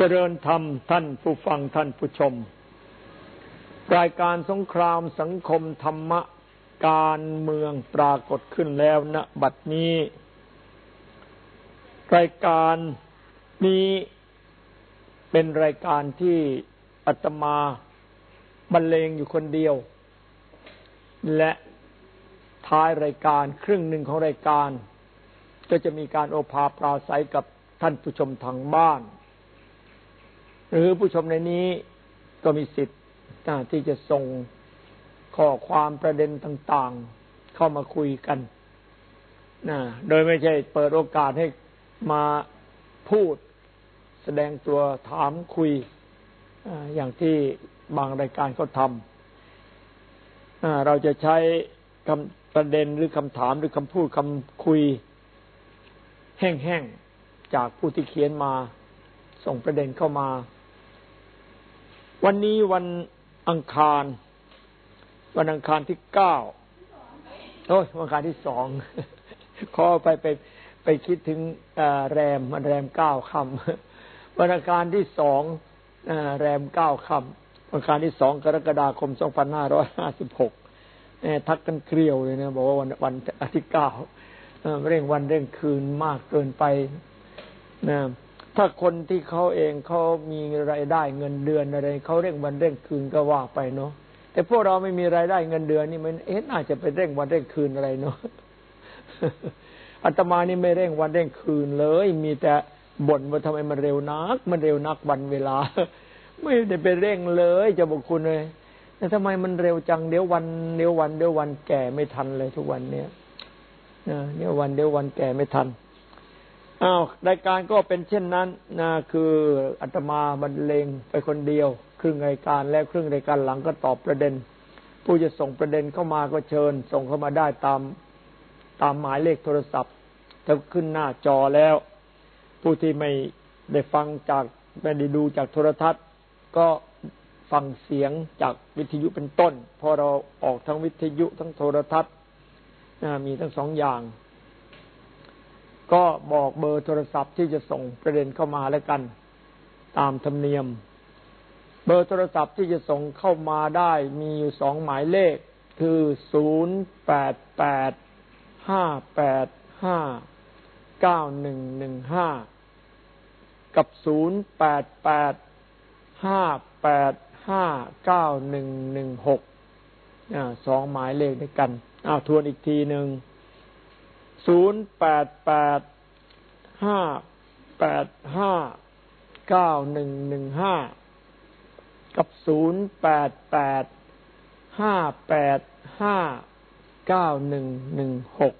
เจริญธรรมท่านผู้ฟังท่านผู้ชม รายการสงครามสังคมธรรมะการเมืองปรากฏขึ้นแล้วณบัดนี้ รายการนี้เป็นรายการที่อาตมาบรรเลงอยู่คนเดียว และท้ายรายการครึ่งหนึ่งของรายการ ก็จะมีการโอภาปราศัยกับท่านผู้ชมทางบ้าน หรือผู้ชมในนี้ก็มีสิทธิ์ที่จะส่งข้อความประเด็นต่าง ๆ เข้ามาคุยกันนะโดยไม่ใช่เปิดโอกาสให้มาพูดแสดงตัวถามคุยอย่างที่บางรายการเขาทำเราจะใช้คำประเด็นหรือคำถามหรือคำพูดคำคุย แห้งๆ จากผู้ที่เขียนมา ส่งประเด็นเข้ามา วันนี้วันอังคาร วันอังคารที่เก้าโอ้ยวันอังคารที่สองขอไปไปไปคิดถึงแรมมันแรมเก้าคำวันอังคารที่สองแรมเก้าคำวันอังคารที่สองกรกฎาคมสองพันห้าร้อยห้าสิบหกทักกันเกลียวเลยนะบอกว่าวันวันอาทิตย์เก้าเร่งวันเร่งคืนมากเกินไปนะ ถ้าคนที่เขาเองเขามีรายได้เงินเดือนอะไรเขาเร่งวันเร่งคืนก็ว่าไปเนาะแต่พวกเราไม่มีรายได้เงินเดือนนี่มันเอ๊ะน่าจะไปเร่งวันเร่งคืนอะไรเนาะอาตมานี่ไม่เร่งวันเร่งคืนเลย มีแต่บ่นว่าทำไมมันเร็วนัก มันเร็วนักวันเวลา ไม่ได้ไปเร่งเลยจะบอกคุณเลยแต่ทำไมมันเร็วจังเดี๋ยววันเดี๋ยววันเดี๋ยววันแก่ไม่ทันเลยทุกวันเนี้ยเดี๋ยววันเดี๋ยววันแก่ไม่ทัน อ้าวรายการก็เป็นเช่นนั้นนะคืออาตมาบรรเลงไปคนเดียว ครึ่งรายการแล้วครึ่งรายการหลังก็ตอบประเด็น ผู้จะส่งประเด็นเข้ามาก็เชิญ ส่งเข้ามาได้ตามตามหมายเลขโทรศัพท์ถ้าขึ้นหน้าจอแล้ว ผู้ที่ไม่ได้ฟังจากไม่ได้ดูจากโทรทัศน์ ก็ฟังเสียงจากวิทยุเป็นต้น พอเราออกทั้งวิทยุทั้งโทรทัศน์มีทั้งสองอย่าง ก็บอกเบอร์โทรศัพท์ที่จะส่งประเด็นเข้ามาแล้วกัน ตามธรรมเนียม เบอร์โทรศัพท์ที่จะส่งเข้ามาได้มีอยู่สองหมายเลข คือศูนย์แปดแปดห้าแปดห้าเก้าหนึ่งหนึ่งห้ากับศูนย์แปดแปดห้าแปดห้าเก้าหนึ่งหนึ่งหกสองหมายเลขด้วยกันอ้าวทวนอีกทีหนึ่ง ศูนย์แปดแปดห้าแปดห้าเก้าหนึ่งหนึ่งห้ากับศูนย์แปดแปดห้าแปดห้าเก้าหนึ่งหนึ่งหก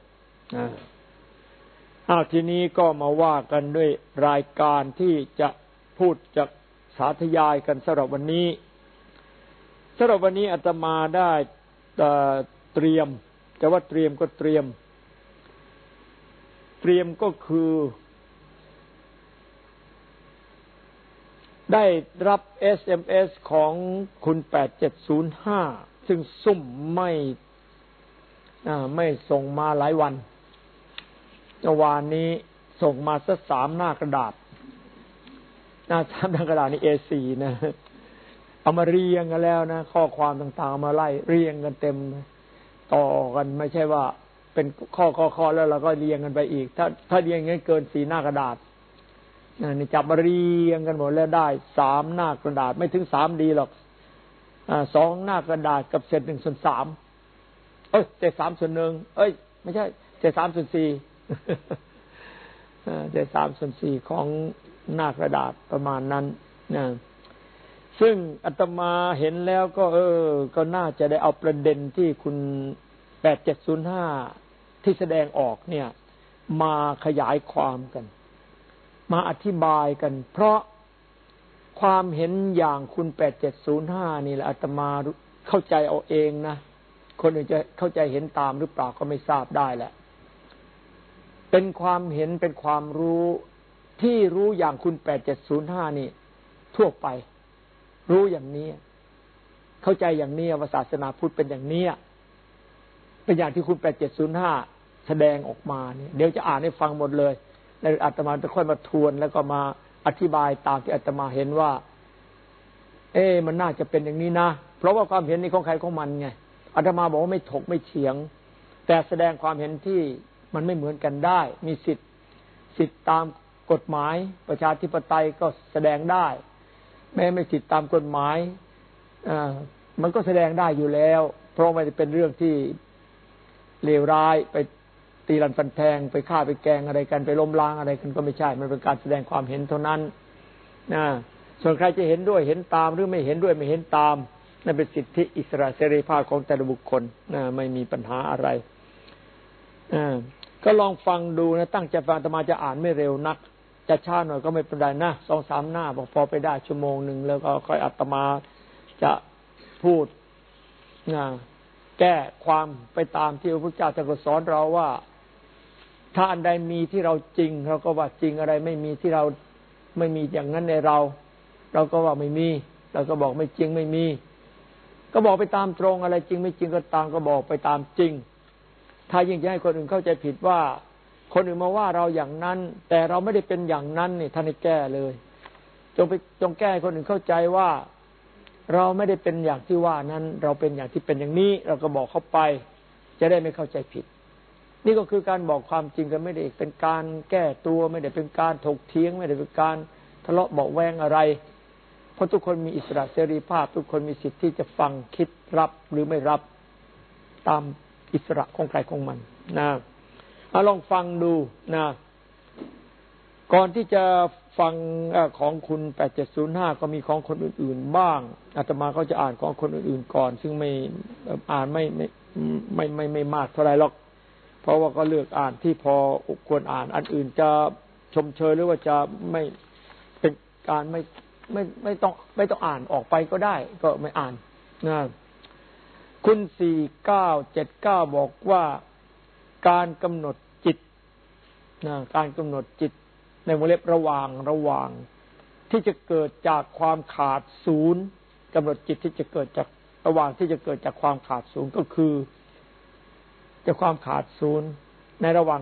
อ้าวทีนี้ก็มาว่ากันด้วยรายการที่จะพูดจะสาธยายกันสำหรับวันนี้สำหรับวันนี้อาตมาได้เตรียม แต่ว่าเตรียมก็เตรียม เตรียมก็คือ ได้รับ SMS ของคุณ8705ซึ่งซุ่มไม่ไม่ส่งมาหลายวันวานนี้ส่งมาสักสามหน้ากระดาษ หน้าสามหน้ากระดาษนี่ A4 นะ เอามาเรียงกันแล้วนะ ข้อความต่างๆมาไล่ เรียงกันเต็ม ต่อกันไม่ใช่ว่า เป็นข้อข้อข้อแล้วเราก็เรียงกันไปอีก ถ้าถ้าเรียงงี้เกินสีหน้ากระดาษนี่จับมาเรียงกันหมดแล้วได้สามหน้ากระดาษไม่ถึงสามดีหรอกอสองหน้ากระดาษกับเศษหนึ่งส่วนสามเอ้ยเศษสามส่วนหนึ่งเอ้ย ไม่ใช่เศษสามส่วนสี่เศษสามส่วนสี่ของหน้ากระดาษประมาณนั้นนะซึ่งอาตมาเห็นแล้วก็ เออ ก็น่าจะได้เอาประเด็นที่คุณแปดเจ็ดศูนย์ห้า ที่แสดงออกเนี่ย มาขยายความกัน มาอธิบายกัน เพราะความเห็นอย่างคุณแปดเจ็ดศูนย์ห้านี่แหละอาตมาเข้าใจเอาเองนะ คนอื่นจะเข้าใจเห็นตามหรือเปล่าก็ไม่ทราบได้แหละ เป็นความเห็นเป็นความรู้ที่รู้อย่างคุณแปดเจ็ดศูนย์ห้านี่ ทั่วไป รู้อย่างนี้ เข้าใจอย่างนี้ว่าศาสนาพุทธเป็นอย่างนี้เป็นอย่างที่คุณแปดเจ็ดศูนย์ห้า แสดงออกมาเนี่ยเดี๋ยวจะอ่านให้ฟังหมดเลยในอาตมาจะค่อยมาทวนแล้วก็มาอธิบายตามที่อาตมาเห็นว่า เอ๊มันน่าจะเป็นอย่างนี้นะ เพราะว่าความเห็นนี้ของใครของมันไงอาตมาบอกว่าไม่ถกไม่เฉียง แต่แสดงความเห็นที่มันไม่เหมือนกันได้ มีสิทธิ์สิทธิ์ตามกฎหมาย ประชาธิปไตยก็แสดงได้ แม้ไม่สิทธิ์ตามกฎหมายอมันก็แสดงได้อยู่แล้ว เพราะมันเป็นเรื่องที่เลวร้ายไป ตีรันฟันแทงไปฆ่าไปแกงอะไรกันไปล้มล้างอะไรกันก็ไม่ใช่ มันเป็นการแสดงความเห็นเท่านั้นนะส่วนใครจะเห็นด้วยเห็นตามหรือไม่เห็นด้วยไม่เห็นตามนั่นเป็นสิทธิอิสระเสรีภาพของแต่ละบุคคลนะไม่มีปัญหาอะไรอก็ลองฟังดูนะตั้งใจฟังธรรมาจะอ่านไม่เร็วนัก จะช้าหน่อยก็ไม่เป็นไรนะสองสามหน้าพอไปได้ชั่วโมงหนึ่งแล้วก็ค่อยอัตมาจะพูดนะแก้ความไปตามที่พระพุทธเจ้าจะสอนเราว่า ถ้าอันใดมีที่เราจริง เราก็ว่าจริงอะไรไม่มีที่เราไม่มีอย่างนั้นในเรา เราก็ว่าไม่มี เราก็บอกไม่จริงไม่มี ก็บอกไปตามตรงอะไรจริงไม่จริงก็ตามก็บอกไปตามจริง ถ้ายิ่งจะให้คนอื่นเข้าใจผิดว่า คนอื่นมาว่าเราอย่างนั้น แต่เราไม่ได้เป็นอย่างนั้นนี่ท่านให้แก้เลย จงไปจงแก้คนอื่นเข้าใจว่า เราไม่ได้เป็นอย่างที่ว่านั้น เราเป็นอย่างที่เป็นอย่างนี้ เราก็บอกเขาไป จะได้ไม่เข้าใจผิด นี่ก็คือการบอกความจริงกันไม่ได้เป็นการแก้ตัวไม่ได้เป็นการถกเถียง ไม่ได้เป็นการทะเลาะเบาแวงอะไร เพราะทุกคนมีอิสระเสรีภาพ ทุกคนมีสิทธิ์ที่จะฟังคิดรับหรือไม่รับตามอิสระของใครของมันนะเอาลองฟังดูนะก่อนที่จะฟังของคุณแปดเจ็ดศูนย์ห้าก็มีของคนอื่น ๆ บ้างอาตมาก็จะอ่านของคนอื่นๆก่อน ซึ่งไม่อ่านไม่ไม่ไม่ไม่ไม่มากเท่าไรหรอก เพราะว่าก็เลือกอ่านที่พอควรอ่านอันอื่นจะชมเชยหรือว่าจะไม่เป็นการไม่ไม่ไม่ต้องไม่ต้องอ่านออกไปก็ได้ ก็ไม่อ่านนะคุณสี่เก้าเจ็ดเก้าบอกว่าการกำหนดจิตนะการกำหนดจิต ในวงเล็บระหว่างระหว่าง ที่จะเกิดจากความขาดศูนย์กำหนดจิตที่จะเกิดจากระหว่างที่จะเกิดจากความขาดศูนย์ก็คือ จะความขาดศูนย์ในระหว่าง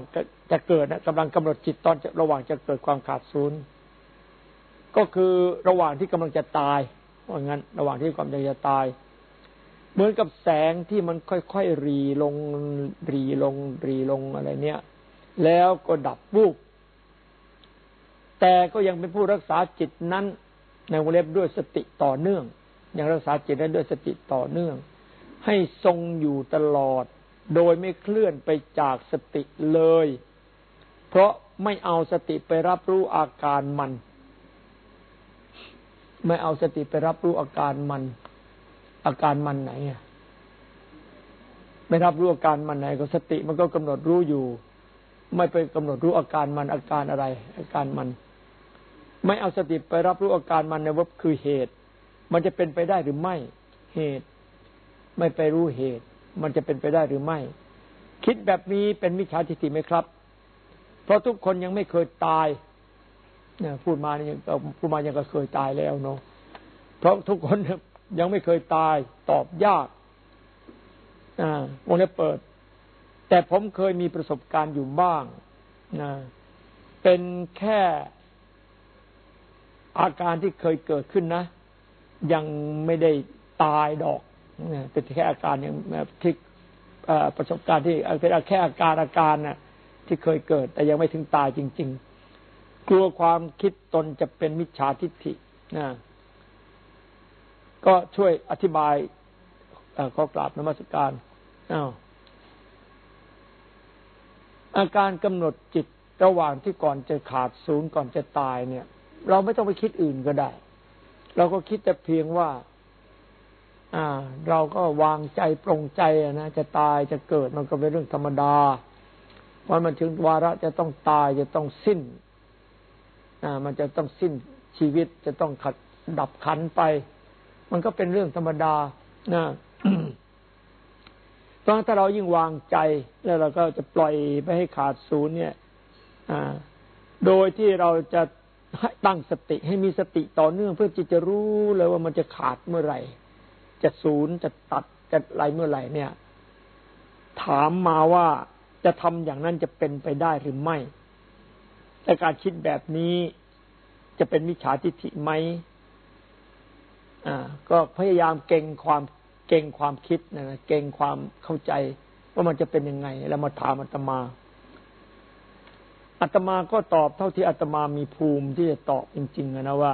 จะเกิดนะกำลังกำหนดจิตตอนระหว่างจะเกิดความขาดศูนย์ก็คือระหว่างที่กำลังจะตายว่างั้น ระหว่างที่ความจะตาย เหมือนกับแสงที่มันค่อยๆรีลงรีลงรีลงอะไรเนี้ยแล้วก็ดับวูบแต่ก็ยังเป็นผู้รักษาจิตนั้นในวงเล็บด้วยสติต่อเนื่อง ยังรักษาจิตได้ด้วยสติต่อเนื่อง ให้ทรงอยู่ตลอด โดยไม่เคลื่อนไปจากสติเลย เพราะไม่เอาสติไปรับรู้อาการมัน ไม่เอาสติไปรับรู้อาการมัน อาการมันไหนอะไม่รับรู้อาการมันไหนก็สติมันก็กำหนดรู้อยู่ ไม่ไปกำหนดรู้อาการมันอาการอะไร อาการมัน ไม่เอาสติไปรับรู้อาการมันในว่าคือเหตุ มันจะเป็นไปได้หรือไม่เหตุ ไม่ไปรู้เหตุ มันจะเป็นไปได้หรือไม่ คิดแบบนี้เป็นมิจฉาทิฏฐิไหมครับ เพราะทุกคนยังไม่เคยตายเนี่ยพูดมาเนี่ยพูดมายังก็เคยตายแล้วเนาะเพราะทุกคนยังไม่เคยตายตอบยากอ่าวงเล็บเปิด แต่ผมเคยมีประสบการณ์อยู่บ้างนะเป็นแค่อาการที่เคยเกิดขึ้นนะ ยังไม่ได้ตายดอก เป็นแค่อาการอย่างที่ประสบการณ์ที่เป็นแค่อาการอาการน่ะ ที่เคยเกิด แต่ยังไม่ถึงตายจริง ๆ กลัวความคิดตนจะเป็นมิจฉาทิฏฐินะก็ช่วยอธิบายข้อกราบนมัสการอ้าวอาการกำหนดจิตระหว่างที่ก่อนจะขาดศูนย์ก่อนจะตายเนี่ย เราไม่ต้องไปคิดอื่นก็ได้ เราก็คิดแต่เพียงว่า อ่า เราก็วางใจปรงใจนะจะตายจะเกิดมันก็เป็นเรื่องธรรมดาวันมันถึงวาระจะต้องตายจะต้องสิ้นอ่ามันจะต้องสิ้นชีวิตจะต้องขัดดับขันไป มันก็เป็นเรื่องธรรมดานะเพราะถ้าเรายิ่งวางใจแล้วเราก็จะปล่อยไปให้ขาดศูนย์เนี่ยโดยที่เราจะตั้งสติให้มีสติต่อเนื่องเพื่อจิตจะรู้เลยว่ามันจะขาดเมื่อไหร่ จะศูนย์จะตัดจะอะไรเมื่อไหร่เนี่ย ถามมาว่าจะทำอย่างนั้นจะเป็นไปได้หรือไม่ แต่การคิดแบบนี้จะเป็นมิจฉาทิฏฐิไหมอ่า ก็พยายามเก่งความเก่งความคิดนะนะเก่งความเข้าใจว่ามันจะเป็นยังไง แล้วมาถามอาตมาอาตมาก็ตอบเท่าที่อาตมามีภูมิที่จะตอบจริงๆนะว่า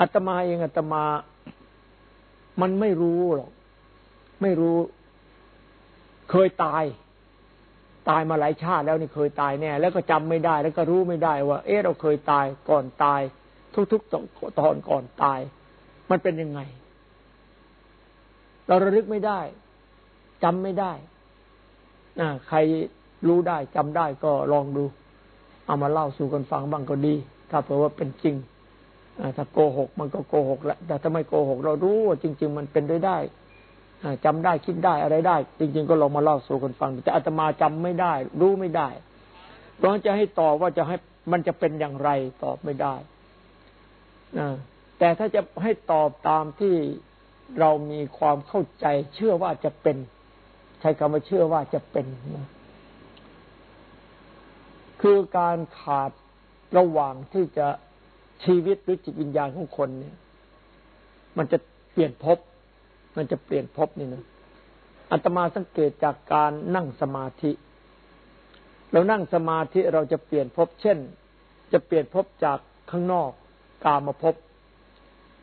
อาตมาเองอาตมา มันไม่รู้หรอก ไม่รู้ เคยตาย ตายมาหลายชาติแล้วนี่เคยตายแน่ แล้วก็จำไม่ได้ แล้วก็รู้ไม่ได้ว่า เอ๊ะเราเคยตายก่อนตาย ทุกๆตอนก่อนตาย มันเป็นยังไง เราระลึกไม่ได้จำไม่ได้นะใครรู้ได้จำได้ก็ลองดู เอามาเล่าสู่กันฟังบ้างก็ดี ถ้าเผื่อว่าเป็นจริง ถ้าโกหกมันก็โกหกแหละแต่ถ้าไม่โกหกเรารู้ว่าจริง ๆ มันเป็นได้ได้จำได้คิดได้อะไรได้ จริง ๆ ก็ลองมาเล่าสู่กันฟัง แต่อาตมาจำไม่ได้ รู้ไม่ได้ เพราะจะให้ตอบว่าจะให้มันจะเป็นอย่างไรตอบไม่ได้แต่ถ้าจะให้ตอบตามที่เรามีความเข้าใจ เชื่อว่าจะเป็น ใช้คำว่าเชื่อว่าจะเป็นนะคือการขาดระหว่างที่จะ ชีวิตหรือจิตวิญญาณของคนเนี่ย มันจะเปลี่ยนภพมันจะเปลี่ยนภพนี่นะอาตมาสังเกตจากการนั่งสมาธิ เรานั่งสมาธิเราจะเปลี่ยนภพเช่น จะเปลี่ยนภพจากข้างนอกกามาภพ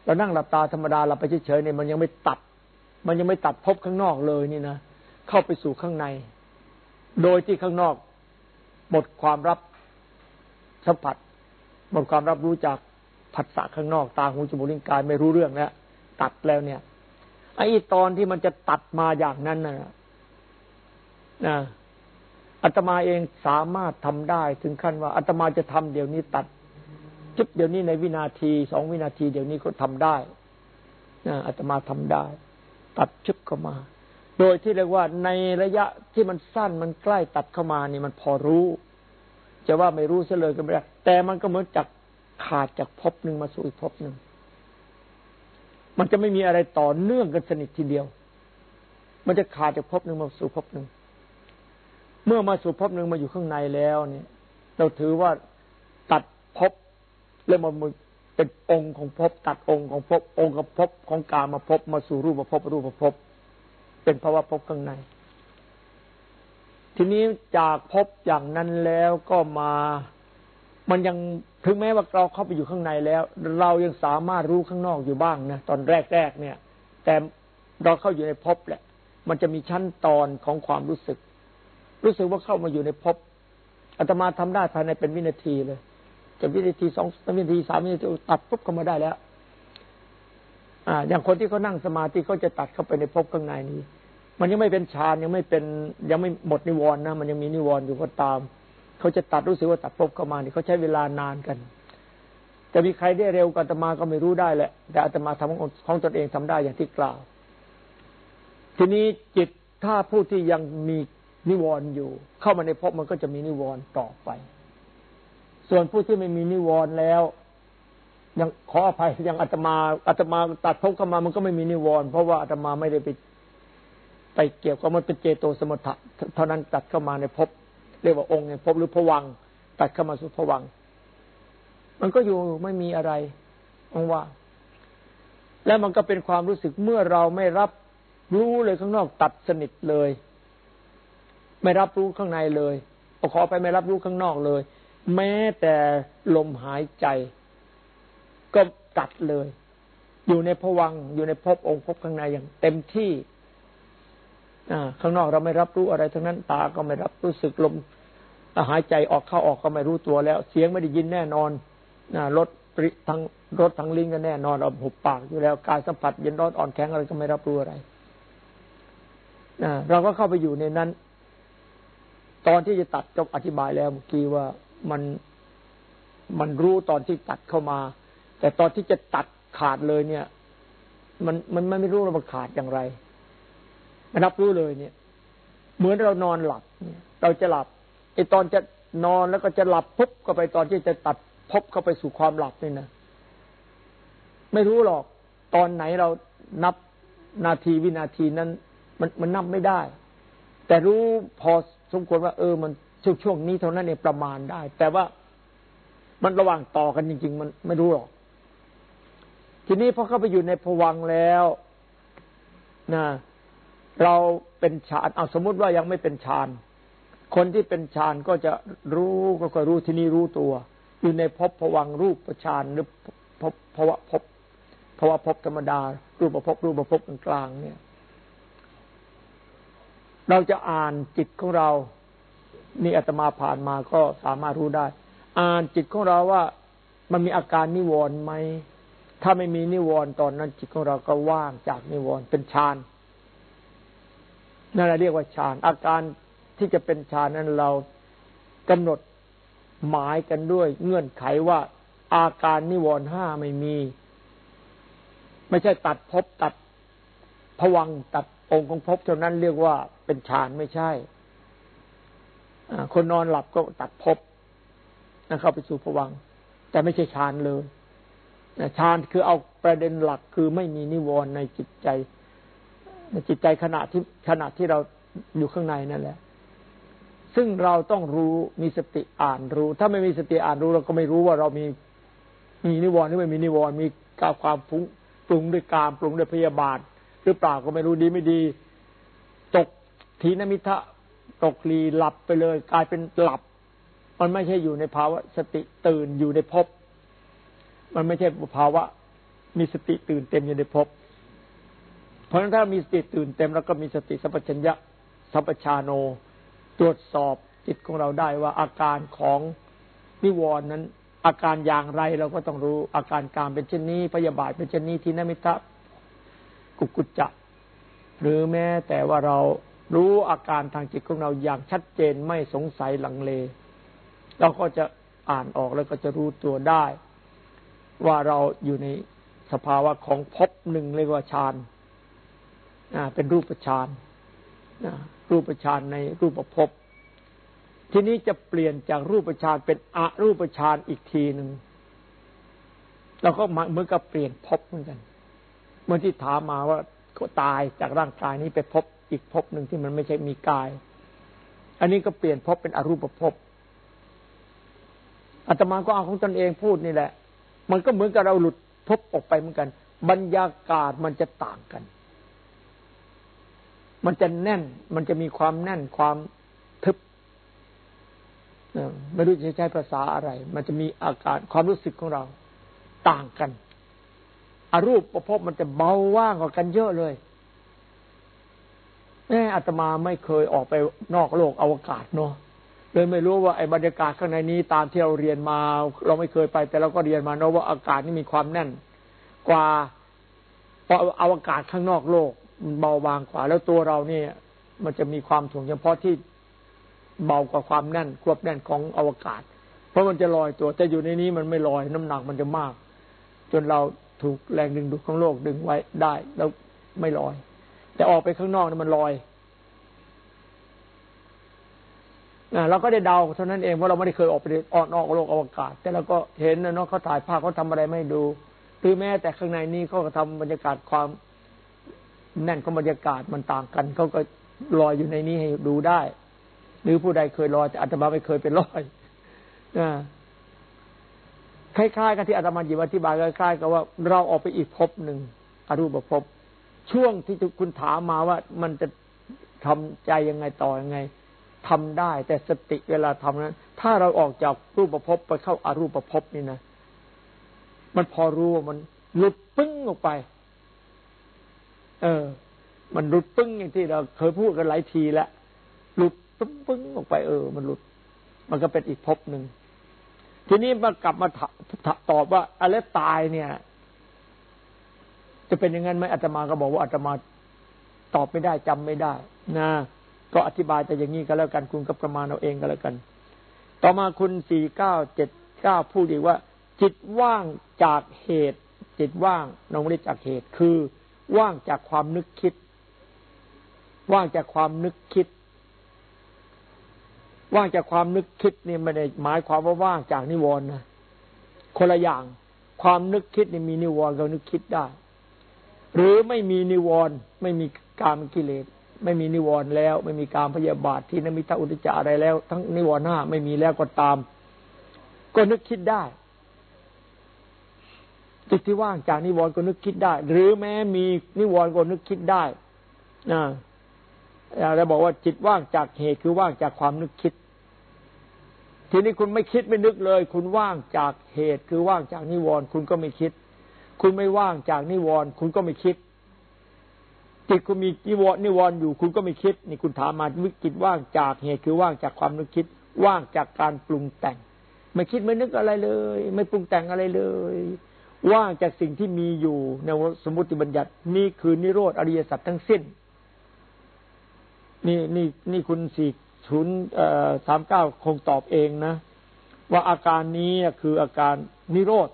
เรานั่งหลับตาธรรมดาเราไปเฉยๆเนี่ยมันยังไม่ตัด มันยังไม่ตัดภพข้างนอกเลยนี่นะเข้าไปสู่ข้างใน โดยที่ข้างนอก หมดความรับสัมผัสหมดความรับรู้จาก ผัสสะข้างนอกตาหูจมูกลิ้นกายไม่รู้เรื่องแล้วตัดแล้วเนี่ย ไอ้ตอนที่มันจะตัดมาอย่างนั้นนะนะอาตมาเองสามารถทำได้ถึงขั้นว่าอาตมาจะทำเดี๋ยวนี้ตัดจุดเดี๋ยวนี้ในวินาทีสองวินาทีเดี๋ยวนี้ก็ทำได้นะอาตมาทำได้ ตัดชุบเข้ามา โดยที่เรียกว่าในระยะที่มันสั้นมันใกล้ตัดเข้ามานี่มันพอรู้ จะว่าไม่รู้เสียเลยก็ไม่ได้แต่มันก็เหมือนจาก ขาดจากภพหนึ่งมาสู่อีกภพหนึ่ง มันจะไม่มีอะไรต่อเนื่องกันสนิททีเดียว มันจะขาดจากภพหนึ่งมาสู่ภพหนึ่ง เมื่อมาสู่ภพหนึ่งมาอยู่ข้างในแล้วเนี่ย เราถือว่าตัดภพแล้วมันเป็นองค์ของภพตัดองค์ของภพองค์กับภพของกามาภพมาสู่รูปภพรูปภพเป็นภาวะพบข้างใน ทีนี้จากพบอย่างนั้นแล้วก็มามันยัง ถึงแม้ว่าเราเข้าไปอยู่ข้างในแล้ว เรายังสามารถรู้ข้างนอกอยู่บ้างนะตอนแรกๆเนี่ย แต่เราเข้าอยู่ในภพแหละ มันจะมีชั้นตอนของความรู้สึก รู้สึกว่าเข้ามาอยู่ในภพอาตมาทำได้ภายในเป็นวินาทีเลยจะวินาทีสองวินาทีสามวินาทีตัดปุ๊บเข้ามาได้แล้ว อ่า อย่างคนที่เขานั่งสมาธิเขาจะตัดเข้าไปในภพข้างในนี้ มันยังไม่เป็นฌานยังไม่เป็น ยังไม่หมดนิวรณ์นะมันยังมีนิวรณ์อยู่ก็ตาม เขาจะตัดรู้สึกว่าตัดภพเข้ามานี่เขาใช้เวลานานกัน จะมีใครได้เร็วกว่าอาตมาก็ไม่รู้ได้แหละ แต่อาตมาทำของของตนเองทำได้อย่างที่กล่าว ทีนี้จิตถ้าผู้ที่ยังมีนิวรณ์อยู่ เข้ามาในภพมันก็จะมีนิวรณ์ต่อไป ส่วนผู้ที่ไม่มีนิวรณ์แล้วยังขออภัยยังอาตมาอาตมาตัดพบเข้ามามันก็ไม่มีนิวรณ์เพราะว่าอาตมาไม่ได้ไปไปเกี่ยวกับมันเป็นเจโตสมุทะเท่านั้นตัดเข้ามาในภพ เรียกว่าองค์ในภพหรือผวังตัดเข้ามาสู่ผวัง มันก็อยู่ไม่มีอะไรองว่างและมันก็เป็นความรู้สึกเมื่อเราไม่รับรู้เลยข้างนอกตัดสนิทเลย ไม่รับรู้ข้างในเลยขอไปไม่รับรู้ข้างนอกเลย แม้แต่ลมหายใจ ก็ตัดเลย อยู่ในผวังอยู่ในภพองค์ภพข้างในอย่างเต็มที่ ข้างนอกเราไม่รับรู้อะไรทั้งนั้น ตาก็ไม่รับรู้สึกลมหายใจออกเข้าออกก็ไม่รู้ตัวแล้ว เสียงไม่ได้ยินแน่นอนรถทั้งรถทั้งลิ้นก็แน่นอนเราหุบปากอยู่แล้วกายสัมผัสเย็นร้อนอ่อนแข็งอะไรก็ไม่รับรู้อะไรเราก็เข้าไปอยู่ในนั้น ตอนที่จะตัดก็อธิบายแล้วเมื่อกี้ว่ามันมันรู้ตอนที่ตัดเข้ามา แต่ตอนที่จะตัดขาดเลยเนี่ย มันมันไม่รู้เราขาดอย่างไร รับรู้เลยเนี่ย เหมือนเรานอนหลับเนี่ยเราจะหลับไอตอนจะนอนแล้วก็จะหลับปุ๊บก็ไปตอนที่จะตัดพบเข้าไปสู่ความหลับนี่นะไม่รู้หรอก ตอนไหนเรานับนาทีวินาทีนั้น มันมันนับไม่ได้ แต่รู้พอสมควรว่า เออมันช่วงช่วงนี้เท่านั้นเองประมาณได้ แต่ว่ามันระหว่างต่อกันจริง ๆ มันไม่รู้หรอก ทีนี้พอเข้าไปอยู่ในผวังแล้วนะ เราเป็นฌานเอาสมมติว่ายังไม่เป็นฌานคนที่เป็นฌานก็จะรู้ก็ก็รู้ที่นี่รู้ตัว อยู่ในภพผวังรูปฌานหรือภพภวะภพภวะภพธรรมดา รูปภพรูปภพกลางเนี่ย เราจะอ่านจิตของเรา นี่อาตมาผ่านมาก็สามารถรู้ได้ อ่านจิตของเราว่ามันมีอาการนิวรณ์ไหมถ้าไม่มีนิวรณ์ตอนนั้นจิตของเราก็ว่างจากนิวรณ์เป็นฌาน นั่นเราเรียกว่าฌาน อาการที่จะเป็นฌานนั้นเรากำหนดหมายกันด้วย เงื่อนไขว่าอาการนิวรณ์ห้าไม่มี ไม่ใช่ตัดภพตัดผวังตัดองค์ของภพเท่านั้นเรียกว่าเป็นฌานไม่ใช่คนนอนหลับก็ตัดภพนะเข้าไปสู่ผวังแต่ไม่ใช่ฌานเลยฌานคือเอาประเด็นหลักคือไม่มีนิวรณ์ในจิตใจ ในจิตใจขณะที่ขณะที่เราอยู่ข้างในนั่นแหละ ซึ่งเราต้องรู้มีสติอ่านรู้ ถ้าไม่มีสติอ่านรู้เราก็ไม่รู้ว่าเรามีมีนิวรณ์หรือไม่มีนิวรณ์มีกาความฟุ้งปรุงด้วยกามปรุงด้วยพยาบาท หรือเปล่าก็ไม่รู้ดีไม่ดี ตกทีนมิทะตกลีหลับไปเลย กลายเป็นหลับ มันไม่ใช่อยู่ในภาวะสติตื่นอยู่ในภพมันไม่ใช่ภาวะมีสติตื่นเต็มอยู่ในภพ เพราะฉะนั้นถ้ามีสติตื่นเต็มแล้วก็มีสติสัพพัญญะสัพชาโน ตรวจสอบจิตของเราได้ว่าอาการของนิวรณ์นั้น อาการอย่างไรเราก็ต้องรู้อาการการเป็นเช่นนี้ พยาบาทเป็นเช่นนี้ทินมิทะกุกุจจะหรือแม้แต่ว่าเรารู้อาการทางจิตของเราอย่างชัดเจนไม่สงสัยหลังเล เราก็จะอ่านออกแล้วก็จะรู้ตัวได้ ว่าเราอยู่ในสภาวะของภพหนึ่งเรียกว่าฌาน เป็นรูปฌานรูปฌานในรูปภพทีนี้จะเปลี่ยนจากรูปฌานเป็นอรูปฌานอีกทีหนึ่งเราก็เหมือนกับเปลี่ยนภพเหมือนกัน เมื่อที่ถามมาว่าก็ตายจากร่างกายนี้ไปพบอีกภพหนึ่งที่มันไม่ใช่มีกาย อันนี้ก็เปลี่ยนภพเป็นอรูปภพอาตมาก็เอาของตนเองพูดนี่แหละ มันก็เหมือนกับเราหลุดภพออกไปเหมือนกัน บรรยากาศมันจะต่างกัน มันจะแน่น มันจะมีความแน่นความทึบไม่รู้จะใช้ภาษาอะไร มันจะมีอาการความรู้สึกของเราต่างกันอารูปประพบมันจะเบาว่างกว่ากันเยอะเลยแม่อาตมาไม่เคยออกไปนอกโลกอวกาศเนาะเลยไม่รู้ว่าไอ้บรรยากาศข้างในนี้ตามที่เราเรียนมา เราไม่เคยไป แต่เราก็เรียนมาเนาะว่าอากาศนี่มีความแน่น กว่าอวกาศข้างนอกโลก เบาบางกว่า แล้วตัวเราเนี่ย มันจะมีความถ่วงเฉพาะที่เบากว่าความแน่นควบแน่นของอวกาศ เพราะมันจะลอยตัว แต่อยู่ในนี้มันไม่ลอยน้ำหนักมันจะมาก จนเราถูกแรงดึงดูดของโลกดึงไว้ได้ แล้วไม่ลอย แต่ออกไปข้างนอกนี่มันลอยเราก็ได้เดาเท่านั้นเองเพราะเราไม่ได้เคยออกไปออกนอกโลกอวกาศ แต่เราก็เห็นนะเนาะเขาถ่ายภาพเขาทาอะไรไม่ดูหรือแม้แต่ข้างในนี้เขาก็ทำบรรยากาศความ แน่นของบรรยากาศมันต่างกันเขาก็ลอยอยู่ในนี้ให้ดูได้ หรือผู้ใดเคยลอยแต่อาตมาไม่เคยเป็นลอยนะคล้ายๆกับที่อาตมาหยิบอธิบายคล้ายๆกับว่าเราออกไปอีกภพหนึ่งอรูปภพช่วงที่คุณถามมาว่ามันจะทำใจยังไงต่อยังไงทำได้ แต่สติเวลาทำนั้น ถ้าเราออกจากรูปภพไปเข้าอารูปภพนี่นะมันพอรู้ว่ามันหลุดปึ้งออกไป เออ มันหลุดปึ้งอย่างที่เราเคยพูดกันหลายทีแล้วหลุดปึ้งปึ้งออกไปเออ มันหลุด มันก็เป็นอีกภพหนึ่งทีนี้มากลับมาตอบว่าอะไรตายเนี่ย จะเป็นอย่างนั้นไหมอาตมาก็บอกว่าอาตมาตอบไม่ได้จำไม่ได้ นะก็อธิบายแต่อย่างนี้ก็แล้วกันคุณก็ประมาณเอาเองก็แล้วกัน ต่อมาคุณสี่เก้าเจ็ดเก้าพูดอีกว่า จิตว่างจากเหตุ จิตว่างนองไม่ได้จากเหตุคือ ว่างจากความนึกคิด ว่างจากความนึกคิด ว่างจากความนึกคิดนี่ไม่ได้หมายความว่าว่างจากนิวรณ์นะคนละอย่าง ความนึกคิดนี่มีนิวรณ์เรานึกคิดได้ หรือไม่มีนิวรณ์ไม่มีกามกิเลสไม่มีนิวรณ์แล้ว ไม่มีการพยาบาทที่นมิตาอุตจาอะไรแล้ว ทั้งนิวรณ์ห้าไม่มีแล้วก็ตาม ก็นึกคิดได้ จิตที่ว่างจากนิวรณ์ก็นึกคิดได้ หรือแม้มีนิวรณ์ก็นึกคิดได้นะเราบอกว่าจิตว่างจากเหตุคือว่างจากความนึกคิด ทีนี้คุณไม่คิดไม่นึกเลย คุณว่างจากเหตุคือว่างจากนิวรณ์คุณก็ไม่คิด คุณไม่ว่างจากนิวรณ์คุณก็ไม่คิด จิตคุณมีนิวรณ์นิวรณ์อยู่ คุณก็ไม่คิด นี่คุณถามมาวิจิตว่างจากเหตุคือว่างจากความนึกคิด ว่างจากการปรุงแต่ง ไม่คิดไม่นึกอะไรเลย ไม่ปรุงแต่งอะไรเลย ว่างจากสิ่งที่มีอยู่ในสมมติบัญญัตินี่คือนิโรธอริยสัจทั้งสิ้น นี่นี่นี่คุณสี่ศูนย์สามเก้าคงตอบเองนะ ว่าอาการนี้คืออาการนิโรธ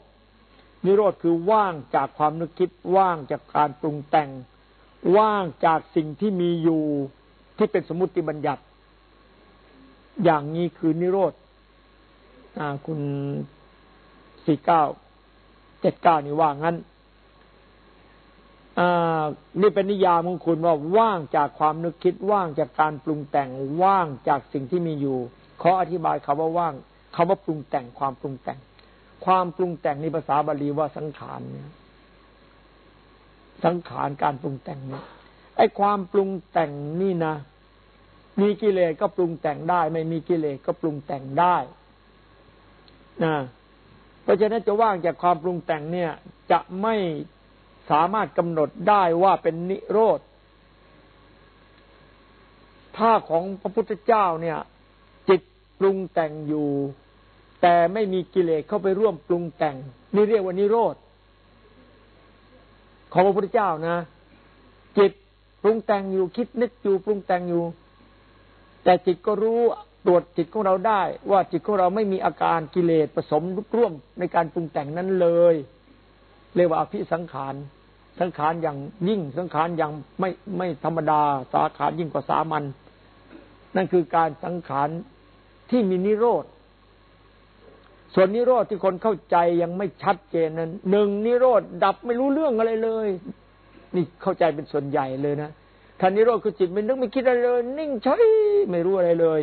นิโรธคือว่างจากความนึกคิดว่างจากการปรุงแต่ง ว่างจากสิ่งที่มีอยู่ที่เป็นสมมติบัญญัติ อย่างนี้คือนิโรธคุณสี่เก้า เจ็ดเก้านี่ว่างั้นนี่เป็นนิยามของคุณว่าว่างจากความนึกคิดว่างจากการปรุงแต่งว่างจากสิ่งที่มีอยู่ขออธิบายคาว่าว่างคาว่าปรุงแต่งความปรุงแต่ง ความปรุงแต่งในภาษาบาลีว่าสังขารเนี่ยสังขารการปรุงแต่งเนี่ยไอ้ความปรุงแต่งนี่นะ มีกิเลสก็ปรุงแต่งได้ ไม่มีกิเลสก็ปรุงแต่งได้นะ เพราะฉะนั้นจะว่างจากความปรุงแต่งเนี่ย จะไม่สามารถกำหนดได้ว่าเป็นนิโรธถ้าของพระพุทธเจ้าเนี่ย จิตปรุงแต่งอยู่ แต่ไม่มีกิเลสเข้าไปร่วมปรุงแต่ง นี่เรียกว่านิโรธของพระพุทธเจ้านะ จิตปรุงแต่งอยู่คิดนึกอยู่ปรุงแต่งอยู่ แต่จิตก็รู้ ตรวจจิตของเราได้ ว่าจิตของเราไม่มีอาการกิเลสผสมร่วมในการปรุงแต่งนั้นเลย เรียกว่าอภิสังขารสังขารอย่างยิ่งสังขารอย่างไม่ไม่ธรรมดา สาขายิ่งกว่าสามัญนั่นคือการสังขารที่มีนิโรธส่วนนิโรธที่คนเข้าใจยังไม่ชัดเจนนั้นหนึ่งนิโรธดับไม่รู้เรื่องอะไรเลย นี่เข้าใจเป็นส่วนใหญ่เลยนะท่านนิโรธคือจิตไม่นึกไม่คิดอะไรเลย นิ่งเฉยไม่รู้อะไรเลย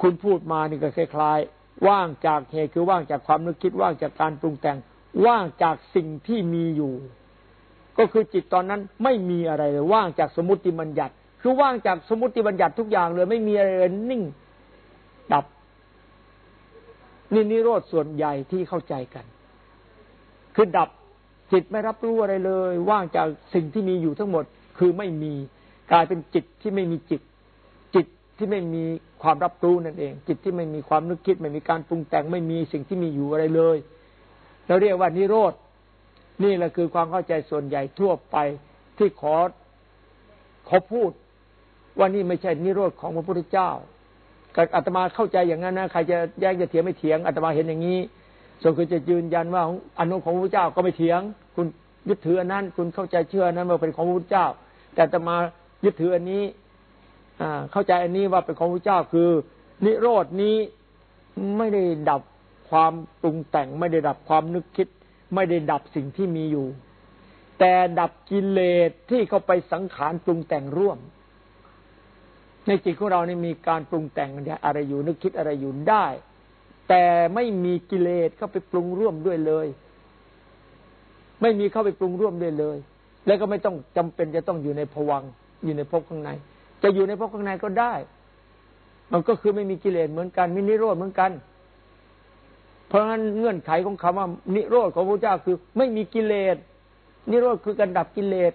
คุณพูดมานี่ก็คล้ายๆว่างจากเหตุคือว่างจากความนึกคิดว่างจากการปรุงแต่ง ว่างจากสิ่งที่มีอยู่ ก็คือจิตตอนนั้นไม่มีอะไรเลยว่างจากสมมติบัญญัติ คือว่างจากสมมติบัญญัติทุกอย่างเลยไม่มีอะไรเลยนิ่งดับนี่นิโรธส่วนใหญ่ที่เข้าใจกัน คือดับจิตไม่รับรู้อะไรเลย ว่างจากสิ่งที่มีอยู่ทั้งหมด คือไม่มีกลายเป็นจิตที่ไม่มีจิตจิต ที่ไม่มีความรับรู้นั่นเอง จิตที่ไม่มีความนึกคิด ไม่มีการปรุงแต่งไม่มีสิ่งที่มีอยู่อะไรเลยเราเรียกว่านิโรธนี่แหละคือความเข้าใจส่วนใหญ่ทั่วไปที่ขอขอพูด ว่านี่ไม่ใช่นิโรธของพระพุทธเจ้าอาตมาเข้าใจอย่างนั้นนะใครจะแย้งจะเถียงไม่เถียงอาตมาเห็นอย่างนี้ ส่วนคุณจะยืนยันว่าอนุของพระพุทธเจ้าก็ไม่เถียง คุณยึดถืออันนั้น คุณเข้าใจเชื่อนั้นว่าเป็นของพระพุทธเจ้า แต่อาตมายึดถืออันนี้ เข้าใจอันนี้ว่าเป็นของพระเจ้าคือ นิโรดนี้ไม่ได้ดับความปรุงแต่ง ไม่ได้ดับความนึกคิด ไม่ได้ดับสิ่งที่มีอยู่ แต่ดับกิเลสที่เข้าไปสังขารปรุงแต่งร่วม ในจิตของเรานี่มีการปรุงแต่งอะไรอยู่นึกคิดอะไรอยู่ได้ แต่ไม่มีกิเลสเข้าไปปรุงร่วมด้วยเลย ไม่มีเข้าไปปรุงร่วมด้วยเลย แล้วก็ไม่ต้องจำเป็นจะต้องอยู่ในภวังอยู่ในภพข้างใน จะอยู่ในภพข้างในก็ได้ มันก็คือไม่มีกิเลสเหมือนกันมีนิโรธเหมือนกัน เพราะฉะนั้นเงื่อนไขของคำว่านิโรธของพระเจ้าคือ ไม่มีกิเลสนิโรธคือการดับกิเลส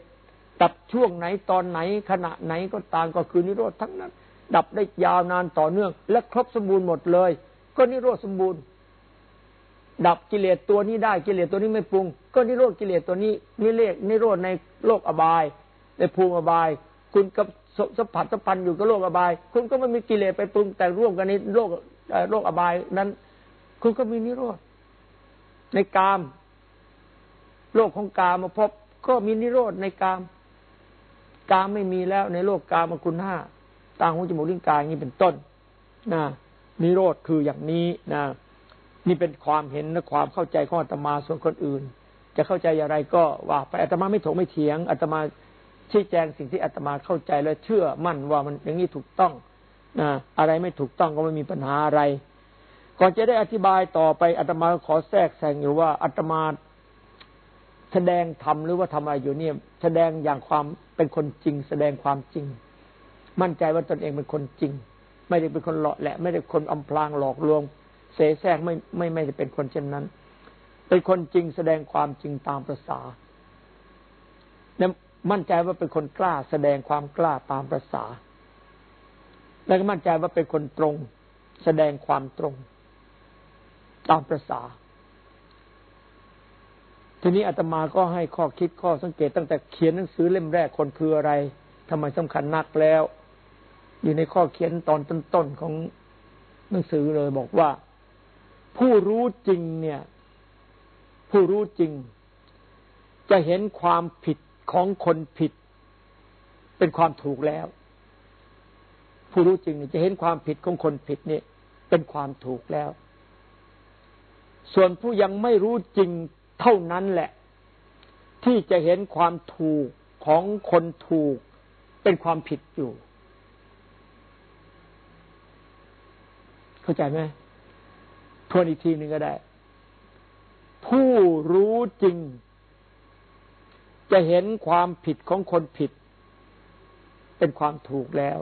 ดับช่วงไหนตอนไหนขณะไหนก็ตามก็คือนิโรธทั้งนั้น ดับได้ยาวนานต่อเนื่อง และครบสมบูรณ์หมดเลย ก็นิโรธสมบูรณ์ ดับกิเลสตัวนี้ได้กิเลสตัวนี้ไม่ปรุง ก็นิโรธกิเลสตัวนี้นี่เรียกนิโรธในโลกอบาย ในภูมิอบาย คุณกับ สัมผัสสัมพันธ์อยู่กับโลกอบาย คุณก็ไม่มีกิเลสไปปรุงแต่ร่วมกันในโลกโลกอบายนั้น คุณก็มีนิโรธในกาม โลกของกามมาพบก็มีนิโรธในกาม กามไม่มีแล้วในโลกกามคุณห้าตางหูจมูกลิ้นกายนี้เป็นต้นนะนิโรธคืออย่างนี้นะนี่เป็นความเห็นและความเข้าใจของอาตมาส่วนคนอื่น จะเข้าใจอย่างไรก็ว่าไปอาตมาไม่ถกไม่เถียงอาตมา ชี้แจงสิ่งที่อาตมาเข้าใจและเชื่อมั่นว่ามันอย่างนี้ถูกต้องนะอะไรไม่ถูกต้องก็ไม่มีปัญหาอะไร ก่อนจะได้อธิบายต่อไปอาตมาขอแทรกแซงอยู่ว่าอาตมาแสดงธรรมหรือว่าทำอะไรอยู่เนี่ย แสดงอย่างความเป็นคนจริง แสดงความจริง มั่นใจว่าตนเองเป็นคนจริง ไม่ได้เป็นคนหลอกแหละ ไม่ได้คนอำพรางหลอกลวง เสแสร้งไม่ไม่ไม่ได้เป็นคนเช่นนั้น เป็นคนจริงแสดงความจริงตามประษาและ มั่นใจว่าเป็นคนกล้าแสดงความกล้าตามประษา แล้วก็มั่นใจว่าเป็นคนตรง แสดงความตรง ตามประษา ทีนี้อาตมาก็ให้ข้อคิดข้อสังเกตตั้งแต่เขียนหนังสือเล่มแรกคนคืออะไรทำไมสำคัญนักแล้ว อยู่ในข้อเขียนตอนต้นๆของหนังสือเลยบอกว่า ผู้รู้จริงเนี่ย ผู้รู้จริง จะเห็นความผิด ของคนผิด เป็นความถูกแล้ว ผู้รู้จริงจะเห็นความผิดของคนผิดนี่เป็นความถูกแล้ว ส่วนผู้ยังไม่รู้จริงเท่านั้นแหละ ที่จะเห็นความถูกของคนถูก เป็นความผิดอยู่ เข้าใจไหมทวนอีกทีหนึ่งก็ได้ ผู้รู้จริง จะเห็นความผิดของคนผิด เป็นความถูกแล้ว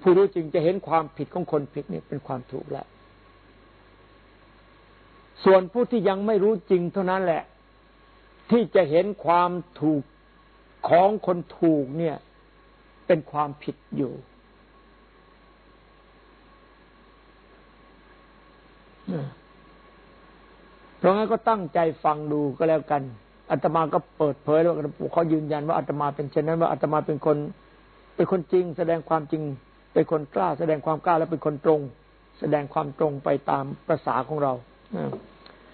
ผู้รู้จริงจะเห็นความผิดของคนผิดเนี่ยเป็นความถูกแล้ว ส่วนผู้ที่ยังไม่รู้จริงเท่านั้นแหละ ที่จะเห็นความถูกของคนถูกเนี่ย เป็นความผิดอยู่เพราะงั้นก็ตั้งใจฟังดูก็แล้วกัน อาตมาก็เปิดเผยแล้วเขายืนยันว่าอาตมาเป็นเช่นนั้น ว่าอาตมาเป็นคนเป็นคนจริง แสดงความจริง เป็นคนกล้า แสดงความกล้าและเป็นคนตรง แสดงความตรงไปตามภาษาของเรา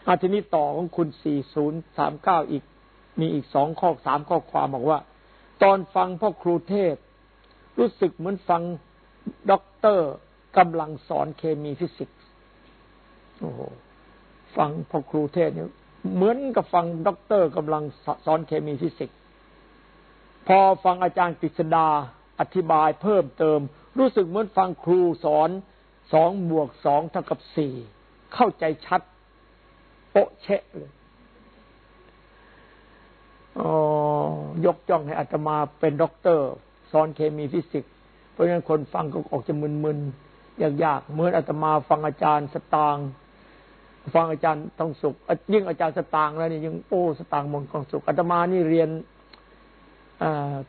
อาทีนี้ต่อของคุณ 4039 อีก มีอีกสองข้อสามข้อความบอกว่า ตอนฟังพ่อครูเทศน์ รู้สึกเหมือนฟังด็อกเตอร์กำลังสอนเคมีฟิสิกส์โอ้โหฟังพ่อครูเทศน์เนี่ย เหมือนกับฟังด็อกเตอร์กำลังสอนเคมีฟิสิกส์พอฟังอาจารย์กฤษดาอธิบายเพิ่มเติม รู้สึกเหมือนฟังครูสอนสองบวกสองเท่ากับสี่เข้าใจชัดโปะเชะเลยยกย่องให้อาตมาเป็นด็อกเตอร์ สอนเคมีฟิสิกส์เพราะฉะนั้นคนฟังก็ออกจะมึนๆยากๆเหมือนอาตมาฟังอาจารย์สตาง ฟังอาจารย์ทองสุข ยิ่งอาจารย์สตางแล้วนี่ยังโอ้สตางมงคลสุขอาตมานี่เรียน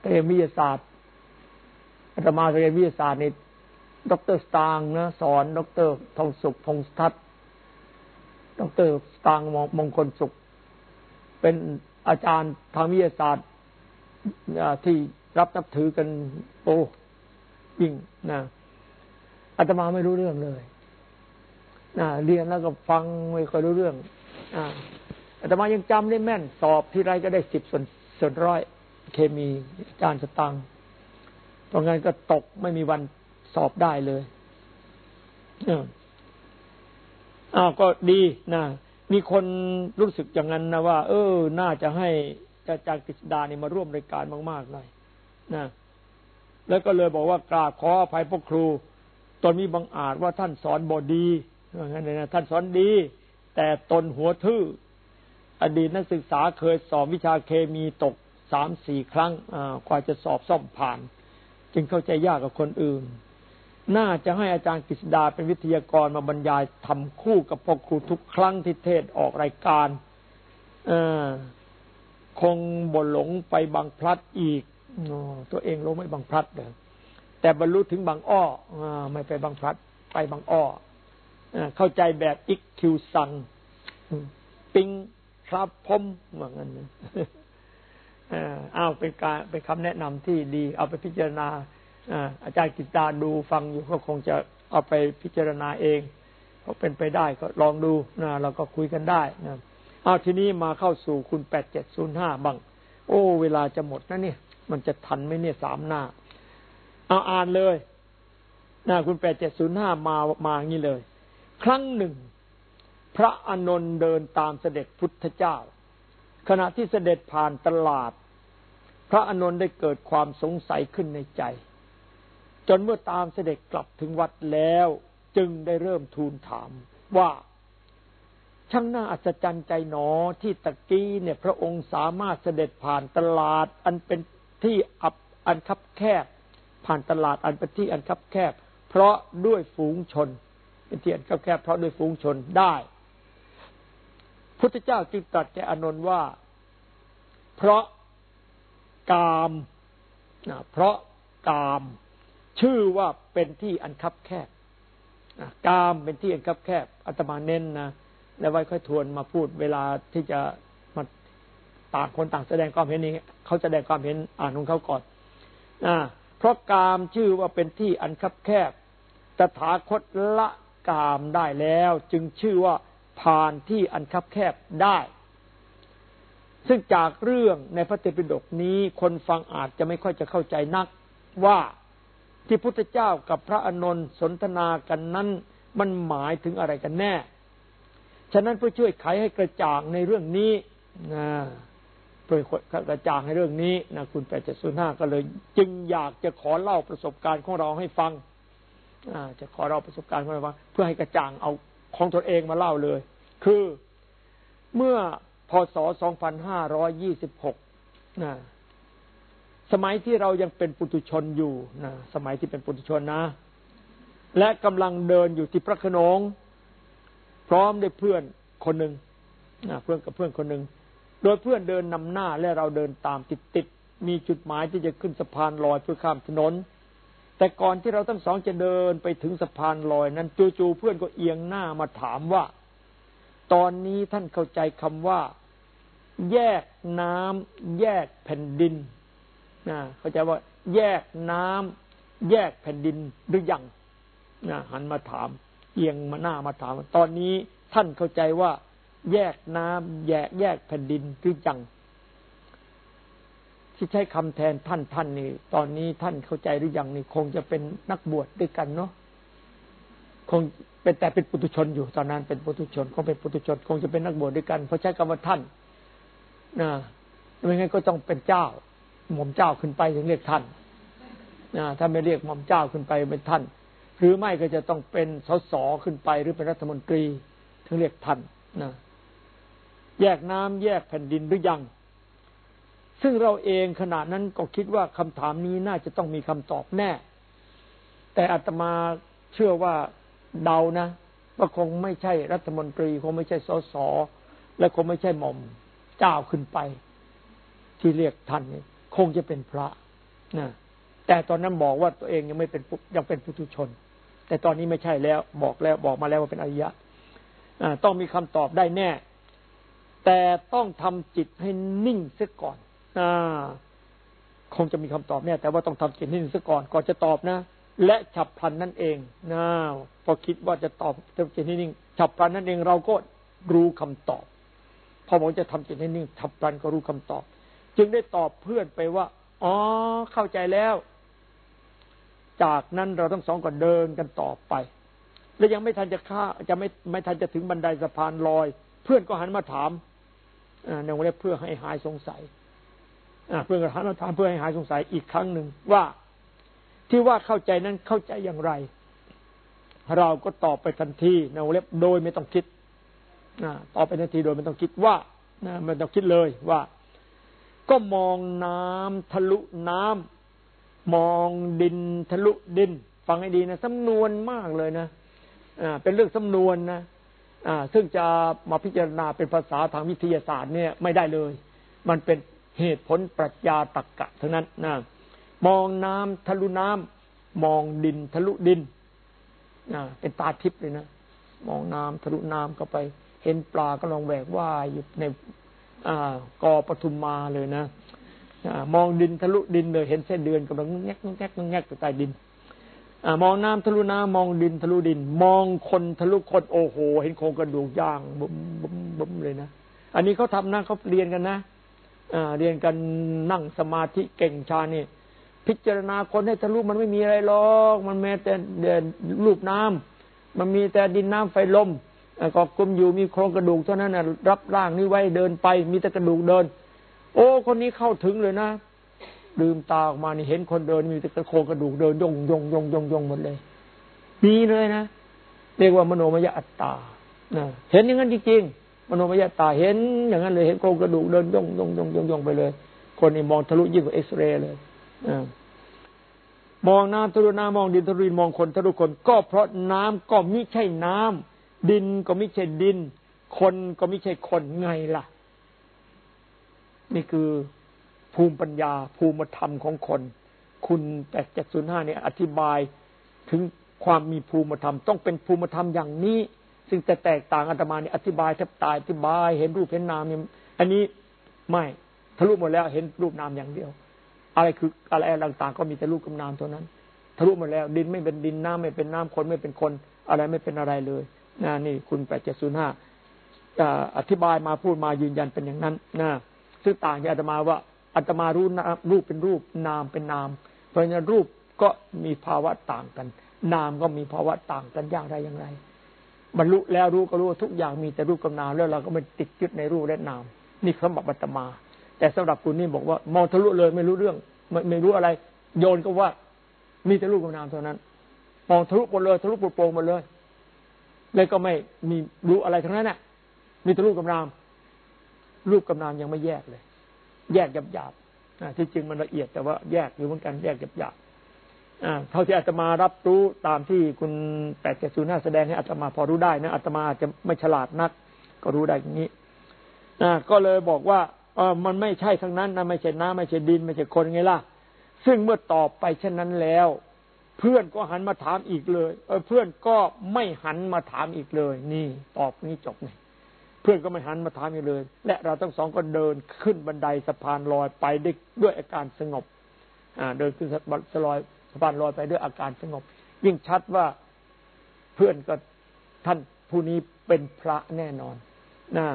เตรียมวิทยาศาสตร์อาตมาเรียนวิทยาศาสตร์นี่ดรสตางนะสอนดรทองสุขพงศทัศน์ดรสตางมงคลสุข เป็นอาจารย์ทางวิทยาศาสตร์ที่รับนับถือกันโอ้ยิ่งนะอาตมาไม่รู้เรื่องเลย เรียนแล้วก็ฟังไม่ค่อยรู้เรื่องอาตมายังจำได้แม่น สอบที่ไรก็ได้สิบส่วนส่วนร้อย เคมีอาจารสตังเพราะงั้นก็ตกไม่มีวันสอบได้เลยอ้าวก็ดีนะมีคนรู้สึกอย่างนั้นนะว่า เออ น่าจะให้อาจารย์กฤษดานี่มาร่วมรายการมากๆหน่อยนะแล้วก็เลยบอกว่ากราบขออภัยพวกครู ตอนมีบังอาจว่าท่านสอนบอดี ว่างั้นเลยนะท่านสอนดี แต่ตนหัวทื่อ อดีตนักศึกษาเคยสอบวิชาเคมีตกสามสี่ครั้งกว่าจะสอบซ่อมผ่าน จึงเข้าใจยากกับคนอื่น น่าจะให้อาจารย์กฤษดาเป็นวิทยากรมาบรรยายทำคู่กับพ่อครูทุกครั้งที่เทศออกรายการอคงบ่หลงไปบางพลัดอีกอตัวเองลงไม่บางพลัดเดแต่บรรลุถึงบางอ้ออไม่ไปบางพลัด ไปบางอ้อ เข้าใจแบบอิกคิวซัง ปิงครับพมเหมือนกันอ้าวเป็นการเป็นคำแนะนำที่ดี เอาไปพิจารณาอาจารย์กิตาดูฟังอยู่ก็คงจะเอาไปพิจารณาเองเขาเป็นไปได้ก็ลองดูนะเราก็คุยกันได้นะเอาทีนี้มาเข้าสู่คุณแปดเจ็ดศูนย์ห้าบัง โอ้ เวลาจะหมดนะเนี่ย มันจะทันไหมเนี่ยสามหน้า เอาอ่านเลยนะคุณแปดเจ็ดศูนย์ห้ามามาอย่างนี้เลย ครั้งหนึ่ง พระอนนท์เดินตามเสด็จพุทธเจ้า ขณะที่เสด็จผ่านตลาด พระอนนท์ได้เกิดความสงสัยขึ้นในใจ จนเมื่อตามเสด็จกลับถึงวัดแล้ว จึงได้เริ่มทูลถามว่าช่างน่าอัศจรรย์ใจหนอที่ตะกี้เนี่ยพระองค์สามารถเสด็จผ่านตลาด อันเป็นที่อับอันคับแคบ ผ่านตลาดอันเป็นที่อันคับแคบ เพราะด้วยฝูงชน เป็นที่อันคับแคบเพราะด้วยฝูงชนได้ พุทธเจ้าจึงตรัสแก่อานนท์ว่า เพราะกามนะเพราะกาม ชื่อว่าเป็นที่อันคับแคบกามเป็นที่อันคับแคบอาตมาเน้นนะแล้วไว้ค่อยทวนมาพูดเวลาที่จะมาต่างคนต่างแสดงความเห็นนี้เขาแสดงความเห็นอ่านของเขาก่อนนะเพราะกามชื่อว่าเป็นที่อันคับแคบตถาคตละ กามได้แล้ว จึงชื่อว่าผ่านที่อันคับแคบได้ ซึ่งจากเรื่องในพระเตปิฎกนี้คนฟังอาจจะไม่ค่อยจะเข้าใจนักว่าที่พุทธเจ้ากับพระอนนท์สนทนากันนั้นมันหมายถึงอะไรกันแน่ ฉะนั้นเพื่อช่วยไขให้กระจ่างในเรื่องนี้นะเพื่อกระจ่างในเรื่องนี้นะคุณแปดเจ็ดศูนย์ห้าก็เลย จึงอยากจะขอเล่าประสบการณ์ของเราให้ฟัง จะขอเล่าประสบการณ์ของเราฟังเพื่อให้กระจ่างเอาของตนเองมาเล่าเลย คือเมื่อพศ 2526 นะ สมัยที่เรายังเป็นปุถุชนอยู่นะสมัยที่เป็นปุถุชนนะ และกำลังเดินอยู่ที่พระขนง พร้อมด้วยเพื่อนคนหนึ่งเพื่อนกับเพื่อนคนหนึ่งโดยเพื่อนเดินนำหน้าและเราเดินตามติดติดมีจุดหมายที่จะขึ้นสะพานลอยเพื่อข้ามถนน แต่ก่อนที่เราทั้งสองจะเดินไปถึงสะพานลอยนั้นจู่ๆเพื่อนก็เอียงหน้ามาถามว่า ตอนนี้ท่านเข้าใจคำว่า แยกน้ำแยกแผ่นดินนะเข้าใจว่า แยกน้ำแยกแผ่นดินหรือยังนะหันมาถาม เอียงมาหน้ามาถาม ตอนนี้ท่านเข้าใจว่า แยกน้ำแยกแยกแผ่นดินหรือยัง ที่ใช้คำแทนท่านท่านนี่ตอนนี้ท่านเข้าใจหรือยังนี่คงจะเป็นนักบวชดด้วยกันเนาะคงเป็นแต่เป็นปุถุชนอยู่ตอนนั้นเป็นปุถุชนคงเป็นปุถุชน คงจะเป็นนักบวชดด้วยกันเพราะใช้คำว่าท่านนะไม่งั้นก็ต้องเป็นเจ้าหม่อมเจ้าขึ้นไปถึงเรียกท่านนะถ้าไม่เรียกหม่อมเจ้าขึ้นไปเป็นท่าน หรือไม่ก็จะต้องเป็นสสขึ้นไปหรือเป็นรัฐมนตรีถึงเรียกท่านนะแยกน้ำแยกแผ่นดินหรือยัง ซึ่งเราเองขณะนั้นก็คิดว่าคำถามนี้น่าจะต้องมีคำตอบแน่ แต่อาตมาเชื่อว่าเดานะว่าคงไม่ใช่รัฐมนตรีคงไม่ใช่สสและคงไม่ใช่หม่อมเจ้าขึ้นไป ที่เรียกท่านนี่คงจะเป็นพระนะแต่ตอนนั้นบอกว่าตัวเองยังไม่เป็นยังเป็นปุถุชน แต่ตอนนี้ไม่ใช่แล้วบอกแล้วบอกมาแล้วว่าเป็นอริยะต้องมีคำตอบได้แน่ แต่ต้องทำจิตให้นิ่งเสียก่อน อคงจะมีคำตอบแน่แต่ว่าต้องทำจิตนิ่งเสียก่อนก่อนจะตอบนะ และฉับพลันนั่นเองนะพอคิดว่าจะตอบทำจิตนิ่งฉับพลันนั่นเองเราก็รู้คำตอบ พอบอกจะทำจิตให้นิ่งฉับพลันก็รู้คำตอบ จึงได้ตอบเพื่อนไปว่า อ๋อ เข้าใจแล้ว จากนั้นเราทั้งสองก็เดินกันต่อไป และยังไม่ทันจะข้าจะไม่ไม่ทันจะถึงบันไดสะพานลอย เพื่อนก็หันมาถามในวันนี้เพื่อให้หายสงสัย เพื่อนก็หันมาถามเพื่อให้หายสงสัยอีกครั้งหนึ่งว่าที่ว่าเข้าใจนั้นเข้าใจอย่างไร เราก็ตอบไปทันทีในวงเล็บโดยไม่ต้องคิดตอบไปทันทีโดยไม่ต้องคิดว่าไม่ต้องคิดเลยว่า ก็มองน้ำทะลุน้ำมองดินทะลุดิน ฟังให้ดีนะสำนวนมากเลยนะอ่าเป็นเรื่องสำนวนนะอ่าซึ่งจะมาพิจารณาเป็นภาษาทางวิทยาศาสตร์เนี่ยไม่ได้เลย มันเป็น เหตุผลปรัชญาตรรกะเทั้งนั้นนะมองน้ำทะลุน้ำมองดินทะลุดินอ่าเป็นตาทิพย์เลยนะมองน้ำทะลุน้ำเข้าไป เห็นปลาก็ลองแหวกว่ายอยู่ในอกอปทุมมาเลยนะมองดินทะลุดินเลยเห็นเส้นเดือนกำลังแงกแงกแงกอยู่ใต้ดินอมองน้ำทะลุน้ำมองดินทะลุดิน มองคนทะลุคนโอ้โห เห็นโครงกระดูกย่างบุ้มบุ้มบุ้มเลยนะ อันนี้เขาทำนะเขาเรียนกันนะ เรียนกันนั่งสมาธิเก่งชานี่ พิจารณาคนให้ทะลุมันไม่มีอะไรหรอกมันแม้แต่เดินรูปน้ำมันมีแต่ดินน้ำไฟลมก็กลมอยู่มีโครงกระดูกเท่านั้นนะรับร่างนี้ไว้เดินไปมีแต่กระดูกเดิน โอ้คนนี้เข้าถึงเลยนะลืมตาออกมานี่เห็นคนเดินมีแต่โครงกระดูกเดินยงยงยงยงยงหมดเลยมีเลยนะเรียกว่ามโนมยอัตตาเห็นอย่างนั้นจริงๆ มโนมยตตาเห็น อย่างนั้นเลยเห็นโครงกระดูกเดินย่องย่องย่องย่องย่องไปเลย คนนี้มองทะลุยิ่งกว่าเอ็กซเรย์เลยมองน้ำทะลุน้ำมองดินทะลุดินมองคนทะลุคน ก็เพราะน้ำก็ไมิใช่น้ำดินก็ไมิใช่ดิน คนก็ไมิใช่คนไงล่ะ นี่คือภูมิปัญญา ภูมิธรรมของคน คุณแปดเจ็ดศูนย์ห้าเนี่ยอธิบายถึงความมีภูมิธรรม ต้องเป็นภูมิธรรมอย่างนี้ ซึ่งแต่แตกต่างอาตมาเนี่ยอธิบายแทบตายอธิบาย เห็นรูปเห็นนามเนี่ยอันนี้ไม่ทะลุหมดแล้วเห็นรูปนามอย่างเดียว อะไรคืออะไรต่างๆ ก็มีแต่รูปกับนามเท่านั้น ทะลุหมาแล้ว ดินไม่เป็นดินน้ำไม่เป็นน้ำคนไม่เป็นคน อะไรไม่เป็นอะไรเลยนะนี่คุณแปดเจ็ดศูนย์ห้าอธิบายมาพูดมายืนยันเป็นอย่างนั้นนะซึ่งต่างจากอาตมาว่าอาตมารู้รูปเป็นรูปนามเป็นนาม เพราะฉะนั้นรูปก็มีภาวะต่างกัน นามก็มีภาวะต่างกันอย่างไรอย่างไร บรรลุแล้วรู้ก็รู้ทุกอย่างมีแต่รูปกับนามแล้วเราก็ไม่ติดยึดในรูปและนาม นี่คำบอกอาตมา แต่สำหรับคุณนี่บอกว่ามองทะลุเลยไม่รู้เรื่องไม่ไม่รู้อะไร โยนก็ว่ามีแต่รูปกับนามเท่านั้นมองทะลุหมดเลยทะลุปุโปร่งหมดเลยเลยก็ไม่มีรู้อะไรทั้งนั้นน่ะ มีแต่รูปกับนาม รูปกับนามยังไม่แยกเลย แยกหยาบหยาบที่จริงมันละเอียดแต่ว่าแยกอยู่เหมือนกันแยกหยาบหยาบ เท่าที่อาตมารับรู้ตามที่คุณแปดเจ็ดศูนย์ห้าแสดงให้อาตมาพอรู้ได้นะอาตมาอาจจะไม่ฉลาดนัก ก็รู้ได้อย่างนี้ก็เลยบอกว่าเออมันไม่ใช่ทั้งนั้นนะไม่ใช่น้ำไม่ใช่ดิน ไม่ใช่คนไงล่ะ ซึ่งเมื่อตอบไปเช่นนั้นแล้ว เพื่อนก็หันมาถามอีกเลย เออเพื่อนก็ไม่หันมาถามอีกเลย นี่ตอบนี้จบเลยเพื่อนก็ไม่หันมาถามอีกเลย และเราทั้งสองก็เดินขึ้นบันไดสะพานลอยไปด้วยด้วยอาการสงบ อ่า เดินขึ้นสะพานลอยะพานลอยไปด้วยอาการสงบ ยิ่งชัดว่าเพื่อนก็ท่านผู้นี้เป็นพระแน่นอนนะ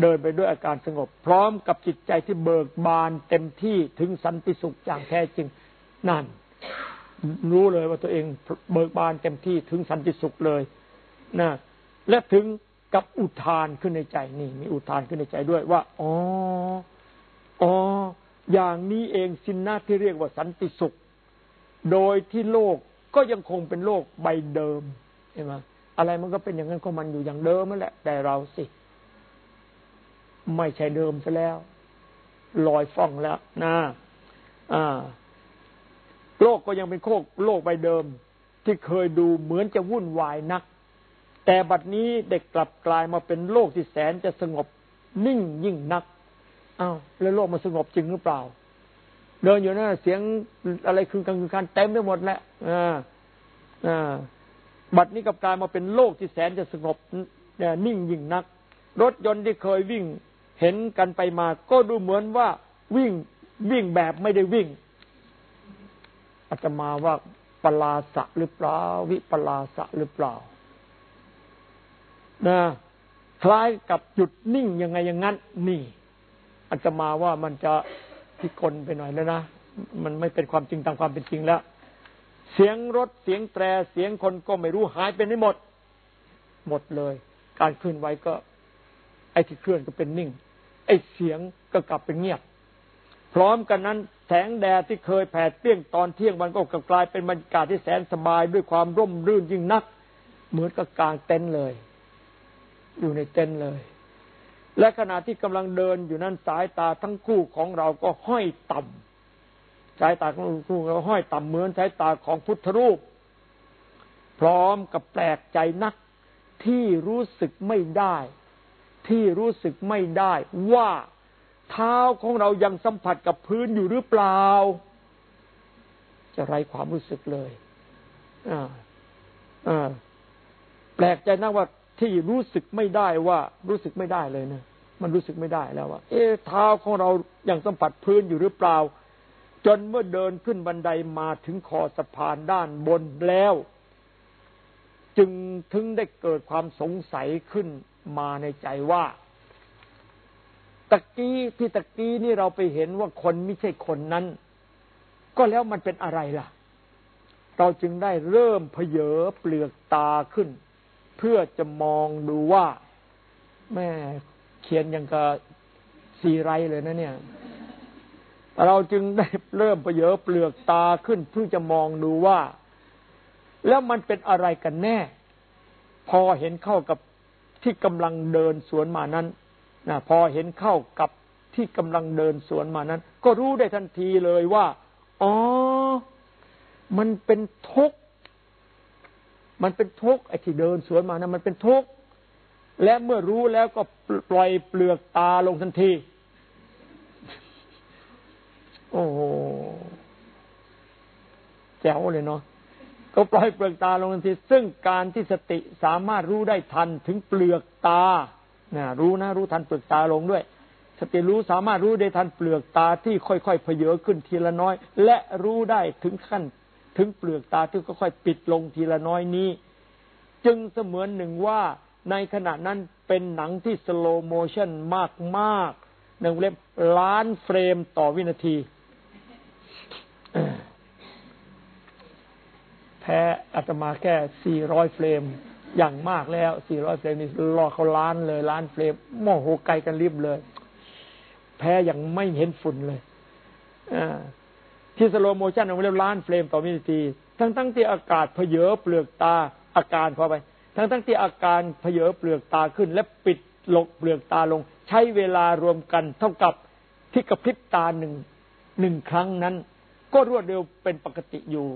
เดินไปด้วยอาการสงบ พร้อมกับจิตใจที่เบิกบานเต็มที่ถึงสันติสุขอย่างแท้จริงนั่น รู้เลยว่าตัวเองเบิกบานเต็มที่ถึงสันติสุขเลยนะและถึงกับอุทานขึ้นในใจนี่ มีอุทานขึ้นในใจด้วยว่าอ๋ออ๋ออย่างนี้เองสินนาที่เรียกว่าสันติสุข โดยที่โลกก็ยังคงเป็นโลกใบเดิมใช่ไหมอะไรมันก็เป็นอย่างนั้นของมันอยู่อย่างเดิมนั่นแหละ แต่เราสิ ไม่ใช่เดิมซะแล้วลอยฟ่องแล้วนะอ่า โลกก็ยังเป็นโคกโลกใบเดิม ที่เคยดูเหมือนจะวุ่นวายนัก แต่บัดนี้เด็กกลับกลายมาเป็นโลกที่แสนจะสงบนิ่งยิ่งนักอ้าวแล้วโลกมันสงบจริงหรือเปล่า เดินอยู่นั่นเสียงอะไรคือกลางคืนการเต็มไปหมดแหล้วอ่าอ่าบัดนี้กับกลายมาเป็นโลกที่แสนจะสงบนิ่งยิ่งนัก รถยนต์ที่เคยวิ่งเห็นกันไปมา ก็ดูเหมือนว่าวิ่งวิ่งแบบไม่ได้วิ่งอาตมาว่าปลาสะหรือเปล่า วิปลาสะหรือเปล่านะคล้ายกับหยุดนิ่งยังไงอย่างนั้น นี่อาตมาว่ามันจะ พิกลไปหน่อยแล้วนะ มันไม่เป็นความจริงตามความเป็นจริงแล้ว เสียงรถเสียงแตรเสียงคนก็ไม่รู้หายไปไม่หมด หมดเลย การเคลื่อนไหวก็ ไอ้ที่เคลื่อนก็เป็นนิ่ง ไอ้เสียงก็กลับไปเงียบ พร้อมกันนั้นแสงแดดที่เคยแผดเปรี้ยงตอนเที่ยงมันก็กลายเป็นบรรยากาศที่แสนสบายด้วยความร่มรื่นยิ่งนัก เหมือนกับกลางเต็นท์เลย อยู่ในเต็นท์เลย และขณะที่กำลังเดินอยู่นั้นสายตาทั้งคู่ของเราก็ห้อยต่ำสายตาของคู่เราห้อยต่ำเหมือนสายตาของพุทธรูป พร้อมกับแปลกใจนักที่รู้สึกไม่ได้ ที่รู้สึกไม่ได้ ว่าเท้าของเรายังสัมผัสกับพื้นอยู่หรือเปล่า จะไรความรู้สึกเลยอ่าอ่าแปลกใจนะว่า ที่รู้สึกไม่ได้ว่ารู้สึกไม่ได้เลยนะมันรู้สึกไม่ได้แล้วว่า เอ๊เท้าของเรายังสัมผัสพื้นอยู่หรือเปล่า จนเมื่อเดินขึ้นบันไดมาถึงคอสะพานด้านบนแล้ว จึงถึงได้เกิดความสงสัยขึ้นมาในใจว่าตะกี้ที่ตะกี้นี่เราไปเห็นว่าคนไม่ใช่คนนั้น ก็แล้วมันเป็นอะไรล่ะ เราจึงได้เริ่มเพเยอเปลือกตาขึ้น เพื่อจะมองดูว่า แม่เขียนยังกับสีไรเลยนะเนี่ย เราจึงได้เริ่มเพเยอเปลือกตาขึ้นเพื่อจะมองดูว่า แล้วมันเป็นอะไรกันแน่ พอเห็นเข้ากับที่กำลังเดินสวนมานั้นนะพอเห็นเข้ากับที่กำลังเดินสวนมานั้น ก็รู้ได้ทันทีเลยว่า อ๋อ มันเป็นทุกข์ มันเป็นทุกข์ไอ้ที่เดินสวนมานะมันเป็นทุกข์และเมื่อรู้แล้วก็ปล่อยเปลือกตาลงทันที โอ้โหแจ๋วเลยเนาะก็ปล่อยเปลือกตาลงทันที ซึ่งการที่สติสามารถรู้ได้ทันถึงเปลือกตานะรู้นะ รู้ทันเปลือกตาลงด้วย สติรู้สามารถรู้ได้ทันเปลือกตาที่ค่อยๆเผยอขึ้นทีละน้อย และรู้ได้ถึงขั้น ถึงเปลือกตาที่ค่อยๆปิดลงทีละน้อยนี้ จึงเสมือนหนึ่งว่าในขณะนั้นเป็นหนังที่ slow motion มากๆหนึ่งเล็บล้านเฟรมต่อวินาทีแพ้อาตมาแค่สี่ร้อยเฟรม อย่างมากแล้วสี่ร้อยเฟรมนี่รอเขาล้านเลย ล้านเฟรมโอ้โหไกลกันลิบเลย แพ้อย่างไม่เห็นฝุ่นเลย อ ที่ slow motion เอาไว้แล้วล้านเฟรมต่อวินาที ทั้งทั้งที่อาการเผยอเปลือกตาอาการพอไป ทั้งทั้งที่อาการเผยอเปลือกตาขึ้น และปิดลงเปลือกตาลง ใช้เวลารวมกัน เท่ากับที่กระพริบตาหนึ่งหนึ่งครั้งนั้น ก็รวดเร็วเป็นปกติอยู่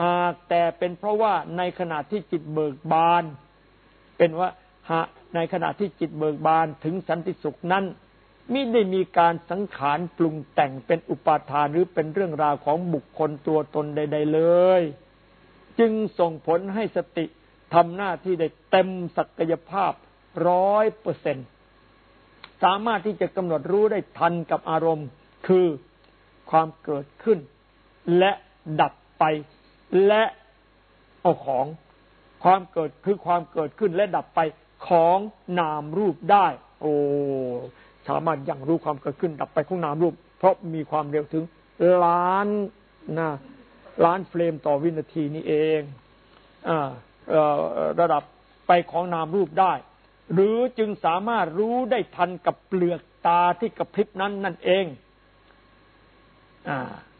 หากแต่เป็นเพราะว่าในขณะที่จิตเบิกบาน เป็นว่าหาในขณะที่จิตเบิกบานถึงสันติสุขนั้น มิได้มีการสังขารปรุงแต่งเป็นอุปาทานหรือเป็นเรื่องราวของบุคคลตัวตนใด ๆ เลย จึงส่งผลให้สติทำหน้าที่ได้เต็มศักยภาพร้อยเปอร์เซ็นสามารถที่จะกำหนดรู้ได้ทันกับอารมณ์ คือความเกิดขึ้น และดับไปและเอาของ ความเกิดคือความเกิดขึ้นและดับไปของนามรูปได้ โอ้ สามารถยังรู้ความเกิดขึ้นดับไปของนามรูป เพราะมีความเร็วถึงล้านนะล้านเฟรมต่อวินาทีนี้เองอระดับไปของนามรูปได้ หรือจึงสามารถรู้ได้ทันกับเปลือกตาที่กระพริบนั้นนั่นเอง อ่า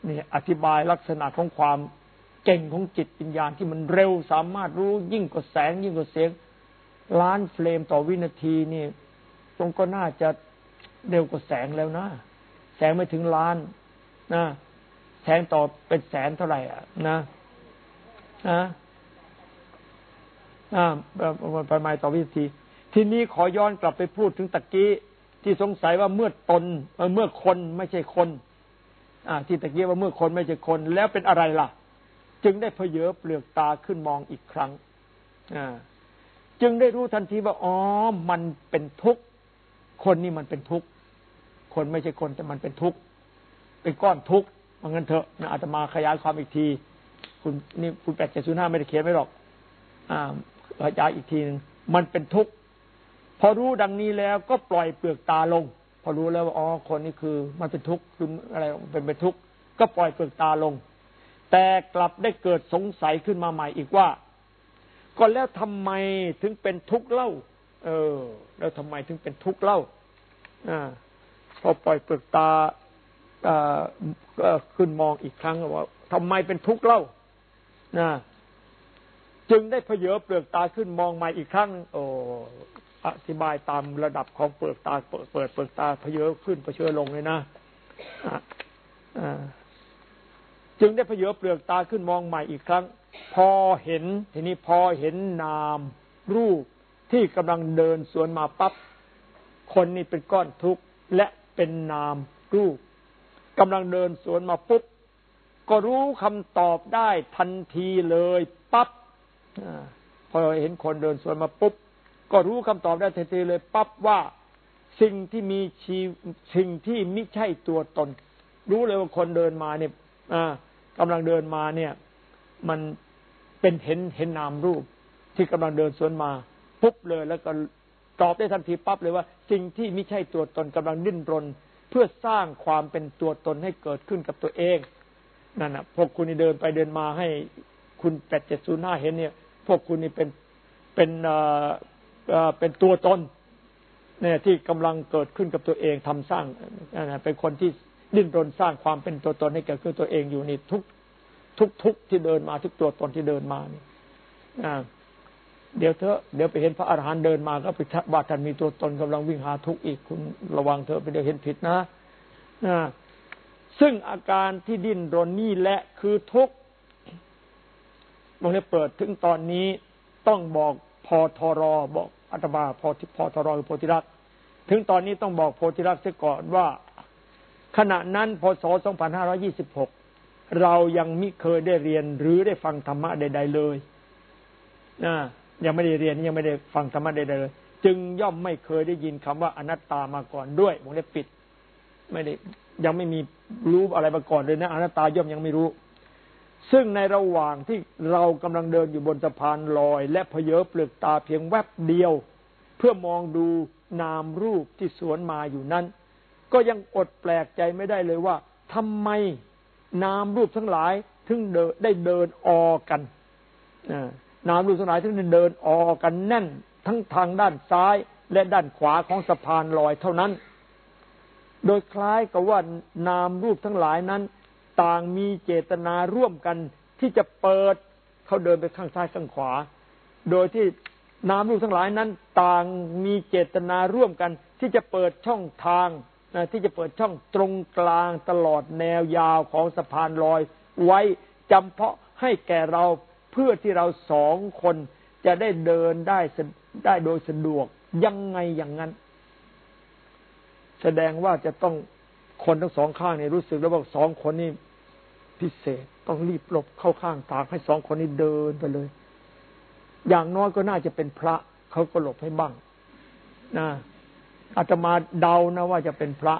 นี่อธิบายลักษณะของความเก่งของจิตวิญญาณที่มันเร็วสามารถรู้ยิ่งกว่าแสงยิ่งกว่าเสียง ล้านเฟรมต่อวินาทีนี่ตรงก็น่าจะ เร็วกว่าแสงแล้วนะ แสงไม่ถึงล้านนะแสงต่อเป็นแสนเท่าไหร่อะนะนะอ่าประมาณต่อวินาทีทีนี้ขอย้อนกลับไปพูดถึงตะกี้ที่สงสัยว่าเมื่อตนเมื่อคนไม่ใช่คน อ่า ที่ตะกี้ว่าเมื่อคนไม่ใช่คน แล้วเป็นอะไรล่ะ จึงได้เพเยอเปลือกตาขึ้นมองอีกครั้ง อ่า จึงได้รู้ทันทีว่าอ๋อมันเป็นทุกข์คนนี่มันเป็นทุกข์ คนไม่ใช่คนแต่มันเป็นทุกข์เป็นก้อนทุกข์มันงั้นเถอะนะอาตมาขยายความอีกที คุณนี่คุณแปดเจ็ดศูนย์ห้าไม่ได้เขียนไว้หรอก อ่าขยายอีกทีหนึ่งมันเป็นทุกข์พอรู้ดังนี้แล้วก็ปล่อยเปลือกตาลง พอรู้แล้วว่าอ๋อคนนี้คือ มันเป็นทุกข์คืออะไรเป็นเป็นทุกข์ก็ปล่อยเปลือกตาลง แต่กลับได้เกิดสงสัยขึ้นมาใหม่อีกว่า ก็แล้วทำไมถึงเป็นทุกข์เล่า เออ แล้วทำไมถึงเป็นทุกข์เล่า อ่า พอปล่อยเปลือกตาขึ้นมองอีกครั้งว่าทำไมเป็นทุกข์เล่านะจึงได้เพเยอเปลือกตาขึ้นมองใหม่อีกครั้ง โอ้อธิบายตามระดับของเปลือกตา เปิดเปิดเปลือกตาเพเยอขึ้นเพเยอลงเลยนะจึงได้เพเยอเปลือกตาขึ้นมองใหม่อีกครั้ง พอเห็นทีนี้พอเห็นนามรูปที่กำลังเดินสวนมาปับ๊บคนนี้เป็นก้อนทุกข์และ เป็นนามรูปกำลังเดินสวนมาปุ๊บ ก็รู้คำตอบได้ทันทีเลยปับ๊บพอเห็นคนเดินสวนมาปุ๊บ ก็รู้คำตอบได้ทันทีเลยปั๊บว่าสิ่งที่มีชีสิ่งที่ไม่ใช่ตัวตน รู้เลยว่าคนเดินมาเนี่ยกำลังเดินมาเนี่ย มันเป็นเห็นเห็นนามรูป ที่กำลังเดินสวนมาปุ๊บเลยแล้วก็ ตอบได้ทันทีปั๊บเลยว่า สิ่งที่ไม่ใช่ตัวตนกำลังดิ้นรน เพื่อสร้างความเป็นตัวตนให้เกิดขึ้นกับตัวเองนั่นนะพวกคุณนี่เดินไปเดินมาให้คุณแปดเจ็ดศูนย์ห้าเห็นเนี่ย พวกคุณนี่เป็นเป็นเอ่อเป็นตัวตนเนี่ยที่กำลังเกิดขึ้นกับตัวเองทำสร้างนะเป็นคนที่ดิ้นรนสร้างความเป็นตัวตนให้เกิดขึ้นตัวเองอยู่นี่ทุกทุกทุกที่เดินมาทุกตัวตนที่เดินมานี่อ่า เดี๋ยวเธอเดี๋ยวไปเห็นพระอรหันต์เดินมาก็ไปว่าท่านมีตัวตนกำลังวิ่งหาทุกข์อีกคุณระวังเธอไปเดี๋ยวเห็นผิดนะนะซึ่งอาการที่ดิ้นรนนี่แหละคือทุกข์มงเล็เปิดถึงตอนนี้ต้องบอกพอทรอบอกอัตมาพอพอทรอคือโพธิรักถึงตอนนี้ต้องบอกโพธิรักเสียก่อนว่า ขณะนั้นพศ 2526 เรายังมิเคยได้เรียนหรือได้ฟังธรรมะใด ๆ เลยนะ ยังไม่ได้เรียนยังไม่ได้ฟังธรรมะใดๆเลย จึงย่อมไม่เคยได้ยินคำว่าอนัตตามาก่อนด้วยวงเล็บปิด ไม่ได้ยังไม่มีรู้อะไรมาก่อนเลยนะอนัตตาย่อมยังไม่รู้ ซึ่งในระหว่างที่เรากำลังเดินอยู่บนสะพานลอย และเพเยอเปลือกตาเพียงแวบเดียว เพื่อมองดูนามรูปที่สวนมาอยู่นั้น ก็ยังอดแปลกใจไม่ได้เลยว่าทำไมนามรูปทั้งหลายถึงเดได้เดินออกัน นามรูปทั้งหลายถึงได้เดินออกันแน่นทั้งทางด้านซ้ายและด้านขวาของสะพานลอยเท่านั้น โดยคล้ายกับว่านามรูปทั้งหลายนั้น ต่างมีเจตนาร่วมกันที่จะเปิดเขาเดินไปข้างซ้ายข้างขวา โดยที่นามรูปทั้งหลายนั้น ต่างมีเจตนาร่วมกัน ที่จะเปิดช่องทางนะที่จะเปิดช่องตรงกลางตลอดแนวยาวของสะพานลอย ไว้จำเพาะให้แก่เรา เพื่อที่เราสองคนจะได้เดินได้ได้โดยสะดวกยังไงอย่างนั้น แสดงว่าจะต้องคนทั้งสองข้างเนี่ยรู้สึกแล้วว่าสองคนนี้พิเศษต้องรีบหลบเข้าข้างทางให้สองคนนี้เดินไปเลย อย่างน้อยก็น่าจะเป็นพระเขาก็หลบให้บ้างนะอาตมาเดานะว่าจะเป็นพระ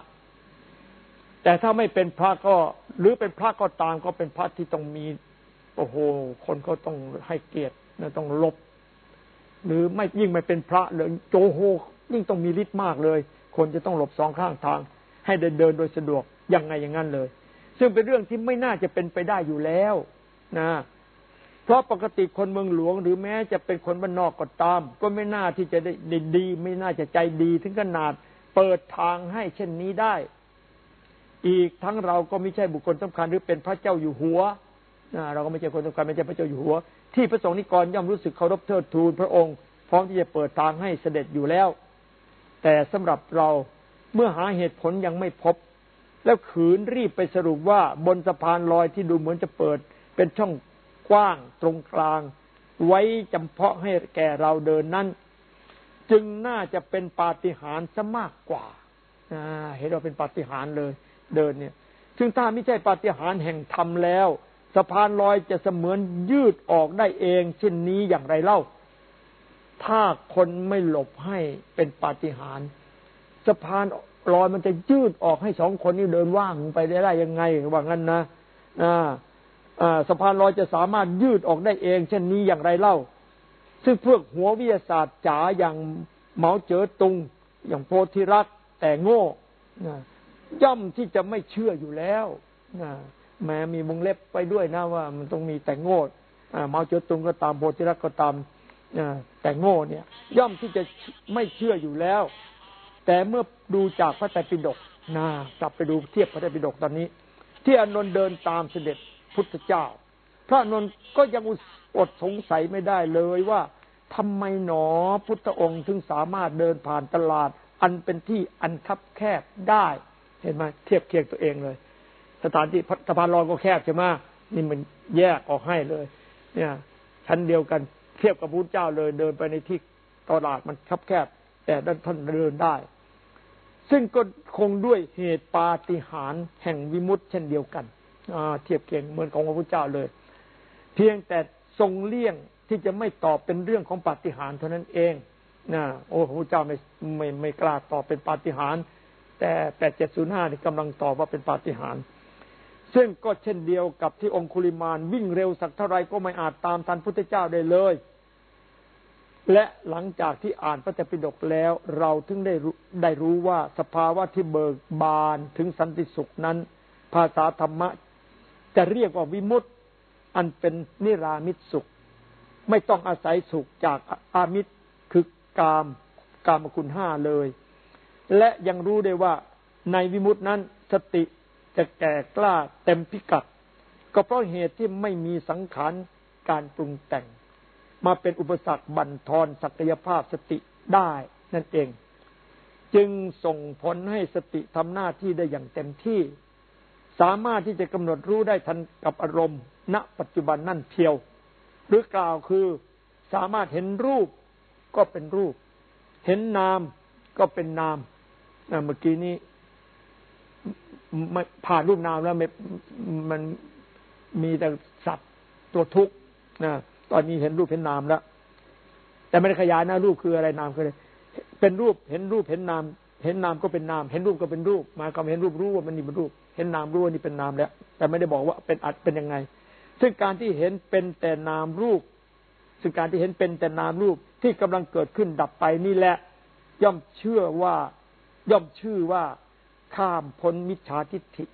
แต่ถ้าไม่เป็นพระก็ หรือเป็นพระก็ตามก็เป็นพระที่ต้องมี โอ้โห คนเขาต้องให้เกียรตินะต้องลบ หรือไม่ยิ่งไม่เป็นพระเลยโจโหยิ่งต้องมีฤทธิ์มากเลย คนจะต้องหลบสองข้างทาง ให้เดินเดินโดยสะดวกยังไงอย่างนั้นเลย ซึ่งเป็นเรื่องที่ไม่น่าจะเป็นไปได้อยู่แล้วนะเพราะปกติคนเมืองหลวง หรือแม้จะเป็นคนบ้านนอกก็ตาม ก็ไม่น่าที่จะได้ดี ไม่น่าจะใจดีถึงขนาดเปิดทางให้เช่นนี้ได้ อีกทั้งเราก็ไม่ใช่บุคคลสำคัญหรือเป็นพระเจ้าอยู่หัว เราก็ไม่ใช่คนสำคัญไม่ใช่พระเจ้าอยู่หัว ที่พระสงฆ์นิกรย่อมรู้สึกเคารพเทิดทูนพระองค์ พร้อมที่จะเปิดทางให้เสด็จอยู่แล้ว แต่สำหรับเราเมื่อหาเหตุผลยังไม่พบ แล้วขืนรีบไปสรุปว่าบนสะพานลอยที่ดูเหมือนจะเปิด เป็นช่องกว้างตรงกลาง ไว้จำเพาะให้แก่เราเดินนั้น จึงน่าจะเป็นปาฏิหาริย์ซะมากกว่าเห็นเราเป็นปาฏิหาริย์เลยเดินเนี่ยซึ่งถ้าไม่ใช่ปาฏิหาริย์แห่งธรรมแล้ว สะพานลอยจะเสมือนยืดออกได้เองเช่นนี้อย่างไรเล่า ถ้าคนไม่หลบให้เป็นปาฏิหาริย์สะพานลอยมันจะยืดออกให้สองคนนี้เดินว่างไปได้ได้ยังไงว่างั้นนะสะพานลอยจะสามารถยืดออกได้เอง เช่นนี้อย่างไรเล่า ซึ่งพวกหัววิทยาศาสตร์จ๋าอย่างเหมาเจ๋อตุง อย่างโพธิรักแต่โง่ย่อมที่จะไม่เชื่ออยู่แล้ว แม้มีวงเล็บไปด้วยนะว่า มันต้องมีแต่งโง่เมาเจ๋อตุงก็ตามโพธิรักก็ตามแต่งโง่เนี่ย ย่อมที่จะไม่เชื่ออยู่แล้ว แต่เมื่อดูจากพระไตรปิฎกนะกลับไปดูเทียบพระไตรปิฎกตอนนี้ ที่อนนท์เดินตามเสด็จพุทธเจ้า พระอนนท์ก็ยังอดสงสัยไม่ได้เลยว่าทำไมหนอพุทธองค์ถึงสามารถเดินผ่านตลาด อันเป็นที่อันคับแคบได้ เห็นไหมเทียบเคียงตัวเองเลย สถานที่สะพานลอยก็แคบใช่ไหมนี่มันแยกออกให้เลย เนี่ย ชั้นเดียวกันเทียบกับพระเจ้าเลย เดินไปในที่ตลาดมันคับแคบ แต่ด้านท่านเดินได้ ซึ่งก็คงด้วยเหตุปาฏิหาริย์แห่งวิมุติเช่นเดียวกันเทียบเคียงเหมือนของพระพุทธเจ้าเลย เพียงแต่ทรงเลี่ยงที่จะไม่ตอบเป็นเรื่องของปาฏิหาริย์เท่านั้นเองนะโอ้พระพุทธเจ้าไม่ไม่ไม่กล้าตอบเป็นปาฏิหาริย์แต่แปดเจ็ดศูนย์ห้านี่กำลังตอบว่าเป็นปาฏิหาริย์ ซึ่งก็เช่นเดียวกับที่องคุลิมานวิ่งเร็วสักเท่าไรก็ไม่อาจตามทันพุทธเจ้าได้เลย และหลังจากที่อ่านพระเจ้าปิฎกแล้ว เราถึงได้ได้รู้ว่าสภาวะที่เบิกบานถึงสันติสุขนั้น ภาษาธรรมะจะเรียกว่าวิมุตติอันเป็นนิรามิตสุข ไม่ต้องอาศัยสุขจากอามิตรคือกามกามคุณห้าเลย และยังรู้ได้ว่าในวิมุตตินั้นสติ จะแก่กล้าเต็มพิกัด ก็เพราะเหตุที่ไม่มีสังขารการปรุงแต่ง มาเป็นอุปสรรคบั่นทอนศักยภาพสติได้นั่นเอง จึงส่งผลให้สติทำหน้าที่ได้อย่างเต็มที่ สามารถที่จะกำหนดรู้ได้ทันกับอารมณ์ ณ ปัจจุบันนั่นเพียว หรือกล่าวคือสามารถเห็นรูปก็เป็นรูป เห็นนามก็เป็นนามเมื่อกี้นี้ ผ่านรูปนามแล้วมันมีแต่สัตว์ตัวทุกข์นะตอนนี้เห็นรูปเห็นนามแล้ว แต่ไม่ได้ขยายนะรูปคืออะไรนามคืออะไรเป็นรูปเห็นรูปเห็นนาม เห็นนามก็เป็นนาม เห็นรูปก็เป็นรูปหมายความเห็นรูปรู้ว่ามันนี่เป็นรูป เห็นนามรู้ว่านี่เป็นนามแล้ว แต่ไม่ได้บอกว่าเป็นอัดเป็นยังไง ซึ่งการที่เห็นเป็นแต่นามรูป ซึ่งการที่เห็นเป็นแต่นามรูปที่กำลังเกิดขึ้นดับไปนี่แหละ ย่อมเชื่อว่าย่อมชื่อว่า ข้ามพ้นมิจฉาทิฏฐิ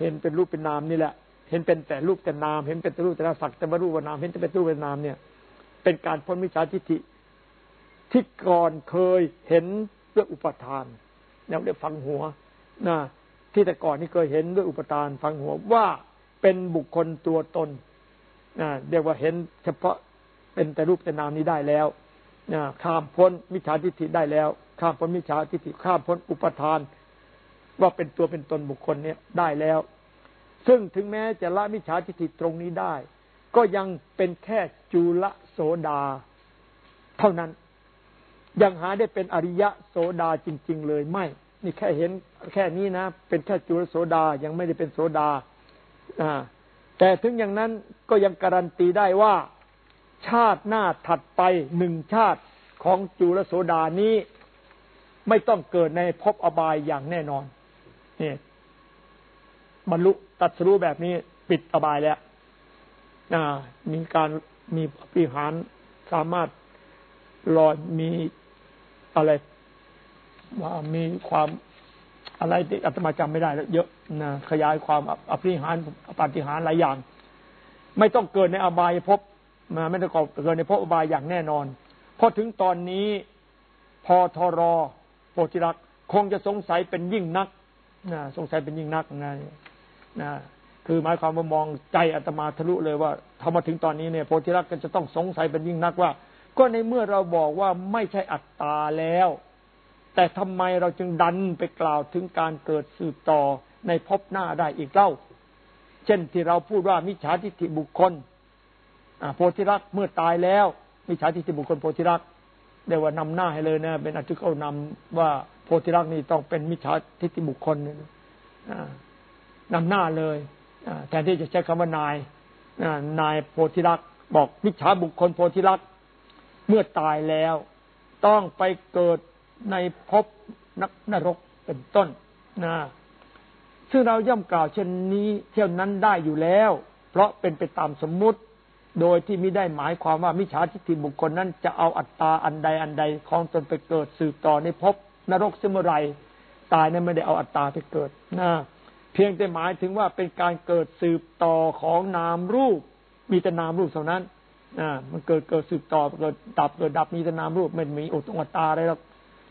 เห็นเป็นรูปเป็นนามนี่แหละ เห็นเป็นแต่รูปแต่นาม เห็นเป็นแต่รูปแต่นามสักแต่ว่ารูปว่านาม เห็นแต่เป็นรูปเป็นนามเนี่ย เป็นการพ้นมิจฉาทิฏฐิที่ก่อนเคยเห็นด้วยอุปทานเนี่ยเรียกฟังหัวนะที่แต่ก่อนนี่เคยเห็นด้วยอุปทานฟังหัวว่าเป็นบุคคลตัวตนนะเรียกว่าเห็นเฉพาะเป็นแต่รูปแต่นามนี้ได้แล้วนะข้ามพ้นมิจฉาทิฏฐิได้แล้ว ข้ามพ้นมิจฉาทิฏฐิข้ามพ้นอุปทาน ว่าเป็นตัวเป็นตนบุคคลเนี่ยได้แล้ว ซึ่งถึงแม้จะละมิจฉาทิฏฐิตรงนี้ได้ ก็ยังเป็นแค่จุลโสดา เท่านั้น ยังหาได้เป็นอริยะโสดาจริง ๆ เลยไม่ นี่แค่เห็นแค่นี้นะ เป็นแค่จุลโสดายังไม่ได้เป็นโสดาแต่ถึงอย่างนั้นก็ยังการันตีได้ว่า ชาติหน้าถัดไปหนึ่งชาติของจุลโสดานี้ ไม่ต้องเกิดในภพอบายอย่างแน่นอน นี่บรรลุตัดสู้แบบนี้ปิดอบายแล้วมีการมีปิหารสามารถลอยมีอะไรว่ามีความอะไรที่อาตมาจำไม่ได้แล้วเยอะนะขยายความอภิหารปฏิหารหลายอย่าง ไม่ต้องเกิดในอบายภพมาไม่ต้องเกิดในภพอบายอย่างแน่นอนพอถึงตอนนี้พอทรโพธิรักคงจะสงสัยเป็นยิ่งนัก นะสงสัยเป็นยิ่งนักนะนะคือหมายความว่ามองใจอาตมาทะลุเลยว่าทำมาถึงตอนนี้เนี่ยโพธิรักก็จะต้องสงสัยเป็นยิ่งนักว่า ก็ในเมื่อเราบอกว่าไม่ใช่อัตตาแล้ว แต่ทำไมเราจึงดันไปกล่าวถึงการเกิดสืบต่อในภพหน้าได้อีกเล่า เช่นที่เราพูดว่ามิจฉาทิฏฐิบุคคลโพธิรักเมื่อตายแล้วมิจฉาทิฏฐิบุคคลโพธิรักเรียกว่านำหน้าให้เลยนะเป็นอธิเขานำว่า โพธิรักษ์นี่ต้องเป็นมิจฉาทิฏฐิบุคคลนำหน้าเลยแทนที่จะใช้คำว่านายนายโพธิรักษ์บอกมิจฉาบุคคลโพธิรักษ์เมื่อตายแล้ว ต้องไปเกิดในภพนักนรกเป็นต้นนะซึ่งเราย่อมกล่าวเช่นนี้เท่านั้นได้อยู่แล้ว เพราะเป็นไปตามสมมุติ โดยที่ไม่ได้หมายความว่ามิจฉาทิฏฐิบุคคลนั้นจะเอาอัตตาอันใดอันใดของตนไปเกิดสืบต่อในภพ นรกเสมอไรตายนั้นไม่ได้เอาอัตตาไปเกิดนะเพียงแต่หมายถึงว่าเป็นการเกิดสืบต่อของนามรูป มีแต่นามรูปเท่านั้นอ่ามันเกิดเกิดสืบต่อเกิดดับเกิดดับมีแต่นามรูปไม่มีอุตตตาอะไรหรอก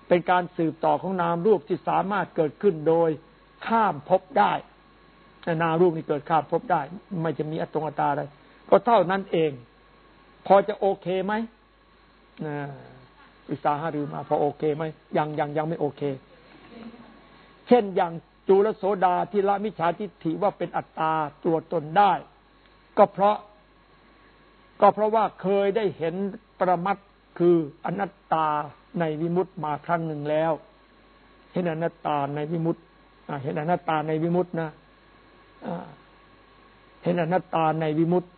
เป็นการสืบต่อของนามรูปที่สามารถเกิดขึ้นโดยข้ามภพได้นามรูปนี่เกิดข้ามภพได้ ไม่จะมีอัตตงอัตตาอะไรก็เท่านั้นเอง พอจะโอเคไหมนะ อิสาหารือมา พอโอเคไหมยังยังยังไม่โอเค เช่นอย่างจุลโสดาที่ละมิจฉาทิฏฐิว่าเป็นอัตตาตัวตนได้ ก็เพราะ ก็เพราะว่าเคยได้เห็นประมัดคืออนัตตาในวิมุตต์มาครั้งหนึ่งแล้ว เห็นอนัตตาในวิมุตต์เห็นอนัตตาในวิมุตต์นะเห็นอนัตตาในวิมุตต์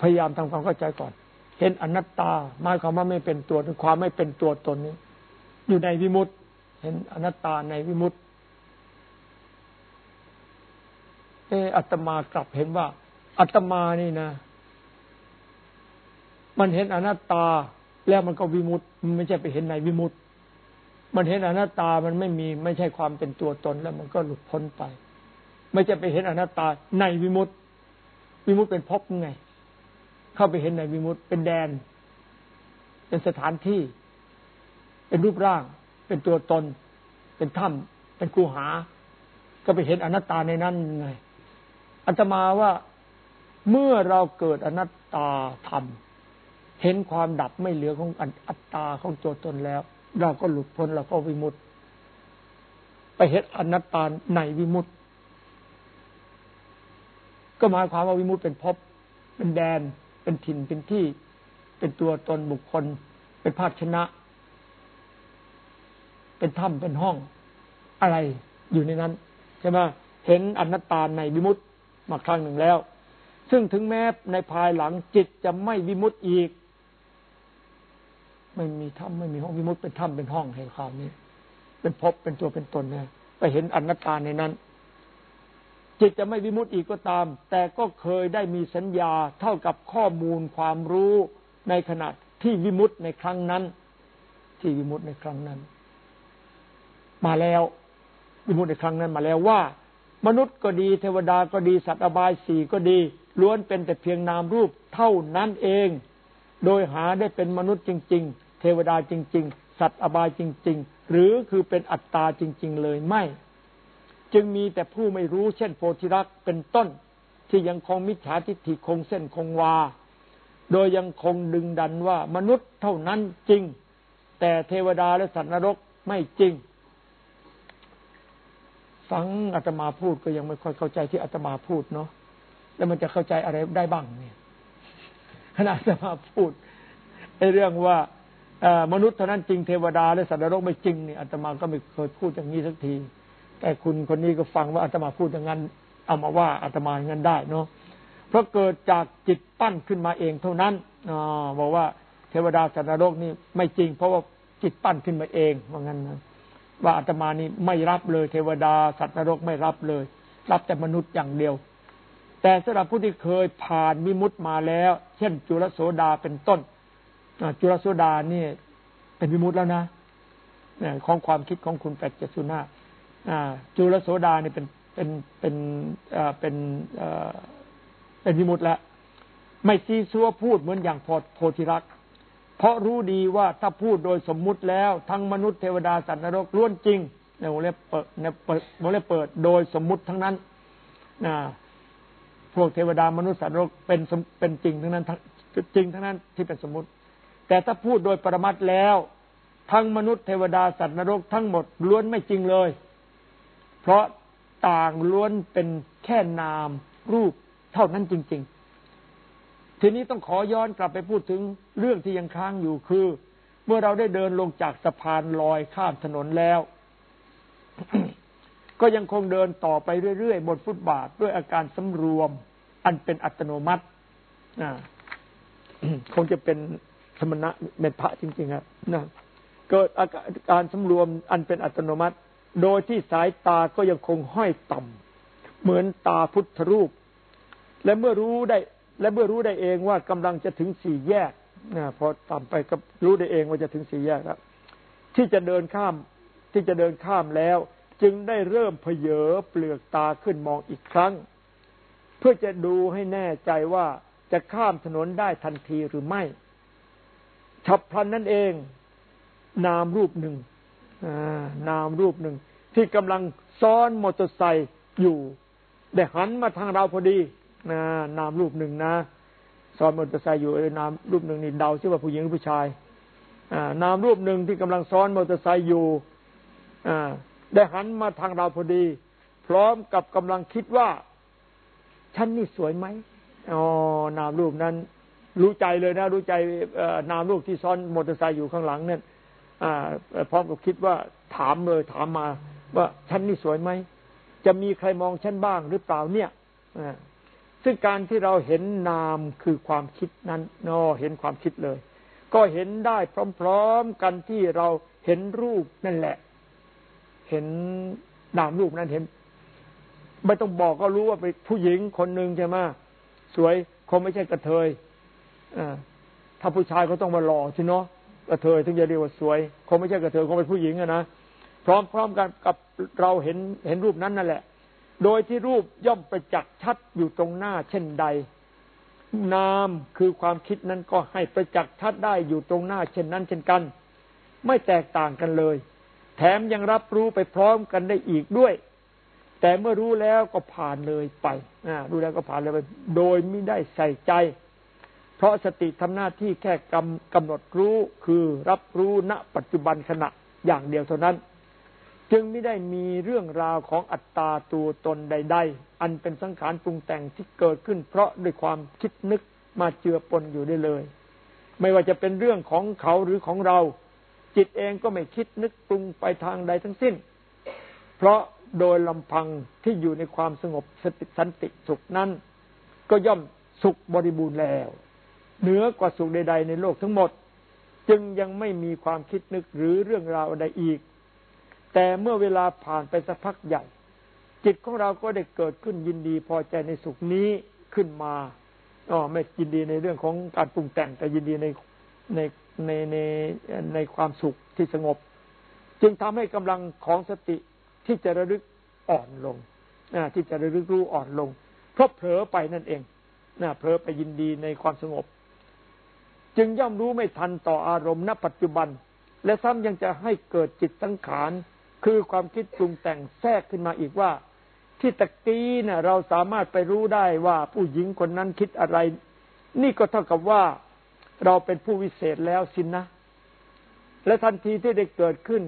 พยายามทำความเข้าใจก่อน เห็นอนัตตาหมายความว่าไม่เป็นตัวความไม่เป็นตัวตนนี้ อยู่ในวิมุตต์เห็นอนัตตาในวิมุตต์เอออัตมากลับเห็นว่า อัตมานี่นะ มันเห็นอนัตตาแล้วมันก็วิมุตต์มันไม่ใช่ไปเห็นในวิมุตต์มันเห็นอนัตตามันไม่มีไม่ใช่ความเป็นตัวตนแล้วมันก็หลุดพ้นไป ไม่จะไปเห็นอนัตตาในวิมุตติ วิมุตติเป็นภพไง เข้าไปเห็นในวิมุตเป็นแดน เป็นสถานที่ เป็นรูปร่าง เป็นตัวตน เป็นถ้ำเป็นคูหา ก็ไปเห็นอนัตตาในนั้นไงอัตมาว่าเมื่อเราเกิดอนัตตาธรรม เห็นความดับไม่เหลือของอัตตาของตัวตนแล้ว เราก็หลุดพ้นเราก็วิมุตต์ไปเห็นอนัตตาในวิมุตต์ก็หมายความว่าวิมุตต์เป็นภพเป็นแดน เป็นถิ่นเป็นที่ เป็นตัวตนบุคคล เป็นภาชนะ เป็นถ้ำเป็นห้อง อะไรอยู่ในนั้นใช่ไหมเห็นอนัตตาในวิมุตต์มาครั้งหนึ่งแล้ว ซึ่งถึงแม้ในภายหลังจิตจะไม่วิมุตต์อีก ไม่มีถ้ำไม่มีห้องวิมุตต์เป็นถ้ำเป็นห้องให้ความนี้ เป็นภพเป็นตัวเป็นตนเนี่ยไปเห็นอนัตตาในนั้น จิตจะไม่วิมุตต์อีกก็ตาม แต่ก็เคยได้มีสัญญาเท่ากับข้อมูลความรู้ในขณะที่วิมุตต์ในครั้งนั้น ที่วิมุตต์ในครั้งนั้น มาแล้ววิมุตติในครั้งนั้นมาแล้วว่า มนุษย์ก็ดีเทวดาก็ดีสัตว์อบายสี่ก็ดี ล้วนเป็นแต่เพียงนามรูปเท่านั้นเอง โดยหาได้เป็นมนุษย์จริง ๆ เทวดาจริง ๆ สัตว์อบายจริง ๆ หรือคือเป็นอัตตาจริง ๆ เลยไม่ จึงมีแต่ผู้ไม่รู้เช่นโพธิรักเป็นต้น ที่ยังคงมิจฉาทิฏฐิคงเส้นคงวา โดยยังคงดึงดันว่ามนุษย์เท่านั้นจริง แต่เทวดาและสัตว์นรกไม่จริง ฟังอาตมาพูดก็ยังไม่ค่อยเข้าใจที่อาตมาพูดเนาะแล้วมันจะเข้าใจอะไรได้บ้างเนี่ยขณะอาตมาพูดไอ้เรื่องว่ามนุษย์เท่านั้นจริงเทวดาและสัตว์นรกไม่จริงเนี่ยอาตมาก็ไม่เคยพูดอย่างนี้สักที แต่คุณคนนี้ก็ฟังว่าอาตมาพูดอย่างนั้นเอามาว่าอาตมาอย่างนั้นได้เนาะเพราะเกิดจากจิตปั้นขึ้นมาเองเท่านั้นอบอกว่าเทวดาสัตว์นรกนี่ไม่จริง เพราะว่าจิตปั้นขึ้นมาเองว่างั้นนะว่าอาตมานี่ไม่รับเลย เทวดาสัตว์นรกไม่รับเลย รับแต่มนุษย์อย่างเดียว แต่สำหรับผู้ที่เคยผ่านมิมุตมาแล้ว เช่น จุลโสดาเป็นต้นจุลโสดานี่เป็นมิมุตแล้วนะของความคิดของคุณแปดเจสุนา จุลโสดาเนี่ยเป็นเป็นเป็นเป็นเป็นมิมุตแล้วไม่ซีซัวพูดเหมือนอย่างโพธิรัก เพราะรู้ดีว่าถ้าพูดโดยสมมุติแล้วทั้งมนุษย์เทวดาสัตว์นรกล้วนจริงในวงเล็บเปิดในวงเล็บเปิดโดยสมมุติทั้งนั้นนะพวกเทวดามนุษย์สัตว์นรกเป็นเป็นจริงทั้งนั้นจริงทั้งนั้นที่เป็นสมมุติ แต่ถ้าพูดโดยปรมัตแล้ว ทั้งมนุษย์เทวดาสัตว์นรกทั้งหมดล้วนไม่จริงเลย เพราะต่างล้วนเป็นแค่นามรูปเท่านั้นจริง ๆ ทีนี้ต้องขอย้อนกลับไปพูดถึงเรื่องที่ยังค้างอยู่คือ เมื่อเราได้เดินลงจากสะพานลอยข้ามถนนแล้ว ก็ยังคงเดินต่อไปเรื่อยๆบนฟุตบาทด้วยอาการสำรวม อันเป็นอัตโนมัติคงจะเป็นสมณะเมตพระจริงๆครับนะเกิดอาการสำรวมอันเป็นอัตโนมัติ โดยที่สายตาก็ยังคงห้อยต่ำเหมือนตาพุทธรูป และเมื่อรู้ได้ และเมื่อรู้ได้เองว่ากำลังจะถึงสี่แยกนะพอต่ำไปก็รู้ได้เองว่าจะถึงสี่แยกแล้วที่จะเดินข้ามที่จะเดินข้ามแล้ว จึงได้เริ่มเพเยอเปลือกตาขึ้นมองอีกครั้ง เพื่อจะดูให้แน่ใจว่าจะข้ามถนนได้ทันทีหรือไม่ฉับพลันนั่นเอง นามรูปหนึ่ง นามรูปหนึ่ง ที่กำลังซ้อนมอเตอร์ไซค์อยู่ได้หันมาทางเราพอดีนะนามรูปหนึ่งนะซ้อนมอเตอร์ไซค์อยู่นามรูปหนึ่งนี่เดาชื่อว่าผู้หญิงหรือผู้ชายนามรูปหนึ่งที่กำลังซ้อนมอเตอร์ไซค์อยู่ได้หันมาทางเราพอดี พร้อมกับกำลังคิดว่าฉันนี่สวยไหมอ๋อนามรูปนั้น รู้ใจเลยนะ รู้ใจนามรูปที่ซ้อนมอเตอร์ไซค์อยู่ข้างหลังเนี่ย พร้อมกับคิดว่าถามเลยถามมา ว่าฉันนี่สวยไหม จะมีใครมองฉันบ้างหรือเปล่าเนี่ยซึ่งการที่เราเห็นนามคือความคิดนั้นนอเห็นความคิดเลย ก็เห็นได้พร้อมๆกันที่เราเห็นรูปนั่นแหละ เห็นนามรูปนั้นเห็น ไม่ต้องบอกก็รู้ว่าเป็นผู้หญิงคนหนึ่งใช่ไหมสวยคงไม่ใช่กระเทยอถ้าผู้ชายก็ต้องมาหล่อสิเนาะ กระเทยถึงจะเรียกว่าสวย คงไม่ใช่กระเทยคงเป็นผู้หญิงอะนะพร้อมๆกันกับเราเห็นเห็นรูปนั้นนั่นแหละ โดยที่รูปย่อมประจักษ์ชัดอยู่ตรงหน้า เช่นใด นามคือความคิดนั้นก็ให้ประจักษ์ชัดได้อยู่ตรงหน้า เช่นนั้น เช่นกัน ไม่แตกต่างกันเลย แถมยังรับรู้ไปพร้อมกันได้อีกด้วย แต่เมื่อรู้แล้วก็ผ่านเลยไปรู้แล้วก็ผ่านเลยไป โดยไม่ได้ใส่ใจ เพราะสติทำหน้าที่แค่กำกำหนดรู้คือรับรู้ณปัจจุบันขณะอย่างเดียวเท่านั้น จึงไม่ได้มีเรื่องราวของอัตตาตัวตนใด ๆ อันเป็นสังขารปรุงแต่งที่เกิดขึ้น เพราะด้วยความคิดนึกมาเจือปนอยู่ได้เลย ไม่ว่าจะเป็นเรื่องของเขาหรือของเรา จิตเองก็ไม่คิดนึกปรุงไปทางใดทั้งสิ้น เพราะโดยลำพังที่อยู่ในความสงบสติสันติสุขนั้น ก็ย่อมสุขบริบูรณ์แล้ว เหนือกว่าสุขใด ๆ ในโลกทั้งหมด จึงยังไม่มีความคิดนึกหรือเรื่องราวใดอีก แต่เมื่อเวลาผ่านไปสักพักใหญ่ จิตของเราก็ได้เกิดขึ้นยินดีพอใจในสุขนี้ขึ้นมาอ๋อไม่ยินดีในเรื่องของการปรุงแต่งแต่ยินดีในในในในในความสุขที่สงบ จึงทำให้กำลังของสติที่จะระลึกอ่อนลงที่จะระลึกรู้อ่อนลงเพราะเผลอไปนั่นเองนะเผลอไปยินดีในความสงบ จึงย่อมรู้ไม่ทันต่ออารมณ์ณปัจจุบัน และซ้ำยังจะให้เกิดจิตสังขาร คือความคิดปรุงแต่งแทรกขึ้นมาอีกว่า ที่ตะกี้นะ่ะเราสามารถไปรู้ได้ว่าผู้หญิงคนนั้นคิดอะไร นี่ก็เท่ากับว่าเราเป็นผู้วิเศษแล้วสินนะ และทันทีที่ได้เกิดขึ้น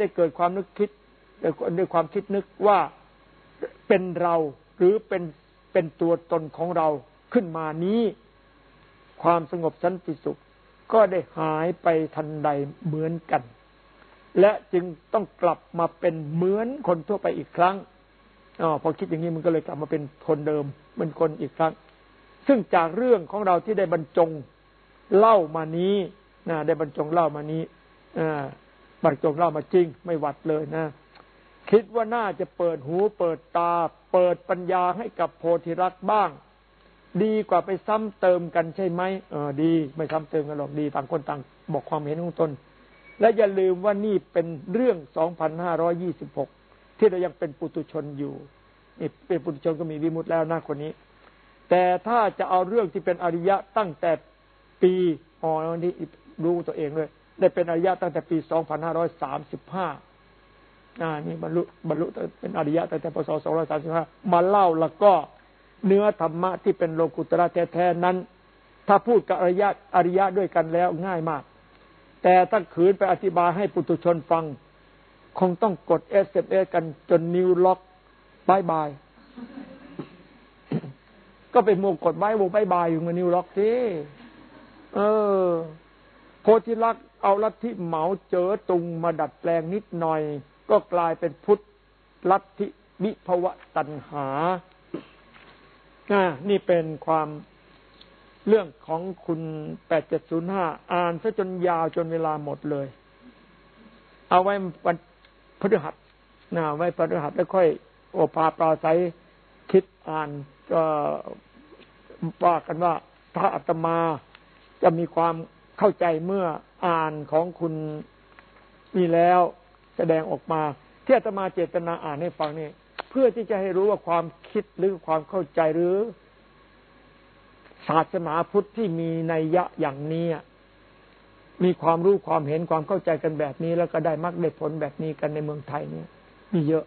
ได้เกิดความนึกคิดด้วยความคิดนึกว่าเป็นเราหรือเป็นเป็นตัวตนของเราขึ้นมานี้ ความสงบสันติสุข ก็ได้หายไปทันใดเหมือนกัน และจึงต้องกลับมาเป็นเหมือนคนทั่วไปอีกครั้งอพอคิดอย่างนี้มันก็เลยกลับมาเป็นคนเดิมเป็นคนอีกครั้ง ซึ่งจากเรื่องของเราที่ได้บรรจงเล่ามานี้นะได้บรรจงเล่ามานี้บรรจงเล่ามาจริง ไม่หวัดเลยนะคิดว่าน่าจะเปิดหูเปิดตา เปิดปัญญาให้กับโพธิรักบ้าง ดีกว่าไปซ้ำเติมกันใช่ไหมเออดี ไม่ซ้ำเติมกันหรอกดีต่างคนต่างบอกความเห็นของตน และอย่าลืมว่านี่เป็นเรื่อง 2,526 ที่เรายังเป็นปุตุชนอยู่นี่เป็นปุตุชนก็มีวิมุตแล้วหน้าคนนี้ แต่ถ้าจะเอาเรื่องที่เป็นอริยะตั้งแต่ปีอ๋อนี่รู้ตัวเองเลยได้เป็นอริยะตั้งแต่ปี 2535อ่านี่บรรลุบรรลุเป็นอริยะตั้งแต่พศสองร้อยสามสิบห้ามาเล่าแล้วก็ เนื้อธรรมะที่เป็นโลกุตระแท้ๆนั้น ถ้าพูดกับอริยะอริยะด้วยกันแล้วง่ายมาก แต่ถ้าขืนไปอธิบายให้ปุถุชนฟัง คงต้องกด SMS กันจนนิ้วล็อก bye bye ก็เป็นโมกดไม้โมบายบายอยู่กับนิ้วล็อกสิเออ โพธิลักษ์เอาลัทธิเหมาเจอตุงมาดัดแปลงนิดหน่อย ก็กลายเป็นพุทธลัทธิวิภวะตัณหา อ่านี่เป็นความเรื่องของคุณแปดเจ็ดศูนย์ห้าอ่านซะจนยาวจนเวลาหมดเลย เอาไว้วันพฤหัสนะไว้พฤหัสแล้วค่อย โอภาปราศัยคิดอ่านก็ว่ากันว่าถ้าอาตมาจะมีความเข้าใจเมื่ออ่านของคุณมีแล้วแสดงออกมา ที่อาตมาเจตนาอ่านให้ฟังนี่ พื่อที่จะให้รู้ว่าความคิดหรือความเข้าใจหรือ ศาสนาพุทธที่มีนัยยะอย่างนี้มีความรู้ความเห็นความเข้าใจกันแบบนี้ แล้วก็ได้มรรคได้ผลแบบนี้กันในเมืองไทยเนี่ย มีเยอะ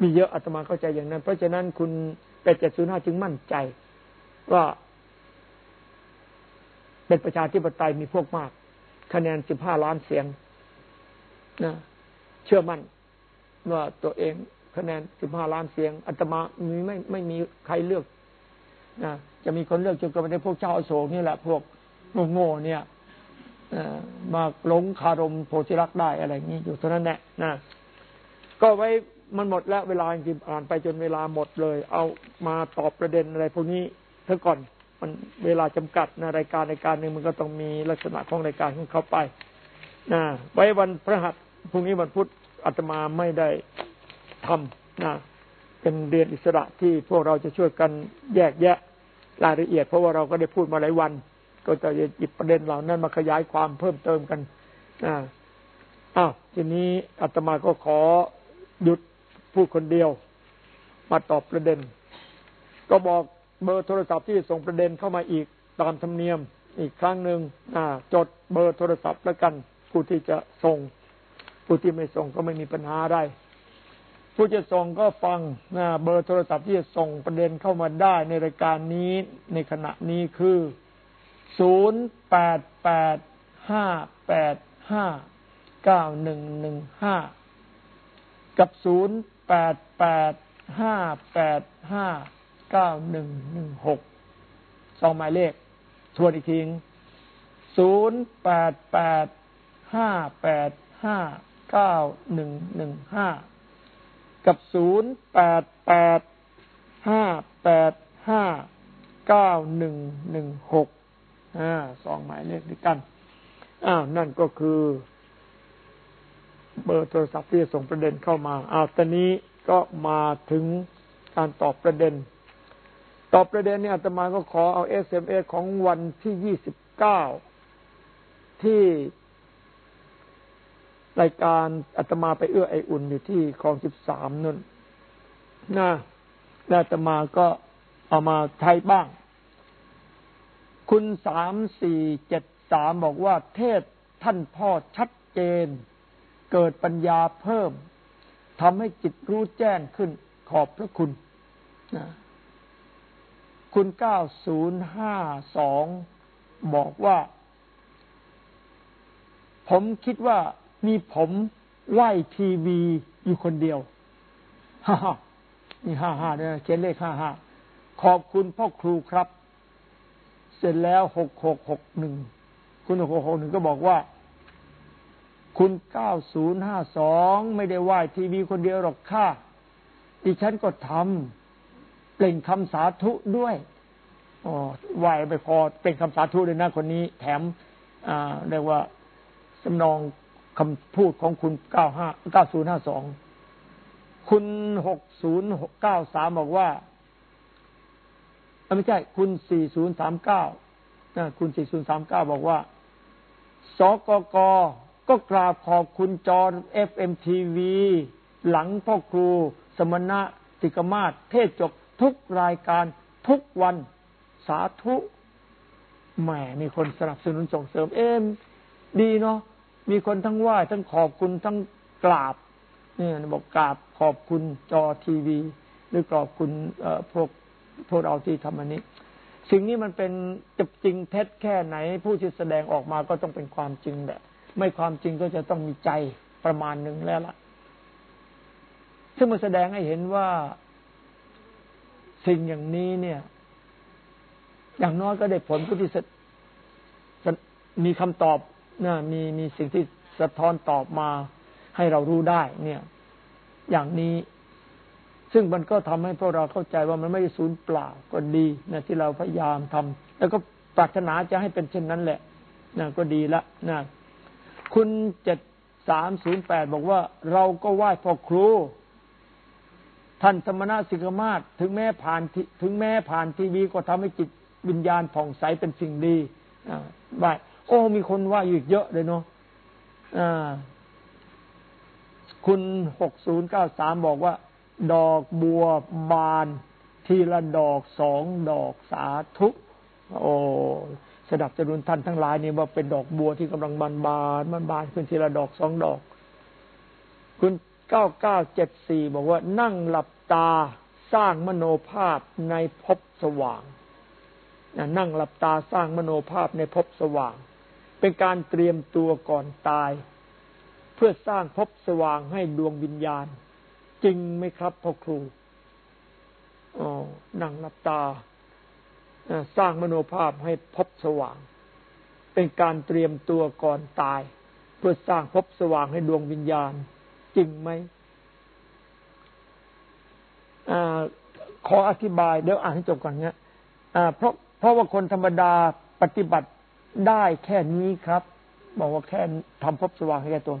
มีเยอะอาตมาเข้าใจอย่างนั้น เพราะฉะนั้นคุณแปดเจ็ดศูนย์ห้าจึงมั่นใจ ว่า เป็นประชาธิปไตยมีพวกมาก คะแนนสิบห้าล้านเสียงนะเชื่อมั่นว่าตัวเอง คะแนนสิบห้าล้านเสียงอัตมามีไม่ไม่มีใครเลือกนะจะมีคนเลือกจนกระทั่งพวกเจ้าโศกนี่แหละพวกโง่เนี่ยมาหลงคารมโพธิรักได้อะไรอย่างนี้อยู่เท่านั้นแหละนะก็ไว้มันหมดแล้วเวลาจริงอ่านไปจนเวลาหมดเลย เอามาตอบประเด็นอะไรพวกนี้เถอะก่อนมันเวลาจำกัดนะรายการรายการหนึ่งมันก็ต้องมีลักษณะของรายการของเขาไปนะไว้วันพระหัสพรุ่งนี้วันพุธอาตมาไม่ได้ ทำนะเป็นเรียนอิสระที่พวกเราจะช่วยกันแยกแยะรายละเอียด เพราะว่าเราก็ได้พูดมาหลายวัน ก็จะหยิบประเด็นเหล่านั้นมาขยายความเพิ่มเติมกันอ่าอ้าวทีนี้อาตมาก็ขอหยุดพูดคนเดียว มาตอบประเด็น ก็บอกเบอร์โทรศัพท์ที่ส่งประเด็นเข้ามาอีกตามธรรมเนียมอีกครั้งหนึ่งจดเบอร์โทรศัพท์แล้วกัน ผู้ที่จะส่ง ผู้ที่ไม่ส่งก็ไม่มีปัญหาอะไร ผู้จะส่งก็ฟังนะเบอร์โทรศัพท์ที่จะส่งประเด็นเข้ามาได้ในรายการนี้ในขณะนี้คือศูนย์แปดแปดห้าแปดห้าเก้าหนึ่งหนึ่งห้ากับศูนย์แปดแปดห้าแปดห้าเก้าหนึ่งหนึ่งหกสองหมายเลข ทวนอีกทีศูนย์แปดแปดห้าแปดห้าเก้าหนึ่งหนึ่งห้า กับศูนย์แปดแปดห้าแปดห้าเก้าหนึ่งหนึ่งหกอ่าสองหมายเลขด้วยกันอ้าวนั่นก็คือ เบอร์โทรศัพท์ที่ส่งประเด็นเข้ามาอ้าวตอนนี้ก็มาถึงการตอบประเด็น ตอบประเด็นนี้อาตมาก็ขอเอา SMS ของวันที่ยี่สิบเก้าที่ รายการอาตมาไปเอื้อไออุ่นอยู่ที่คลองสิบสามนั่นนะแล้วอาตมาก็เอามาใช้บ้าง คุณสามสี่เจ็ดสามบอกว่าเทศน์ท่านพ่อชัดเจน เกิดปัญญาเพิ่มทำให้จิตรู้แจ้งขึ้นขอบพระคุณนะคุณเก้าศูนย์ห้าสองบอกว่า ผมคิดว่า มีผมไหวทีวีอยู่คนเดียวฮ่าฮ่านี่ห้าห้าเนี่ยเขียนเลขห้าห้าขอบคุณพ่อครูครับ เสร็จแล้วหกหกหกหนึ่งคุณหกหกหนึ่งก็บอกว่า คุณเก้าศูนย์ห้าสองไม่ได้ไหวทีวีคนเดียวหรอกค่ะดิฉันก็ทำเปล่งคำสาธุด้วยอ๋อไหวไปพอเปล่งคำสาธุเลยนะคนนี้ แถม อ่าเรียกว่าสำนอง คำพูดของคุณเก้าห้าเก้าศูนย์ห้าสองคุณหกศูนย์เก้าสามบอกว่าไม่ใช่ คุณสี่ศูนย์สามเก้าคุณสี่ศูนย์สามเก้าบอกว่าสกกก็กราบขอบคุณจอ FMTV หลังพ่อครู สมณะ สิกขมาตุเทศน์จบทุกรายการทุกวันสาธุแหมมีคนสนับสนุนส่งเสริมเออดีเนาะ มีคนทั้งไหว้ทั้งขอบคุณทั้งกราบเนี่ยบอกกราบขอบคุณจอทีวี หรือขอบคุณพวกพวกเราที่ทำอันนี้ สิ่งนี้มันเป็นจจริงเท็จแค่ไหน ผู้ที่แสดงออกมาก็ต้องเป็นความจริงแหละไม่ความจริงก็จะต้องมีใจประมาณหนึ่งแล้วล่ะ ซึ่งมันแสดงให้เห็นว่าสิ่งอย่างนี้เนี่ย อย่างน้อยก็ได้ผลผู้ที่มีคำตอบ นะมีมีสิ่งที่สะท้อนตอบมาให้เรารู้ได้ เนี่ย อย่างนี้ ซึ่งมันก็ทำให้พวกเราเข้าใจว่ามันไม่ได้สูญเปล่าก็ดีนะที่เราพยายามทำแล้วก็ปรารถนาจะให้เป็นเช่นนั้นแหละนะก็ดีละนะคุณเจ็ดสามศูนย์แปดบอกว่า เราก็ไหว้พ่อครู ท่านสมณะสิกมาศถึงแม้ผ่านถึงแม้ผ่านทีวีก็ทำให้จิตวิญญาณผ่องใสเป็นสิ่งดีไหว้ โอ้มีคนว่าอยู่เยอะเลยเนาะคุณหกศูนย์เก้าสามบอกว่า ดอกบัวบาน ทีละดอกสองดอกสาธุโอ้สดับจรุนท่านทั้งหลายนี่ว่าเป็นดอกบัวที่กำลังบานบานบานบานขึ้นทีละดอกสองดอก คุณเก้าเก้าเจ็ดสี่บอกว่านั่งหลับตาสร้างมโนภาพในภพสว่างนั่งหลับตาสร้างมโนภาพในภพสว่าง เป็นการเตรียมตัวก่อนตาย เพื่อสร้างพบสว่างให้ดวงวิญญาณ จริงไหมครับพ่อครูอ๋อนั่งหลับตาสร้างมโนภาพให้พบสว่าง เป็นการเตรียมตัวก่อนตาย เพื่อสร้างพบสว่างให้ดวงวิญญาณ จริงไหมอขออธิบายเดี๋ยวอ่านให้จบก่อนเนี้ยเพราะเพราะว่าคนธรรมดาปฏิบัติ ได้แค่นี้ครับ บอกว่าแค่ทำพบสว่างให้แก่ตัว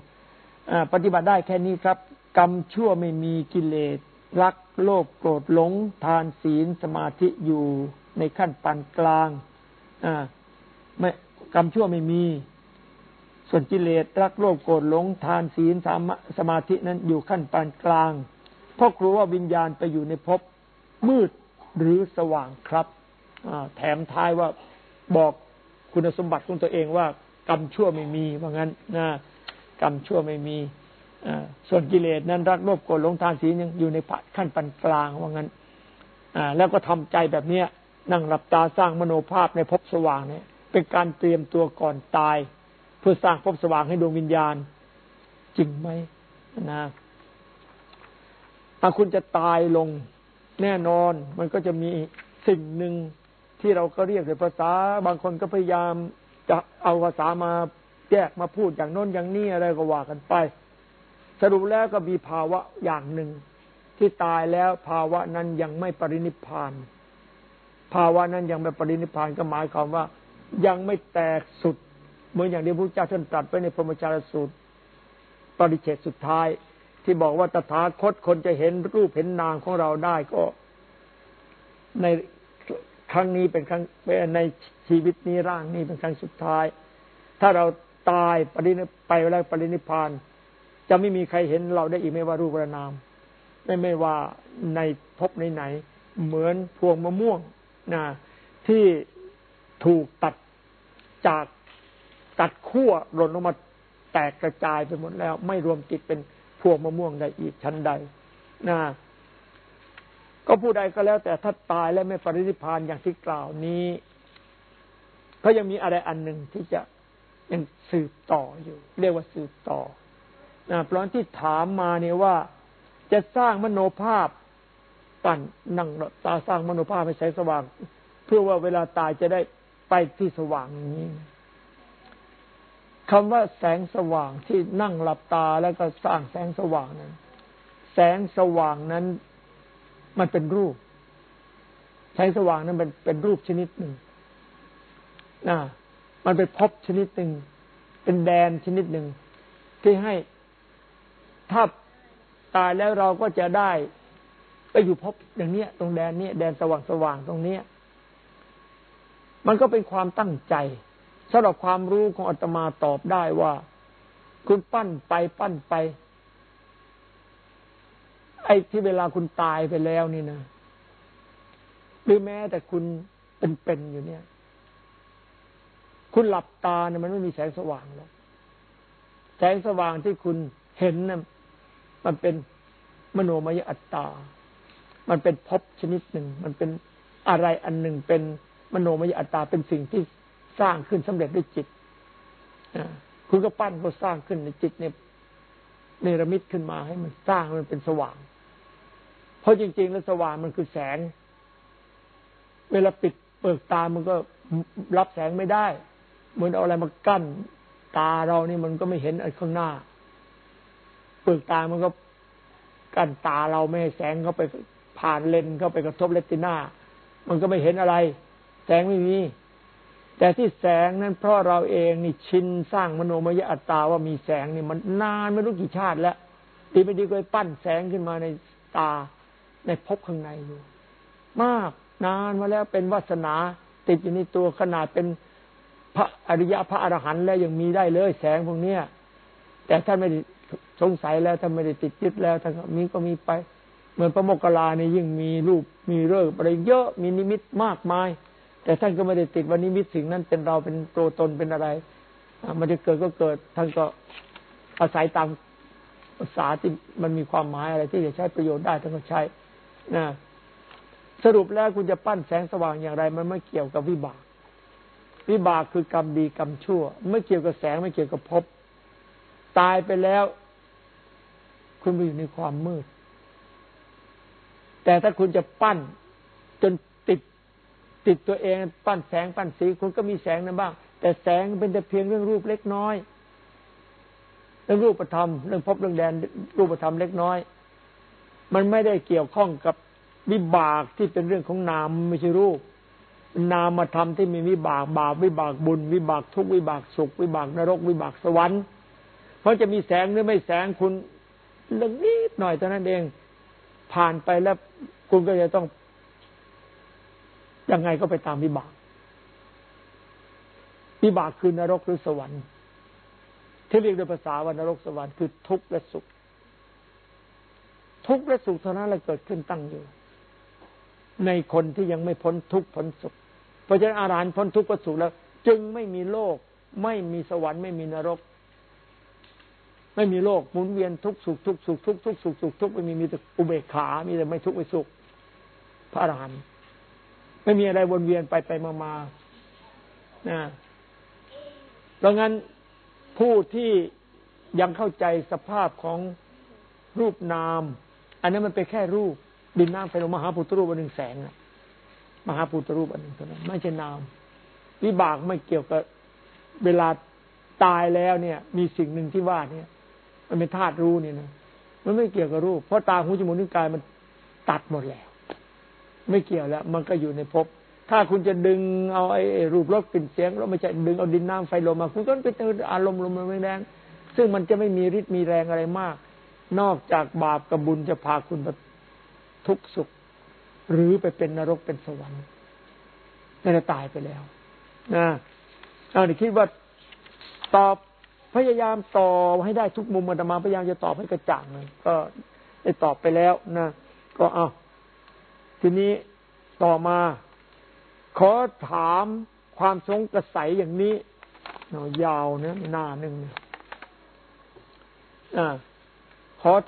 ปฏิบัติได้แค่นี้ครับ กรรมชั่วไม่มีกิเลสรักโลภโกรธหลง ทานศีลสมาธิอยู่ในขั้นปานกลางไม่กรรมชั่วไม่มี ส่วนกิเลสรักโลภโกรธหลง ทานศีลสามสมาธินั้นอยู่ขั้นปานกลางเพราะครูว่าวิญญาณไปอยู่ในภพมืดหรือสว่างครับแถมท้ายว่าบอก คุณสมบัติของตัวเองว่ากรรมชั่วไม่มีว่างั้นนะกรรมชั่วไม่มีส่วนกิเลสนั้นรักโลภโกรธหลงทานศีลยังอยู่ในขั้นปานกลางว่างั้นแล้วก็ทำใจแบบเนี้ยนั่งหลับตาสร้างมโนภาพในภพสว่างเนี่ย เป็นการเตรียมตัวก่อนตาย เพื่อสร้างภพสว่างให้ดวงวิญญาณ จริงไหมนะถ้าคุณจะตายลงแน่นอนมันก็จะมีสิ่งหนึ่ง ที่เราก็เรียกเป็นภาษา บางคนก็พยายามจะเอาภาษามาแยกมาพูดอย่างโน้นอย่างนี้อะไรก็ว่ากันไป สรุปแล้วก็มีภาวะอย่างหนึ่ง ที่ตายแล้วภาวะนั้นยังไม่ปรินิพาน ภาวะนั้นยังไม่ปรินิพานก็หมายความว่า ยังไม่แตกสุด เหมือนอย่างที่พระเจ้าท่านตรัสไว้ในพรหมจารสูตร ปริเฉดสุดท้าย ที่บอกว่าตถาคตคนจะเห็นรูปเห็นนามของเราได้ก็ ใน ครั้งนี้เป็นครั้งในชีวิตนี้ร่างนี้เป็นครั้งสุดท้าย ถ้าเราตายปรินิไปแล้วปรินิพาน จะไม่มีใครเห็นเราได้อีกไม่ว่ารูปนามไม่ไม่ว่าในภพไหนๆเหมือนพวงมะม่วงนะที่ถูกตัดจากตัดขั้วหล่นลงมาแตกกระจายไปหมดแล้ว ไม่รวมจิตเป็นพวงมะม่วงได้อีกชั้นใดนะ ก็ผู้ใดก็แล้วแต่ถ้าตายและไม่ปรินิพานอย่างที่กล่าวนี้ก็ยังมีอะไรอันหนึ่งที่จะยังสืบต่ออยู่ เรียกว่าสืบต่อนะเพราะที่ถามมาเนี่ยว่า จะสร้างมโนภาพปั่นนั่งตาสร้างมโนภาพให้แสงสว่าง เพื่อว่าเวลาตายจะได้ไปที่สว่างนี้คำว่าแสงสว่างที่นั่งหลับตาแล้วก็สร้างแสงสว่างนั้น แสงสว่างนั้น มันเป็นรูป แสงสว่างนั้นเป็นเป็นรูปชนิดหนึ่งนะมันเป็นพบชนิดหนึ่ง เป็นแดนชนิดหนึ่ง ที่ให้ถ้าตายแล้วเราก็จะได้ไปอยู่พบอย่างเนี้ย ตรงแดนเนี้ยแดนสว่างสว่างตรงเนี้ย มันก็เป็นความตั้งใจสำหรับความรู้ของอาตมาตอบได้ว่า คุณปั้นไปปั้นไป ไอ้ที่เวลาคุณตายไปแล้วนี่นะหรือแม้แต่คุณเป็นๆอยู่เนี่ย คุณหลับตาเนี่ยมันไม่มีแสงสว่างหรอกแสงสว่างที่คุณเห็นน่ะมันเป็นมโนมยอัตตา มันเป็นภพชนิดหนึ่ง มันเป็นอะไรอันหนึ่งเป็นมโนมยอัตตาเป็นสิ่งที่สร้างขึ้นสำเร็จด้วยจิตคุณก็ปั้นก็สร้างขึ้นในจิตเนี่ยเนรมิตขึ้นมาให้มันสร้างมันเป็นสว่าง ราะจริง ๆ แล้วสว่างมันคือแสง เวลาปิดเปิดตามันก็รับแสงไม่ได้ เหมือนเอาอะไรมากั้น ตาเรานี่มันก็ไม่เห็นไอ้ข้างหน้า เปลือกตามันก็กั้นตาเราไม่ให้แสงเข้าไปผ่านเลนเข้าไปกระทบเลติน่ามันก็ไม่เห็นอะไร แสงไม่มี แต่ที่แสงนั้นเพราะเราเองนี่ชินสร้างมโนมยอัตตาว่ามีแสงนี่มันนานไม่รู้กี่ชาติแล้วดีไม่ดีก็ปั้นแสงขึ้นมาในตา ในพบข้างในอยู่ มากนานมาแล้วเป็นวาสนา ติดอยู่ในตัวขนาดเป็นพระอริยะพระอรหันต์แล้วยังมีได้เลยแสงพวกเนี้ย แต่ท่านไม่ได้สงสัยแล้วท่านไม่ได้ติดยึดแล้วท่านมีก็มีไป เหมือนพระโมคคัลลานี่ยิ่งมีรูปมีเรื่องอะไรเยอะมีนิมิตมากมาย แต่ท่านก็ไม่ได้ติดว่านิมิตสิ่งนั้นเป็นเราเป็นตัวตนเป็นอะไรมันจะเกิดก็เกิด ท่านก็อาศัยตามภาษาที่มันมีความหมายอะไรที่จะใช้ประโยชน์ได้ท่านก็ใช้ นะสรุปแล้วคุณจะปั้นแสงสว่างอย่างไร มันไม่เกี่ยวกับวิบาก วิบากคือกรรมดีกรรมชั่ว ไม่เกี่ยวกับแสงไม่เกี่ยวกับภพตายไปแล้ว คุณไปอยู่ในความมืด แต่ถ้าคุณจะปั้นจนติดติดตัวเองปั้นแสงปั้นสี คุณก็มีแสงนั้นบ้าง แต่แสงเป็นแต่เพียงเรื่องรูปเล็กน้อย เรื่องรูปธรรม เรื่องพบเรื่องแดนรูปธรรมเล็กน้อย มันไม่ได้เกี่ยวข้องกับวิบากที่เป็นเรื่องของนามไม่ใช่รูป นามธรรมที่มีวิบากบาปวิบากบุญ วิบากทุกวิบากสุข วิบากนรก วิบากสวรรค์ เพราะจะมีแสงหรือไม่แสงคุณเรื่องนิดหน่อยเท่านั้นเองผ่านไปแล้วคุณก็จะต้องยังไงก็ไปตามวิบาก วิบากคือนรกหรือสวรรค์ ที่เรียกโดยภาษาว่านรกสวรรค์คือทุกข์และสุข ทุกข์และสุขเท่านั้นแหละเกิดขึ้นตั้งอยู่ ในคนที่ยังไม่พ้นทุกข์พ้นสุข เพราะฉะนั้นอารหันพ้นทุกข์พ้นสุขแล้ว จึงไม่มีโลก ไม่มีสวรรค์ไม่มีนรก ไม่มีโลกหมุนเวียนทุกสุขทุกสุขทุกทุกสุขสุขทุกไม่มีมีแต่อุเบกขา มีแต่ไม่ทุกข์ไม่สุข พระอรหันต์ไม่มีอะไรวนเวียนไปไปมามานะดังนั้นผู้ที่ยังเข้าใจสภาพของรูปนาม อันนั้นมันเป็นแค่รูป ดินน้ำไฟลมมหาพุทธรูปอันหนึ่งแสงอะมหาพุทธรูปอันหนึ่งเท่านั้นไม่ใช่นามวิบากไม่เกี่ยวกับเวลาตายแล้วเนี่ย มีสิ่งหนึ่งที่ว่าเนี่ย มันเป็นธาตุรู้นี่ยนะมันไม่เกี่ยวกับรูป เพราะตาหูจมูกนิ้วกายมันตัดหมดแล้ว ไม่เกี่ยวแล้ว มันก็อยู่ในภพถ้าคุณจะดึงเอาไอ้รูปรสกลิ่นเสียงแล้วไม่ใช่ดึงเอาดินน้ำไฟลมมา คุณก็ไปเจออารมณ์ลมแรงซึ่งมันจะไม่มีฤทธิ์มีแรงอะไรมาก นอกจากบาปกับบุญจะพาคุณไปทุกข์สุข หรือไปเป็นนรกเป็นสวรรค์นั่นจะตายไปแล้วนะเอาดิคิดว่าตอบพยายามตอบให้ได้ทุกมุมอาตมาพยายามจะตอบให้กระจ่างเลยก็ได้ตอบไปแล้วนะก็เอาทีนี้ต่อมา ขอถามความสงสัยอย่างนี้ยาวเนี่ยหน้าหนึ่งอขอ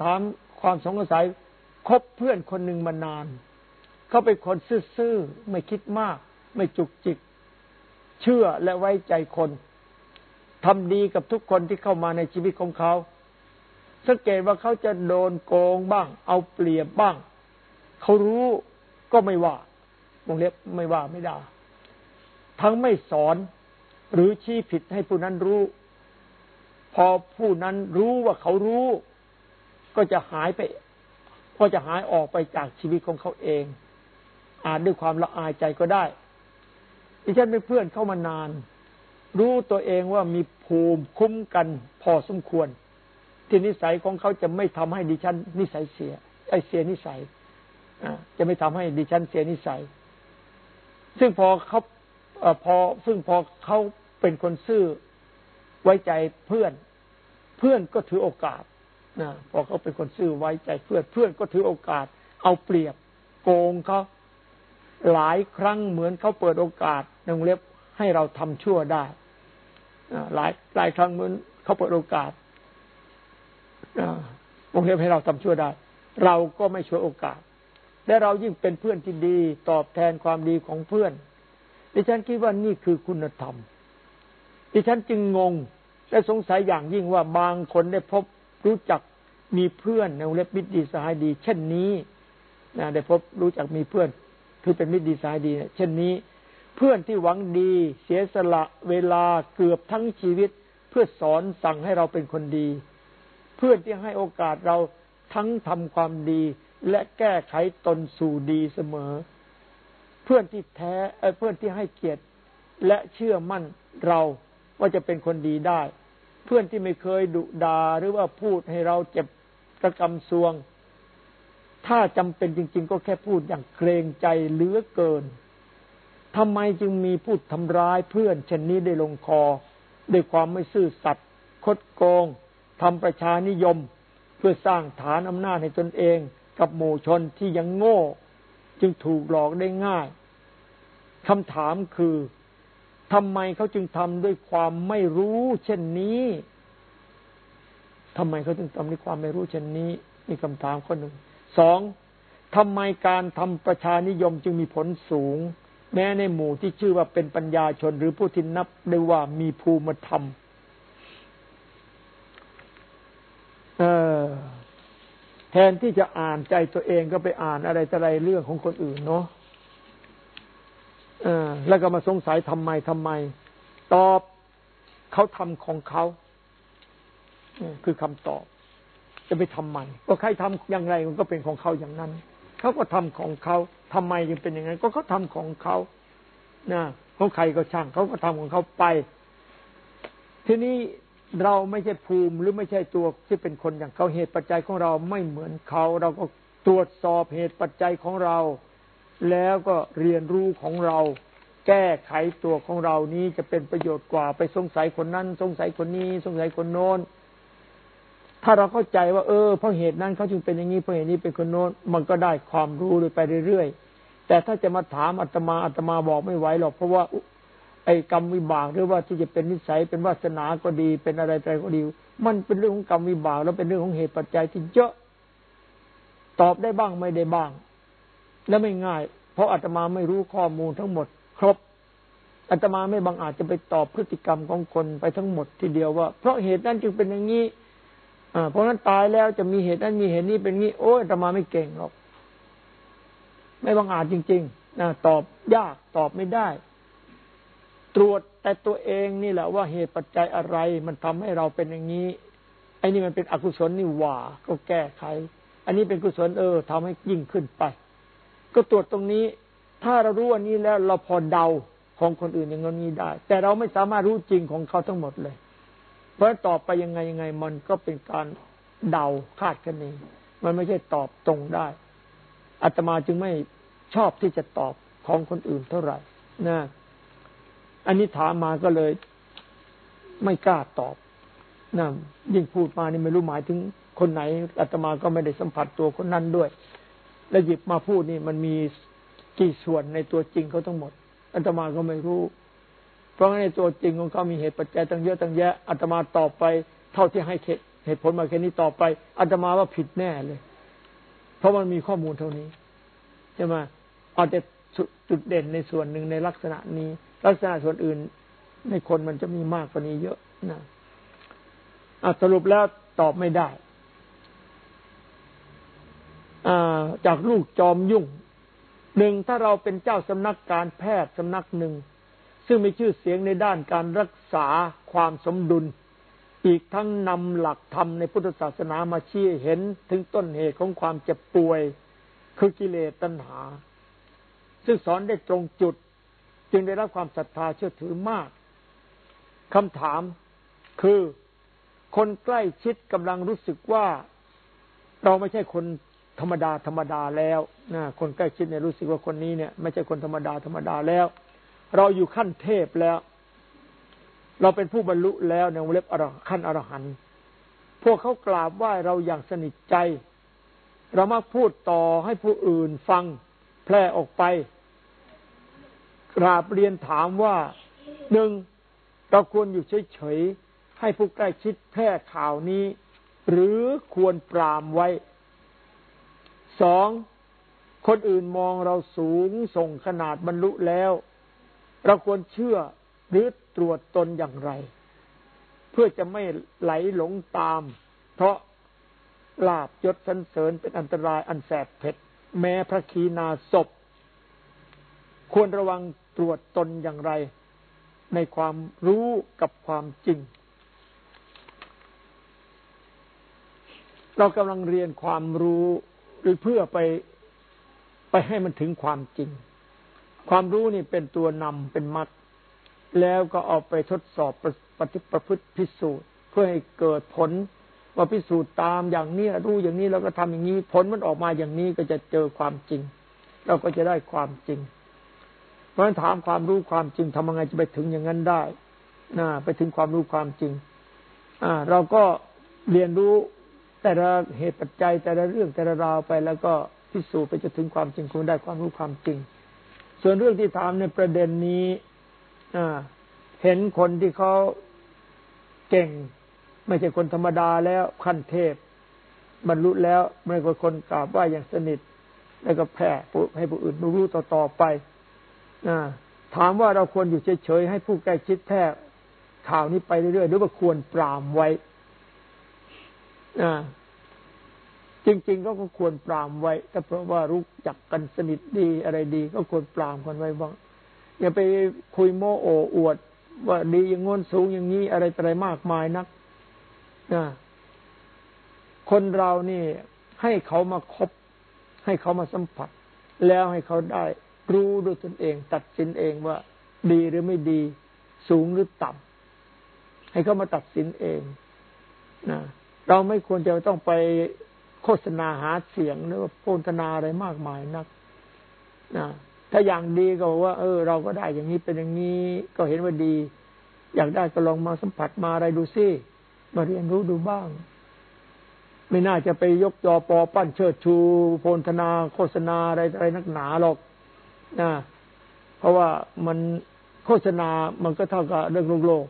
ถามความสงสัยคบเพื่อนคนหนึ่งมานาน เขาเป็นคนซื่อๆไม่คิดมาก ไม่จุกจิก เชื่อและไว้ใจคนทำดีกับทุกคนที่เข้ามาในชีวิตของเขา สังเกตว่าเขาจะโดนโกงบ้าง เอาเปรียบบ้าง เขารู้ก็ไม่ว่าวงเล็บไม่ว่าไม่ด่า ทั้งไม่สอนหรือชี้ผิดให้ผู้นั้นรู้ พอผู้นั้นรู้ว่าเขารู้ ก็จะหายไป ก็จะหายออกไปจากชีวิตของเขาเอง อาจด้วยความละอายใจก็ได้ที่ฉันเป็นเพื่อนเข้ามานาน รู้ตัวเองว่ามีภูมิคุ้มกันพอสมควร ที่นิสัยของเขาจะไม่ทำให้ดิฉัน นิสัยเสีย ไอเสียนิสัยจะไม่ทำให้ดิฉันเสียนิสัย ซึ่งพอเขาพอซึ่งพอเขาเป็นคนซื่อไว้ใจเพื่อน เพื่อนก็ถือโอกาส นะพอเขาเป็นคนซื่อไว้ใจเพื่อนเพื่อนก็ถือโอกาส เอาเปรียบ โกงเขาหลายครั้งเหมือนเขาเปิดโอกาสในวงเล็บให้เราทำชั่วได้หลายหลายครั้งเหมือนเขาเปิดโอกาสวงเล็บให้เราทำชั่วได้ เราก็ไม่ช่วยโอกาส และเรายิ่งเป็นเพื่อนที่ดี ตอบแทนความดีของเพื่อนดิฉันคิดว่านี่คือคุณธรรมดิฉันจึงงงและสงสัยอย่างยิ่งว่าบางคนได้พบ รู้จักมีเพื่อนในวงเล็บมิตรดีสหายดี เช่นนี้นะได้พบรู้จักมีเพื่อนคือเป็นมิตรดีสหายดีเช่นนี้ เพื่อนที่หวังดี เสียสละเวลาเกือบทั้งชีวิต เพื่อสอนสั่งให้เราเป็นคนดี เพื่อนที่ให้โอกาสเราทั้งทำความดี และแก้ไขตนสู่ดีเสมอ เพื่อนที่แท้เพื่อนที่ให้เกียรติและเชื่อมั่นเราว่าจะเป็นคนดีได้ เพื่อนที่ไม่เคยดุดาหรือว่าพูดให้เราเจ็บกระกำซวง ถ้าจำเป็นจริง ๆ ก็แค่พูดอย่างเกรงใจเหลือเกินทำไมจึงมีผู้ทำร้ายเพื่อนเช่นนี้ได้ลงคอ ด้วยความไม่ซื่อสัตย์คดโกงทำประชานิยม เพื่อสร้างฐานอำนาจให้ตนเอง กับหมู่ชนที่ยังโง่ จึงถูกหลอกได้ง่ายคำถามคือ ทำไมเขาจึงทำด้วยความไม่รู้เช่นนี้ทำไมเขาจึงทำด้วยความไม่รู้เช่นนี้มีคำถามคนหนึ่งสองทำไมการทำประชานิยมจึงมีผลสูง แม้ในหมู่ที่ชื่อว่าเป็นปัญญาชน หรือผู้ที่นับได้ว่ามีภูมิธรรมแทนที่จะอ่านใจตัวเองก็ไปอ่านอะไรแต่ไรเรื่องของคนอื่นเนาะ แล้วก็มาสงสัยทำไมทำไม ตอบเขาทำของเขาคือคำตอบ จะไปทำไมก็ใครทำอย่างไรมันก็เป็นของเขาอย่างนั้นเขาก็ทำของเขาทำไมจึงเป็นอย่างนั้น ก็เขาทาของเขานะของใครก็ช่างเขาก็ทำของเขาไป ทีนี้เราไม่ใช่ภูมิหรือไม่ใช่ตัวที่เป็นคนอย่างเขาเหตุปัจจัยของเราไม่เหมือนเขา เราก็ตรวจสอบเหตุปัจจัยของเรา แล้วก็เรียนรู้ของเรา แก้ไขตัวของเรานี้จะเป็นประโยชน์กว่าไปสงสัยคนนั้น สงสัยคนนี้ สงสัยคนโน้น ถ้าเราเข้าใจว่าเออเพราะเหตุนั้นเขาจึงเป็นอย่างนี้เพราะเหตุนี้เป็นคนโน้น มันก็ได้ความรู้ไปเรื่อยๆแต่ถ้าจะมาถามอาตมาอาตมาบอกไม่ไหวหรอกเพราะว่าไอไอ้กรรมวิบากหรือว่าที่จะเป็นนิสัยเป็นวาสนาก็ดี เป็นอะไรไปก็ดี มันเป็นเรื่องของกรรมวิบากแล้วเป็นเรื่องของเหตุปัจจัยที่เยอะ ตอบได้บ้างไม่ได้บ้าง และไม่ง่าย เพราะอาตมาไม่รู้ข้อมูลทั้งหมด ครบอาตมาไม่บางอาจจะไปตอบพฤติกรรมของคนไปทั้งหมดทีเดียวว่า เพราะเหตุนั้นจึงเป็นอย่างนี้เพราะนั้นตายแล้วจะมีเหตุนั้นมีเหตุนี้เป็นนี้ โอ้ยอาตมาไม่เก่งหรอก ไม่บางอาจจริงๆนะตอบยากตอบไม่ได้ ตรวจแต่ตัวเองนี่แหละว่าเหตุปัจจัยอะไร มันทำให้เราเป็นอย่างนี้ไอ้นี่มันเป็นอกุศลนี่หว่า ก็แก้ไข อันนี้เป็นกุศลเออทำให้ยิ่งขึ้นไป ก็ตรวจตรงนี้ ถ้าเรารู้อันนี้แล้วเราพอเดาของคนอื่นอย่างนี้ได้ แต่เราไม่สามารถรู้จริงของเขาทั้งหมดเลย เพราะตอบไปยังไงยังไงมันก็เป็นการเดาคาดคะเนมันไม่ใช่ตอบตรงได้อาตมาจึงไม่ชอบที่จะตอบของคนอื่นเท่าไหร่นะอันนี้ถามมาก็เลยไม่กล้าตอบนะยิ่งพูดมานี่ไม่รู้หมายถึงคนไหนอาตมาก็ไม่ได้สัมผัสตัวคนนั้นด้วย แล้วหยิบมาพูดนี่มันมีกี่ส่วนในตัวจริงเขาทั้งหมดอาตมาก็ไม่รู้ เพราะในตัวจริงของเขามีเหตุปัจจัยตั้งเยอะตั้งแยะอาตมาตอบไป เท่าที่ให้เหตุผลมาแค่นี้ต่อไปอาตมาว่าผิดแน่เลย เพราะมันมีข้อมูลเท่านี้ใช่ไหมเอาแต่จุดเด่นในส่วนหนึ่งในลักษณะนี้ ลักษณะส่วนอื่น ในคนมันจะมีมากกว่านี้เยอะนะสรุปแล้วตอบไม่ได้ จากลูกจอมยุ่งหนึ่งถ้าเราเป็นเจ้าสำนักการแพทย์สำนักหนึ่ง ซึ่งมีชื่อเสียงในด้านการรักษาความสมดุล อีกทั้งนำหลักธรรมในพุทธศาสนามาชี้เห็นถึงต้นเหตุของความเจ็บป่วย คือกิเลสตัณหา ซึ่งสอนได้ตรงจุด จึงได้รับความศรัทธาเชื่อถือมากคำถามคือคนใกล้ชิดกำลังรู้สึกว่าเราไม่ใช่คน ธรรมดาธรรมดาแล้วนะคนใกล้ชิดเนี่ยรู้สึกว่าคนนี้เนี่ย ไม่ใช่คนธรรมดาธรรมดาแล้ว เราอยู่ขั้นเทพแล้ว เราเป็นผู้บรรลุแล้วในวงเล็บอรขั้นอรหันต์พวกเขากราบไหว้เราอย่างสนิทใจ เรามักพูดต่อให้ผู้อื่นฟังแพร่ออกไป กราบเรียนถามว่าหนึ่งเราควรอยู่เฉยๆให้ผู้ใกล้ชิดแพร่ข่าวนี้ หรือควรปรามไว้ สองคนอื่นมองเราสูงส่งขนาดบรรลุแล้ว เราควรเชื่อหรือตรวจตนอย่างไร เพื่อจะไม่ไหลหลงตาม เพราะลาบยศสันเสริญเป็นอันตรายอันแสบเผ็ด แม้พระคีนาศพ ควรระวังตรวจตนอย่างไร ในความรู้กับความจริง เรากำลังเรียนความรู้ หรือเพื่อไปไปให้มันถึงความจริง ความรู้นี่เป็นตัวนำเป็นมัดแล้วก็เอาไปทดสอบปฏิประพฤติพิสูจน์ เพื่อให้เกิดผลว่าพิสูจน์ตามอย่างนี้รู้อย่างนี้แล้วก็ทำอย่างนี้ผลมันออกมาอย่างนี้ก็จะเจอความจริง เราก็จะได้ความจริง เพราะฉะนั้นถามความรู้ความจริงทำยังไงจะไปถึงอย่างนั้นได้นะไปถึงความรู้ความจริง อ่า เราก็เรียนรู้ แต่ละเหตุปัจจัยแต่ละเรื่องแต่ละราวไป แล้วก็พิสูจน์ไปจะถึงความจริงคุณได้ความรู้ความจริง ส่วนเรื่องที่ถามในประเด็นนี้เห็นคนที่เขาเก่ง ไม่ใช่คนธรรมดาแล้วขั้นเทพบรรลุแล้วไม่ใช่คนกราบไหว้อย่างสนิท แล้วก็แผ่ให้ผู้อื่นรู้ต่อๆไปถามว่าเราควรอยู่เฉยๆให้ผู้ใกล้ชิดแท้ข่าวนี้ไปเรื่อยๆหรือว่าควรปรามไว้ จริง ๆ ก็ควรปรามไว้ ถ้าเพราะว่ารู้จักกันสนิทดีอะไรดี ก็ควรปรามกันไว้บ้างอย่าไปคุยโมโออวด ว่าดีอย่างงนสูงอย่างนี้อะไรอะไรมากมายนักนะคนเรานี่ ให้เขามาคบ ให้เขามาสัมผัส แล้วให้เขาได้ รู้ด้วยตนเอง ตัดสินเองว่า ดีหรือไม่ดี สูงหรือต่ำให้เขามาตัดสินเองนะ เราไม่ควรจะต้องไปโฆษณาหาเสียงหรือว่าโฆษณาอะไรมากมายนักนะถ้าอย่างดีก็บอกว่า เออ เราก็ได้อย่างนี้เป็นอย่างนี้ก็เห็นว่าดี อยากได้ก็ลองมาสัมผัสมาอะไรดูซิมาเรียนรู้ดูบ้าง ไม่น่าจะไปยกจอปอปั้นเชิดชูโพลธนาโฆษณาอะไรอะไรนักหนาหรอกนะเพราะว่ามันโฆษณามันก็เท่ากับเรื่องโลกโลก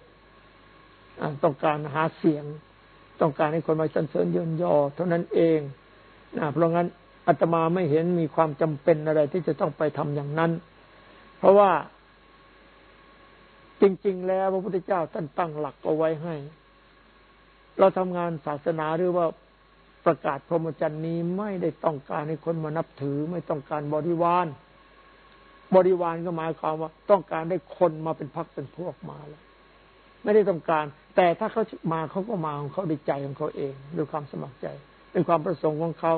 ต้องการหาเสียง ต้องการให้คนมาสรรเสริญเยินยอ เท่านั้นเองนะเพราะงั้นอาตมาไม่เห็นมีความจำเป็นอะไรที่จะต้องไปทำอย่างนั้น เพราะว่าจริง ๆ แล้วพระพุทธเจ้าท่านตั้งหลักเอาไว้ให้ เราทำงานศาสนาหรือว่าประกาศพรหมจรรย์นี้ไม่ได้ต้องการให้คนมานับถือ ไม่ต้องการบริวาร บริวารก็หมายความว่า ต้องการได้คนมาเป็นพักเป็นพวกมาแล้ว ไม่ได้ต้องการ แต่ถ้าเขามาเขาก็มาของเขาด้วยใจของเขาเองด้วยความสมัครใจ เป็นความประสงค์ของเขา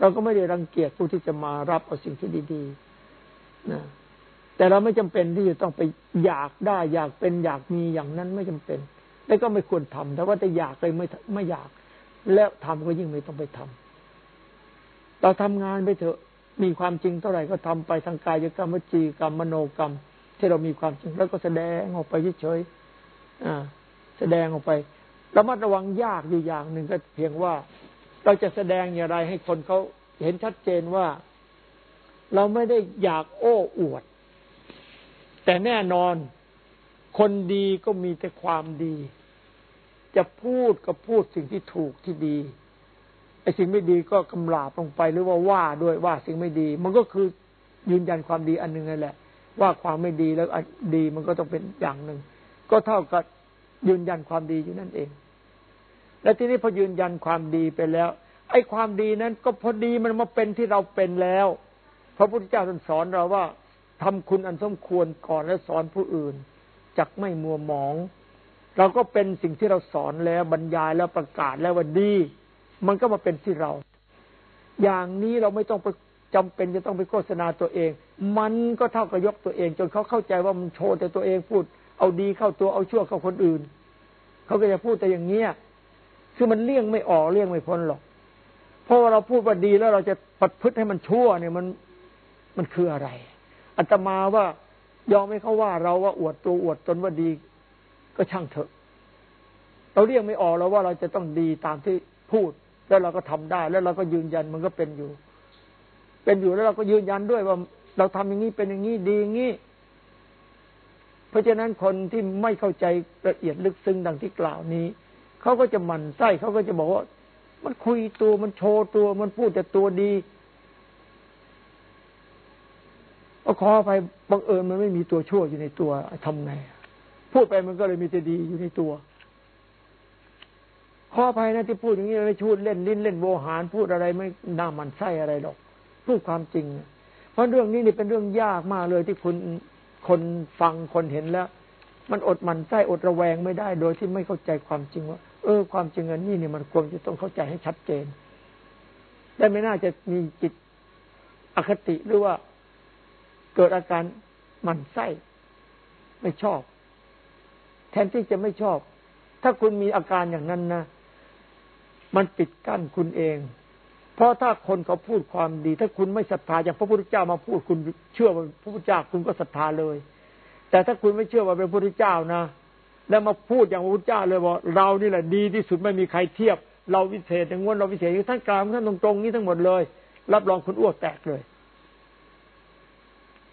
เราก็ไม่ได้รังเกียจผู้ที่จะมารับเอาสิ่งที่ดีๆนะแต่เราไม่จำเป็นที่จะต้องไปอยากได้อยากเป็นอยากมีอย่างนั้นไม่จำเป็น แล้วก็ไม่ควรทำแต่ว่าแต่อยากเลยไม่ไม่อยาก แล้วทำก็ยิ่งไม่ต้องไปทำเราทำงานไปเถอะมีความจริงเท่าไหร่ก็ทำไปทางกายกรรมวจีกรรมมโนกรรม ที่เรามีความจริงแล้วก็แสดงออกไปเฉยๆ แสดงออกไประมัดระวังยากอยู่อย่างหนึ่งก็เพียงว่า เราจะแสดงอย่างไรให้คนเขาเห็นชัดเจนว่า เราไม่ได้อยากโอ้อวด แต่แน่นอนคนดีก็มีแต่ความดี จะพูดก็พูดสิ่งที่ถูกที่ดีไอ้สิ่งไม่ดีก็กำลาบลงไปหรือว่าว่าด้วยว่าสิ่งไม่ดี มันก็คือยืนยันความดีอันหนึ่งนั่นแหละ ว่าความไม่ดีแล้วดีมันก็ต้องเป็นอย่างหนึ่ง ก็เท่ากับยืนยันความดีอยู่นั่นเอง และทีนี้พอยืนยันความดีไปแล้ว ไอ้ความดีนั้นก็พอดีมันมาเป็นที่เราเป็นแล้ว พระพุทธเจ้าท่านสอนเราว่าทำคุณอันสมควรก่อนแล้วสอนผู้อื่นจักไม่มัวหมอง เราก็เป็นสิ่งที่เราสอนแล้วบรรยายแล้วประกาศแล้วว่าดี มันก็มาเป็นที่เรา อย่างนี้เราไม่ต้องไปจำเป็นจะต้องไปโฆษณาตัวเอง มันก็เท่ากับยกตัวเอง จนเขาเข้าใจว่ามันโชว์แต่ตัวเองพูด เอาดีเข้าตัวเอาชั่วเข้าคนอื่น เขาก็จะพูดแต่อย่างเนี้ยคือมันเลี่ยงไม่ออกเลี่ยงไม่พ้นหรอก เพราะว่าเราพูดว่าดีแล้วเราจะปัดพึดให้มันชั่วเนี่ยมันมันคืออะไรอัตมาว่ายอมให้เขาว่าเราว่าอวดตัวอวดตนว่าดี ก็ช่างเถอะ เราเรียกไม่ออกแล้วว่าเราจะต้องดีตามที่พูด แล้วเราก็ทำได้ แล้วเราก็ยืนยันมันก็เป็นอยู่ เป็นอยู่แล้วเราก็ยืนยันด้วยว่า เราทำอย่างนี้เป็นอย่างนี้ดีอย่างนี้ ราะฉะนั้นคนที่ไม่เข้าใจละเอียดลึกซึ้งดังที่กล่าวนี้เขาก็จะหมั่นไส้เขาก็จะบอกว่า มันคุยตัวมันโชว์ตัว มันพูดแต่ตัวดีก็ขอไปบังเอิญมันไม่มีตัวชั่วอยู่ในตัวทำไงพูดไปมันก็เลยมีแต่ดีอยู่ในตัวขอไปนะที่พูดอย่างนี้ไม่ชูดเล่นลิ้นเล่นโวหารพูดอะไรไม่น่ามันไส้อะไรหรอกพูดความจริงเพราะเรื่องนี้นี่เป็นเรื่องยากมากเลยที่คุณ คนฟังคนเห็นแล้ว มันอดมันไส้อดระแวงไม่ได้ โดยที่ไม่เข้าใจความจริงว่า เออ ความจริงอันนี้เนี่ยมันควรจะต้องเข้าใจให้ชัดเจนได้ไม่น่าจะมีจิตอคติหรือว่าเกิดอาการหมันไส้ไม่ชอบ แทนที่จะไม่ชอบ ถ้าคุณมีอาการอย่างนั้นนะมันปิดกั้นคุณเอง เพราะถ้าคนเขาพูดความดี ถ้าคุณไม่ศรัทธาอย่างพระพุทธเจ้ามาพูดคุณเชื่อว่าพระพุทธเจ้าคุณก็ศรัทธาเลย แต่ถ้าคุณไม่เชื่อว่าเป็นพระพุทธเจ้านะ แล้วมาพูดอย่างพระพุทธเจ้าเลยว่าเรานี่แหละดีที่สุดไม่มีใครเทียบ เราวิเศษอย่างง้นเราวิเศษท่านกลาวท่านตรงๆนี้ทั้งหมดเลย รับรองคุณอ้วกแตกเลย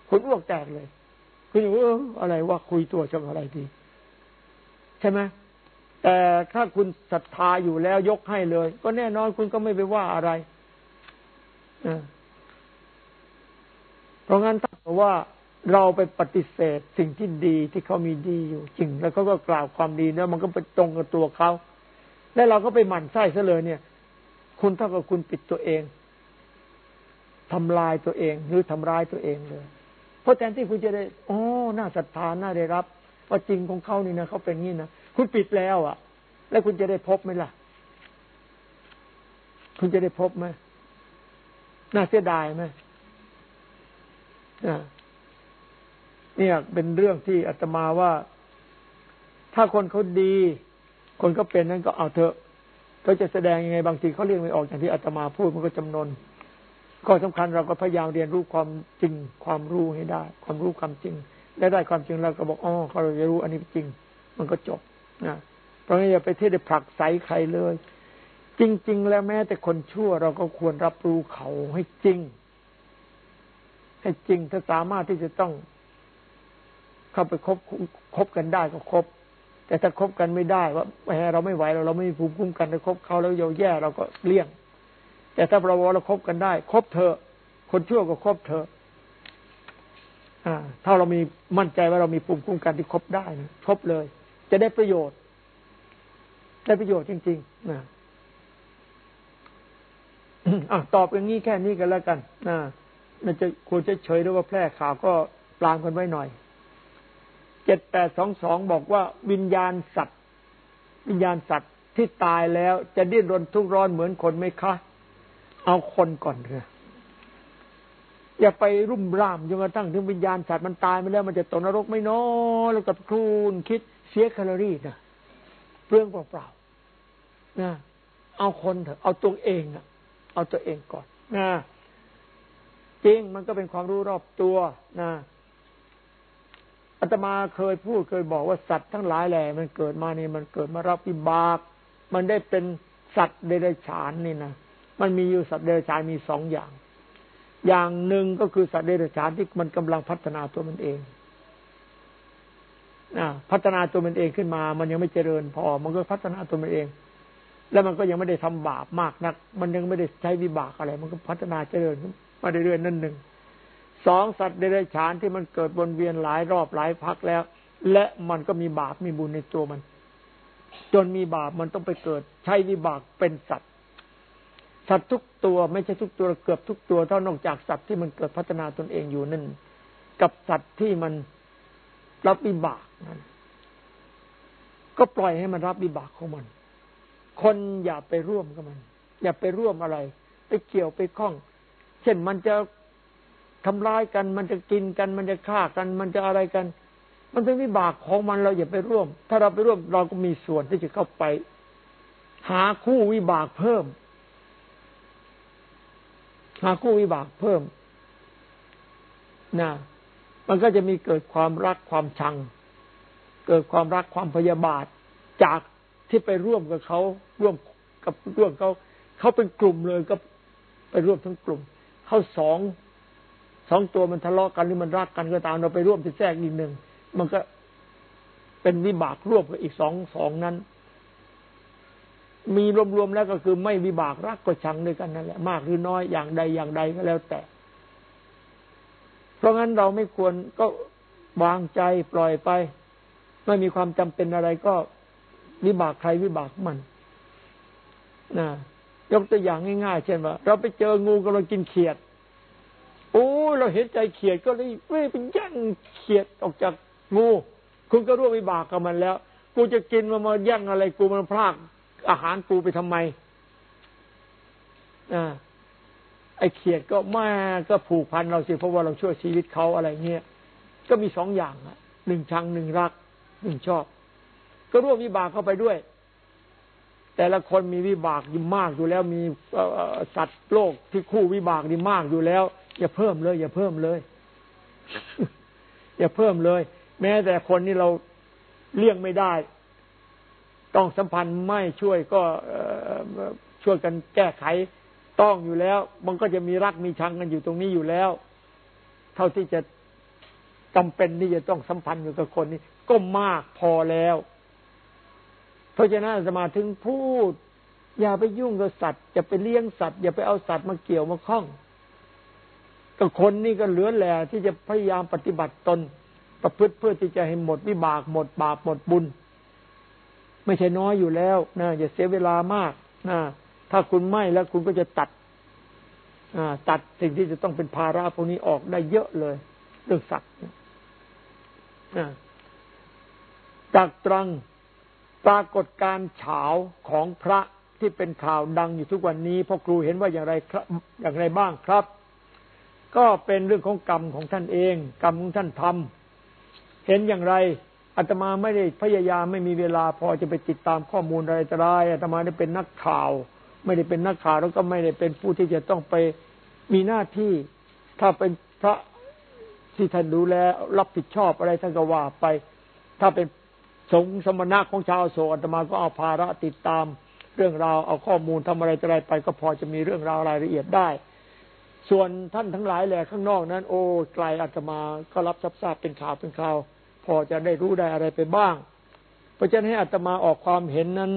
คุณอ้วกแตกเลย คุณอยู่เอออะไรว่าคุยตัวจะอะไรดี ใช่ไหมแต่ถ้าคุณศรัทธาอยู่แล้วยกให้เลย ก็แน่นอนคุณก็ไม่ไปว่าอะไร เพราะงั้นถ้าว่าเราไปปฏิเสธสิ่งที่ดีที่เขามีดีอยู่จริง แล้วเขาก็กล่าวความดีแล้วมันก็ไปตรงกับตัวเขาแล้วเราก็ไปหมั่นไส้ซะเลยเนี่ย คุณเท่ากับคุณปิดตัวเองทำลายตัวเองหรือทำร้ายตัวเองเลย เพราะแทนที่คุณจะได้อ๋อน่าศรัทธาน่าได้รับว่าจริงของเขานี่นะเขาเป็นงี้นะคุณปิดแล้ว อะ แล้วคุณจะได้พบไหมล่ะ คุณจะได้พบไหม น่าเสียดายไหมเนี่ยเป็นเรื่องที่อาตมาว่า ถ้าคนเขาดี คนก็เป็นนั้นก็เอาเถอะเขาจะแสดงยังไงบางทีเขาเรียกไม่ออกอย่างที่อาตมาพูดมันก็จำนวนก็สำคัญเราก็พยายามเรียนรู้ความจริง ความรู้ให้ได้ ความรู้ความจริง และได้ความจริงเราก็บอกอ๋อเราจะรู้อันนี้จริง มันก็จบนะเพราะงั้นอย่าไปเที่ยวผลักไสใครเลย จริง ๆ แล้วแม้แต่คนชั่วเราก็ควรรับรู้เขาให้จริง ให้จริงถ้าสามารถที่จะต้อง เข้าไปคบคบกันได้ก็คบ แต่ถ้าคบกันไม่ได้ว่าแหมเราไม่ไหวเราเราไม่มีภูมิคุ้มกันจะคบเขาแล้วเราแย่เราก็เลี่ยง แต่ถ้าเราเราคบกันได้ คบเธอ คนชั่วก็คบเธออ่า ถ้าเรามีมั่นใจว่าเรามีภูมิคุ้มกันที่คบได้นะคบเลย จะได้ประโยชน์ ได้ประโยชน์จริง ๆ นะ อะตอบอย่างนี้แค่นี้กันแล้วกันนะมันจะควรจะเฉยหรือว่าแพร่ข่าวก็ปลางกันไว้หน่อยเจ็ดแปดสองสองบอกว่าวิญญาณสัตว์ วิญญาณสัตว์ที่ตายแล้ว จะดิ้นรนทุกร้อนเหมือนคนไหมคะ เอาคนก่อนเถอะอย่าไปรุ่มร่ามจนกระทั่งถึงวิญญาณสัตว์มันตายไปแล้ว มันจะตกนรกไม่น้อแล้วกับครูนคิดเสียแคลอรี่นะเปลืองเปล่าๆนะเอาคนเถอะเอาตัวเองอะ เอาตัวเองก่อนนะจริงมันก็เป็นความรู้รอบตัวนะอาตมาเคยพูดเคยบอกว่าสัตว์ทั้งหลายแหล่มันเกิดมานี่มันเกิดมารับวิบาก มันได้เป็นสัตว์เดรัจฉานนี่นะมันมีอยู่สัตว์เดรัจฉานมีสองอย่าง อย่างหนึ่งก็คือสัตว์เดรัจฉานที่มันกำลังพัฒนาตัวมันเองอพัฒนาตัวมันเองขึ้นมา มันยังไม่เจริญพอ มันก็พัฒนาตัวมันเอง แล้วมันก็ยังไม่ได้ทำบาปมากนัก มันยังไม่ได้ใช้วิบากอะไร มันก็พัฒนาเจริญมาเรื่อยๆนั่นหนึ่งสองสัตว์เดรัจฉานที่มันเกิดวนเวียนหลายรอบหลายพักแล้ว และมันก็มีบาปมีบุญในตัวมัน จนมีบาปมันต้องไปเกิด ใช้วิบากเป็นสัตว์ สัตว์ทุกตัวไม่ใช่ทุกตัวเกือบทุกตัวเท่านอกจากสัตว์ที่มันเกิดพัฒนาตนเองอยู่นั่นกับสัตว์ที่มันรับวิบากนั้นก็ปล่อยให้มันรับวิบากของมัน คนอย่าไปร่วมกับมัน อย่าไปร่วมอะไร ไปเกี่ยวไปข้อง เช่นมันจะทำร้ายกัน มันจะกินกัน มันจะฆ่ากัน มันจะอะไรกัน มันเป็นวิบากของมันเราอย่าไปร่วม ถ้าเราไปร่วมเราก็มีส่วนที่จะเข้าไป หาคู่วิบากเพิ่ม หาคู่วิบากเพิ่มนะมันก็จะมีเกิดความรักความชัง เกิดความรักความพยาบาทจาก ที่ไปร่วมกับเขาร่วมกับร่วมเขาเขาเป็นกลุ่มเลยก็ไปร่วมทั้งกลุ่มเขาสองสองตัวมันทะเลาะกันหรือมันรักกันก็ตามเราไปร่วมไปแทรกอีกหนึ่งมันก็เป็นวิบากร่วมกับอีกสองสองนั้น มีรวมๆแล้วก็คือไม่วิบากรักก็ชังด้วยกันนั่นแหละมากหรือน้อยอย่างใดอย่างใดก็แล้วแต่ เพราะงั้นเราไม่ควรก็วางใจปล่อยไป ไม่มีความจำเป็นอะไรก็ วิบากใครวิบากมันนะยกตัวอย่างง่ายๆ เช่นว่า เราไปเจองูกำลังกินเขียด โอ้เราเห็นใจเขียดก็เลยไม่เป็นแย่งเขียดออกจากงู คุณก็ร่วมวิบากกับมันแล้ว กูจะกินมามาแย่งอะไร กูมันพลากอาหารกูไปทำไมอ่าไอ้เขียดก็แม่ก็ผูกพันเราสิเพราะว่าเราช่วยชีวิตเขาอะไรเงี้ยก็มีสองอย่างอะหนึ่งชังหนึ่งรักหนึ่งชอบ ก็ร่วมวิบากเข้าไปด้วย แต่ละคนมีวิบากยิ่มากอยู่แล้ว มีสัตว์โลกที่คู่วิบากดีมากอยู่แล้ว อย่าเพิ่มเลย อย่าเพิ่มเลย อย่าเพิ่มเลย แม้แต่คนที่เราเลี่ยงไม่ได้ ต้องสัมพันธ์ไม่ช่วยก็ช่วยกันแก้ไขต้องอยู่แล้ว มันก็จะมีรักมีชังกันอยู่ตรงนี้อยู่แล้ว เท่าที่จะจำเป็นที่จะต้องสัมพันธ์อยู่กับคนนี้ ก็มากพอแล้ว เพราะฉะนั้นสมาถึงพูด อย่าไปยุ่งกับสัตว์อย่าไปเลี้ยงสัตว์อย่าไปเอาสัตว์มาเกี่ยวมาคล้องก็คนนี่ก็เหลือแหล่ที่จะพยายามปฏิบัติตน ประพฤติเพื่อที่จะให้หมดวิบากหมดบาปหมดบุญ ไม่ใช่น้อยอยู่แล้วนะอย่าเสียเวลามากนะถ้าคุณไม่แล้วคุณก็จะตัดตัดสิ่งที่จะต้องเป็นภาระพวกนี้ออกได้เยอะเลย เรื่องสัตว์จากตรัง ปรากฏการเฉาของพระที่เป็นข่าวดังอยู่ทุกวันนี้พ่อครูเห็นว่าอย่างไรครับ อย่างไรบ้างครับ ก็เป็นเรื่องของกรรมของท่านเอง กรรมของท่านทำเห็นอย่างไรอาตมาไม่ได้พยายามไม่มีเวลา พอจะไปติดตามข้อมูลอะไรต่ออะไรอาตมาได้เป็นนักข่าว ไม่ได้เป็นนักข่าวแล้วก็ไม่ได้เป็นผู้ที่จะต้องไปมีหน้าที่ ถ้าเป็นพระที่ท่านดูแลรับผิดชอบอะไรท่านก็ว่าไป ถ้าเป็น สงสมณะของชาวโศกอาตมาก็เอาภาระติดตามเรื่องราวเอาข้อมูลทำอะไรต่อะไรไป ก็พอจะมีเรื่องราวรายละเอียดได้ ส่วนท่านทั้งหลายแหละข้างนอกนั้น โอ้ไกลอาตมาก็รับทราบเป็นข่าวเป็นข่าวพอจะได้รู้ได้อะไรไปบ้าง เพราะฉะนั้นให้อัตมาออกความเห็นนั้น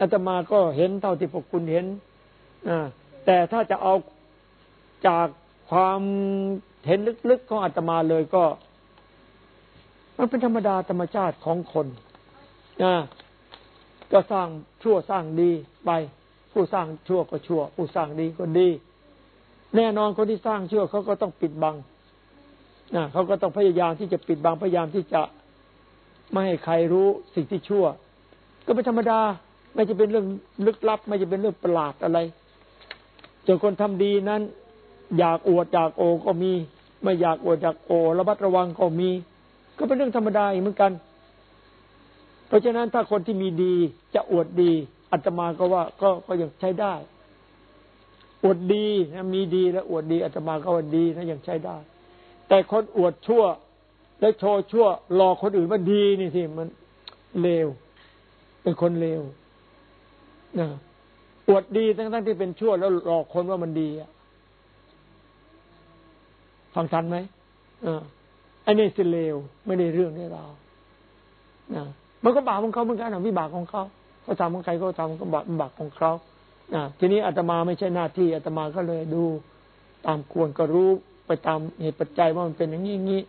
อาตมาก็เห็นเท่าที่พวกคุณเห็นแต่ถ้าจะเอาจากความเห็นลึกๆของอาตมาเลยก็ มันเป็นธรรมดาธรรมชาติของคนนะก็สร้างชั่วสร้างดีไป ผู้สร้างชั่วก็ชั่ว ผู้สร้างดีก็ดี แน่นอนคนที่สร้างชั่วเขาก็ต้องปิดบังนะเขาก็ต้องพยายามที่จะปิดบังพยายามที่จะไม่ให้ใครรู้สิ่งที่ชั่ว ก็เป็นธรรมดาไม่จะเป็นเรื่องลึกลับ ไม่จะเป็นเรื่องประหลาดอะไรจนคนทำดีนั้น อยากอวดอยากโอก็มี ไม่อยากอวดอยากโอระมัดระวังก็มี ก็เป็นเรื่องธรรมดาเหมือนกัน เพราะฉะนั้นถ้าคนที่มีดีจะอวดดีอาตมาก็ว่าก็ก็ยังใช้ได้ อวดดีนะมีดีแล้วอวดดีอาตมาก็ว่าดีนะยังใช้ได้ แต่คนอวดชั่ว แล้วโชว์ชั่วหลอกคนอื่นว่าดีนี่สิมันเลวเป็นคนเลวนะอวดดีทั้งทั้งที่เป็นชั่วแล้วหลอกคนว่ามันดีอะฟังทันไหมอ่า อันนี้สิเลวไม่ได้เรื่องได้ราวนะมันก็บาปของเขาเหมือนกันวิบากของเขาเขาทำของใครก็ทำก็บาปบาปของเขานะทีนี้อาตมาไม่ใช่หน้าที่อาตมาก็เลยดู ตามควรก็รู้ไปตามเหตุปัจจัยว่ามันเป็นอย่างนี้อย่างนี้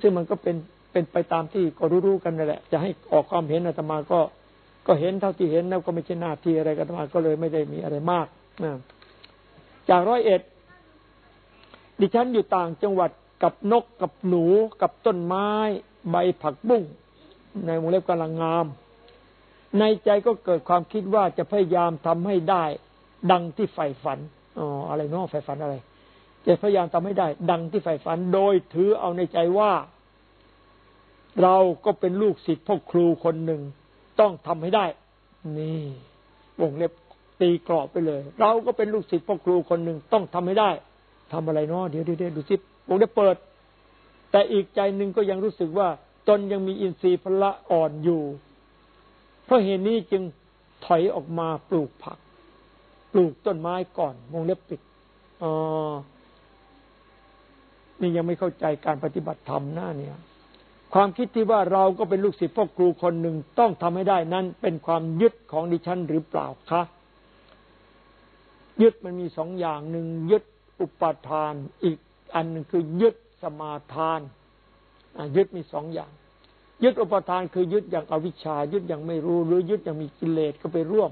ซึ่งมันก็เป็นเป็นไปตามที่ก็รู้ๆกันนั่นแหละ จะให้ออกความเห็นอาตมาก็ ก็เห็นเท่าที่เห็นแล้วก็ไม่ใช่หน้าที่อะไรกันมาก็เลยไม่ได้มีอะไรมากนะจากร้อยเอ็ดดิฉันอยู่ต่างจังหวัด กับนกกับหนูกับต้นไม้ ใบผักบุ้งในวงเล็บกำลังงาม ในใจก็เกิดความคิดว่าจะพยายามทำให้ได้ ดังที่ใฝ่ฝันอ๋ออะไรเนาะใฝ่ฝันอะไรจะพยายามทำให้ได้ ดังที่ใฝ่ฝันโดยถือเอาในใจว่า เราก็เป็นลูกศิษย์พ่อครูคนหนึ่ง ต้องทำให้ได้ นี่วงเล็บตีกรอบไปเลย เราก็เป็นลูกศิษย์พ่อครูคนหนึ่งต้องทำให้ได้ทำอะไรเนาะเดี๋ยวเดี๋ยวดูสิ วงเล็บเปิด แต่อีกใจหนึ่งก็ยังรู้สึกว่า ตนยังมีอินทรีย์พละอ่อนอยู่ เพราะเหตุนี้จึงถอยออกมาปลูกผัก ปลูกต้นไม้ก่อนวงเล็บปิดอ๋อนี่ยังไม่เข้าใจการปฏิบัติธรรมหน้าเนี่ย ความคิดที่ว่าเราก็เป็นลูกศิษย์พ่อครูคนหนึ่งต้องทำให้ได้นั้นเป็นความยึดของดิฉันหรือเปล่าคะยึดมันมีสองอย่างหนึ่งยึดอุปทาน อีก อันหนึ่งคือยึดสมาทานยึดมีสองอย่าง ยึดอุปทานคือยึดอย่างอวิชชา ยึดอย่างไม่รู้หรือยึดอย่างมีกิเลสก็ไปร่วม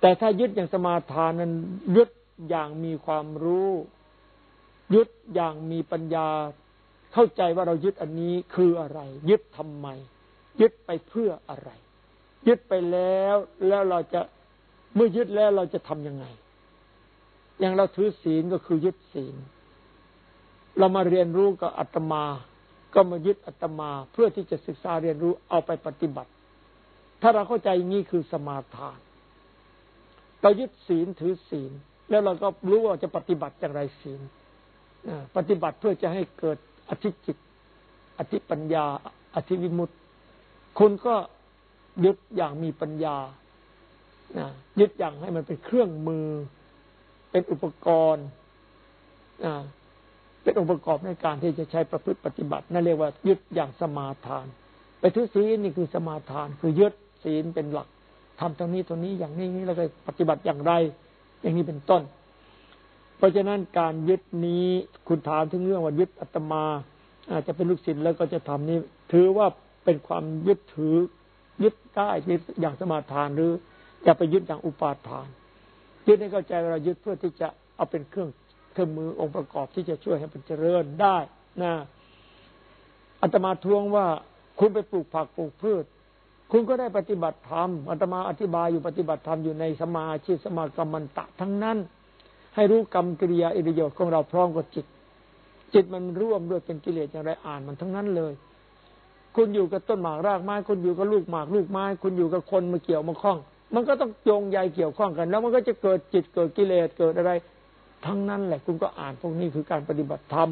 แต่ถ้ายึดอย่างสมาทานนั้นยึดอย่างมีความรู้ ยึดอย่างมีปัญญา เข้าใจว่าเรายึดอันนี้คืออะไร ยึดทำไม ยึดไปเพื่ออะไร ยึดไปแล้วแล้วเราจะเมื่อยึดแล้วเราจะทํำยังไง อย่างเราถือศีลก็คือยึดศีล เรามาเรียนรู้กับอัตมา ก็มายึดอัตมาเพื่อที่จะศึกษาเรียนรู้เอาไปปฏิบัติ ถ้าเราเข้าใจงนี้คือสมาทาน เรายึดศีลถือศีล แล้วเราก็รู้ว่าจะปฏิบัติอย่างไรศีลปฏิบัติเพื่อจะให้เกิดอธิจิต อธิปัญญา อธิวิมุตติ คุณก็ยึดอย่างมีปัญญายึดอย่างให้มันเป็นเครื่องมือ เป็นอุปกรณ์ เป็นองค์ประกอบในการที่จะใช้ประพฤติปฏิบัตินั่นเรียกว่ายึดอย่างสมาทาน ไปถือศีลนี่คือสมาทาน คือยึดศีลเป็นหลักทำตรงนี้ตรงนี้อย่างนี้นี้แล้วก็ปฏิบัติอย่างไร อย่างนี้เป็นต้น เพราะฉะนั้นการยึดนี้คุณถามถึงเรื่องว่ายึดอัตมา อาจจะเป็นลูกศิษย์แล้วก็จะทำนี้ ถือว่าเป็นความยึดถือยึดได้ยึดอย่างสมาทานหรือจะไปยึดอย่างอุปาทานยึดให้เข้าใจเรายึดเพื่อที่จะเอาเป็นเครื่อง เครื่องมือองค์ประกอบที่จะช่วยให้เป็นเจริญได้นะอัตมาทวงว่าคุณไปปลูกผักปลูกพืช คุณก็ได้ปฏิบัติธรรมอัตมาอธิบายอยู่ปฏิบัติธรรมอยู่ในสมาชิสมากรรมันตะทั้งนั้น ให้รู้กรรมกิริยาอิริยาบถของเราพร้อมกับจิต จิตมันร่วมด้วยเป็นกิเลสอย่างไรอ่านมันทั้งนั้นเลย คุณอยู่กับต้นหมากรากไม้ คุณอยู่กับลูกหมากลูกไม้ คุณอยู่กับคนมาเกี่ยวมาคล้อง มันก็ต้องโยงใยเกี่ยวข้องกัน แล้วมันก็จะเกิดจิตเกิดกิเลสเกิดอะไร ทั้งนั้นแหละคุณก็อ่านพวกนี้คือการปฏิบัติธรรม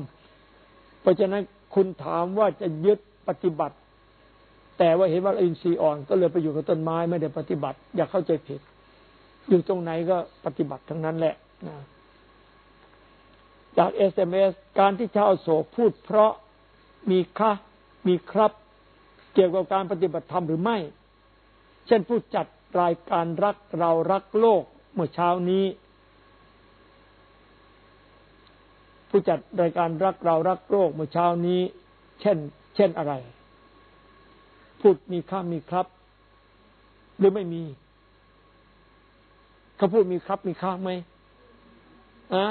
เพราะฉะนั้นคุณถามว่าจะยึดปฏิบัติ แต่ว่าเห็นว่าอินทรีย์อ่อนก็เลยไปอยู่กับต้นไม้ไม่ได้ปฏิบัติ อย่าเข้าใจผิด อยู่ตรงไหนก็ปฏิบัติทั้งนั้นแหละจาก SMS การที่ชาวโศกพูดเพราะมีค่ะมีครับ เกี่ยวกับการปฏิบัติธรรมหรือไม่ เช่นผู้จัดรายการรักเรารักโลกเมื่อเช้านี้ ผู้จัดรายการรักเรารักโลกเมื่อเช้านี้ เช่น เช่นอะไร พูดมีค่ามีครับ หรือไม่มีเขาพูดมีครับมีค่าไหมอะ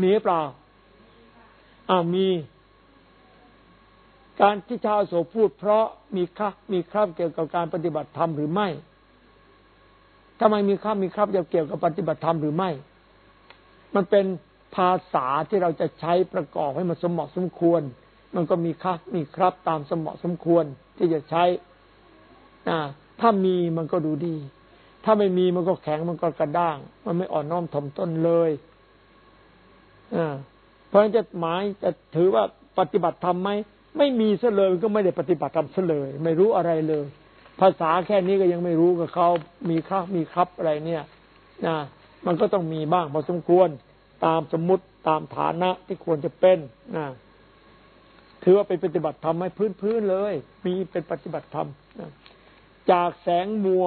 มีหรือเปล่าอ้าวมี การที่ชาวโสพูด เพราะมีค่ามีครับเกี่ยวกับการปฏิบัติธรรมหรือไม่ทำไมมีครับมีครับเกี่ยวกับปฏิบัติธรรมหรือไม่ มันเป็น ภาษาที่เราจะใช้ประกอบให้มันสมเหมาะสมควร มันก็มีครับมีครับตามสมเหมาะสมควรที่จะใช้ถ้ามีมันก็ดูดี ถ้าไม่มีมันก็แข็งมันก็กระด้าง มันไม่อ่อนน้อมถ่อมตนเลยเพราะฉะนั้นจะหมายจะถือว่าปฏิบัติธรรมไหมไม่มีซะเลยก็ไม่ได้ปฏิบัติธรรมซะเลย ไม่รู้อะไรเลย ภาษาแค่นี้ก็ยังไม่รู้กับเขามีครับมีครับอะไรเนี่ยนะมันก็ต้องมีบ้างพอสมควร ตามสมมุติตามฐานะที่ควรจะเป็นนะถือว่าเป็นปฏิบัติธรรมไม่พื้นพื้นเลย มีเป็นปฏิบัติธรรมนะจากแสงมัว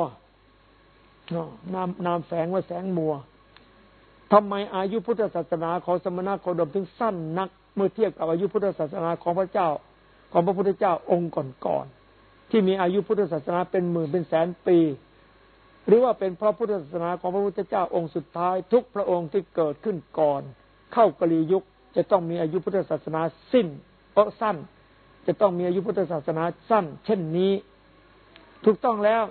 นามนามแสงว่าแสงมัวทำไมอายุพุทธศาสนาของสมณะโคดมถึงสั้นนัก เมื่อเทียบกับอายุพุทธศาสนาของพระเจ้า ของพระพุทธเจ้าองค์ก่อนๆที่มีอายุพุทธศาสนาเป็นหมื่นเป็นแสนปี หรือว่าเป็นพระพุทธศาสนาของพระพุทธเจ้าองค์สุดท้าย ทุกพระองค์ที่เกิดขึ้นก่อน เข้ากลียุคจะต้องมีอายุพุทธศาสนาสิ้นเพราะสั้น จะต้องมีอายุพุทธศาสนาสั้น เช่นนี้ ถูกต้องแล้ว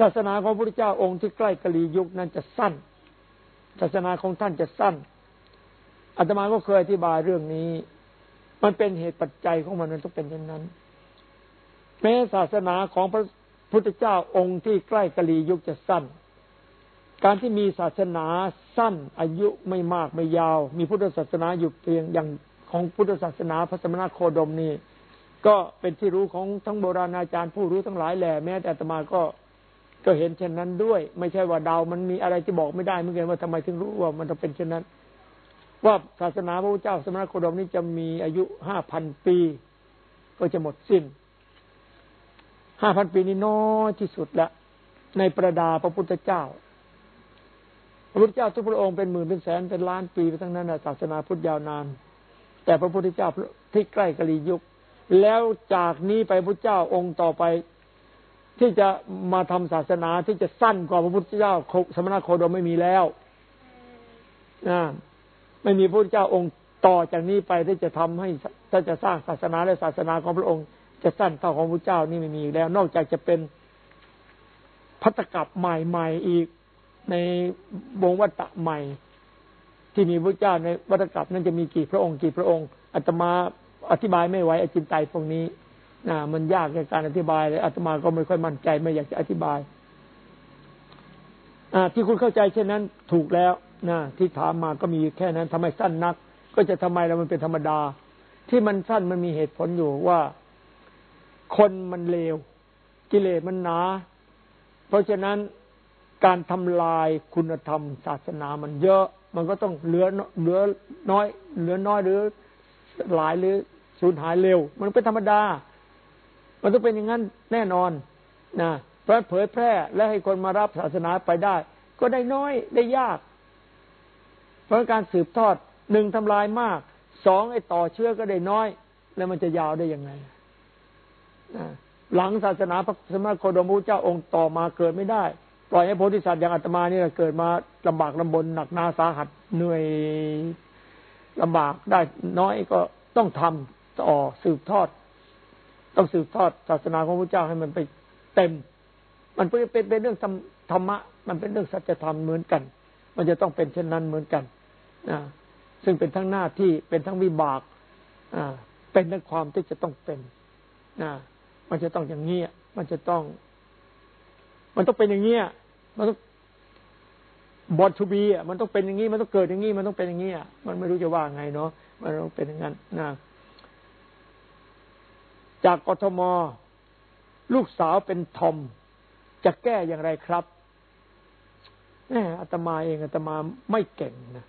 ศาสนาของพระพุทธเจ้าองค์ที่ใกล้กลียุคนั้นจะสั้น ศาสนาของท่านจะสั้นอาตมาก็เคยอธิบายเรื่องนี้ มันเป็นเหตุปัจจัยของมันมันต้องเป็นอย่างนั้น แม้ศาสนาของพระ พุทธเจ้าองค์ที่ใกล้กะลียุคจะสั้น การที่มีศาสนาสั้น อายุไม่มากไม่ยาว มีพุทธศาสนาอยู่เพียงอย่างของพุทธศาสนาพระสมณโคดมนี่ก็เป็นที่รู้ของทั้งโบราณอาจารย์ผู้รู้ทั้งหลายแหล่แม้แต่ตมาก็ก็เห็นเช่นนั้นด้วย ไม่ใช่ว่าเดามันมีอะไรที่บอกไม่ได้เหมือนกันว่าทำไมถึงรู้ว่ามันจะเป็นเช่นนั้น ว่าศาสนาพระพุทธเจ้าสมณโคดมนี้จะมีอายุห้าพันปี ก็จะหมดสิ้น ห้าพันปีนี้น้อยที่สุดล้วในประดาพระพุทธเจ้า พระพุทธเจ้าทุกพระองค์เป็นหมื่นเป็นแสนเป็นล้านปีไปทั้งนั้นศาสนาพุทธยาวนาน แต่พระพุทธเจ้าที่ใกล้กลียุค แล้วจากนี้ไปพระเจ้าองค์ต่อไป ที่จะมาทำศาสนาที่จะสั้นกว่าพระพุทธเจ้าสมณโคดมไม่มีแล้วนะไม่มีพระพุทธเจ้าองค์ต่อจากนี้ไปที่จะทำให้ถ้าจะสร้างศาสนาและศาสนาของพระองค์ จะสั้นเท่าของพระเจ้านี่ไม่มีแล้ว นอกจากจะเป็นพัตกับใหม่ๆอีกในวงวัตะใหม่ ที่มีพระเจ้าในวัตกับนั้นจะมีกี่พระองค์กี่พระองค์อาตมาอธิบายไม่ไหวอจินไตพวกนี้นะมันยากในการอธิบายเลยอาตมาก็ไม่ค่อยมั่นใจไม่อยากจะอธิบายอที่คุณเข้าใจเช่นนั้นถูกแล้วนะที่ถามมาก็มีแค่นั้นทำไมสั้นนัก ก็จะทำไมแล้วมันเป็นธรรมดา ที่มันสั้นมันมีเหตุผลอยู่ว่า คนมันเลว กิเลสมันหนา เพราะฉะนั้นการทำลายคุณธรรม ศาสนามันเยอะ มันก็ต้องเหลือเหลือน้อย เหลือน้อยหรือหลายหรือสูญหายเร็ว มันเป็นธรรมดา มันต้องเป็นอย่างนั้นแน่นอนนะเพราะเผยแพร่และให้คนมารับศาสนาไปได้ ก็ได้น้อยได้ยาก เพราะการสืบทอดหนึ่งทำลายมากสองไอ้ต่อเชื้อก็ได้น้อย แล้วมันจะยาวได้ยังไง หลังศาสนาพระสมณโคดมพระเจ้าองค์ต่อมาเกิดไม่ได้ ปล่อยให้โพธิสัตว์อย่างอาตมาเนี่ยเกิดมาลำบากลำบนหนักนาสาหัสเหนื่อยลำบากได้น้อยก็ต้องทำต่อสืบทอด ต้องสืบทอดศาสนาของพระเจ้าให้มันไปเต็ม มันเป็นเป็นเรื่องธรรมะ มันเป็นเรื่องสัจธรรมเหมือนกัน มันจะต้องเป็นเช่นนั้นเหมือนกันนะซึ่งเป็นทั้งหน้าที่เป็นทั้งวิบากอ่าเป็นทั้งความที่จะต้องเป็นนะ มันจะต้องอย่างนี้มันจะต้อง มันต้องเป็นอย่างนี้มันต้องบอดทูบีอะ มันต้องเป็นอย่างนี้ มันต้องเกิดอย่างนี้ มันต้องเป็นอย่างนี้อะ มันไม่รู้จะว่าไงเนาะ มันต้องเป็นอย่างนั้นนะจากกทม ลูกสาวเป็นทอม จะแก้อย่างไรครับแม่อาตมาเองอาตมาไม่เก่งนะ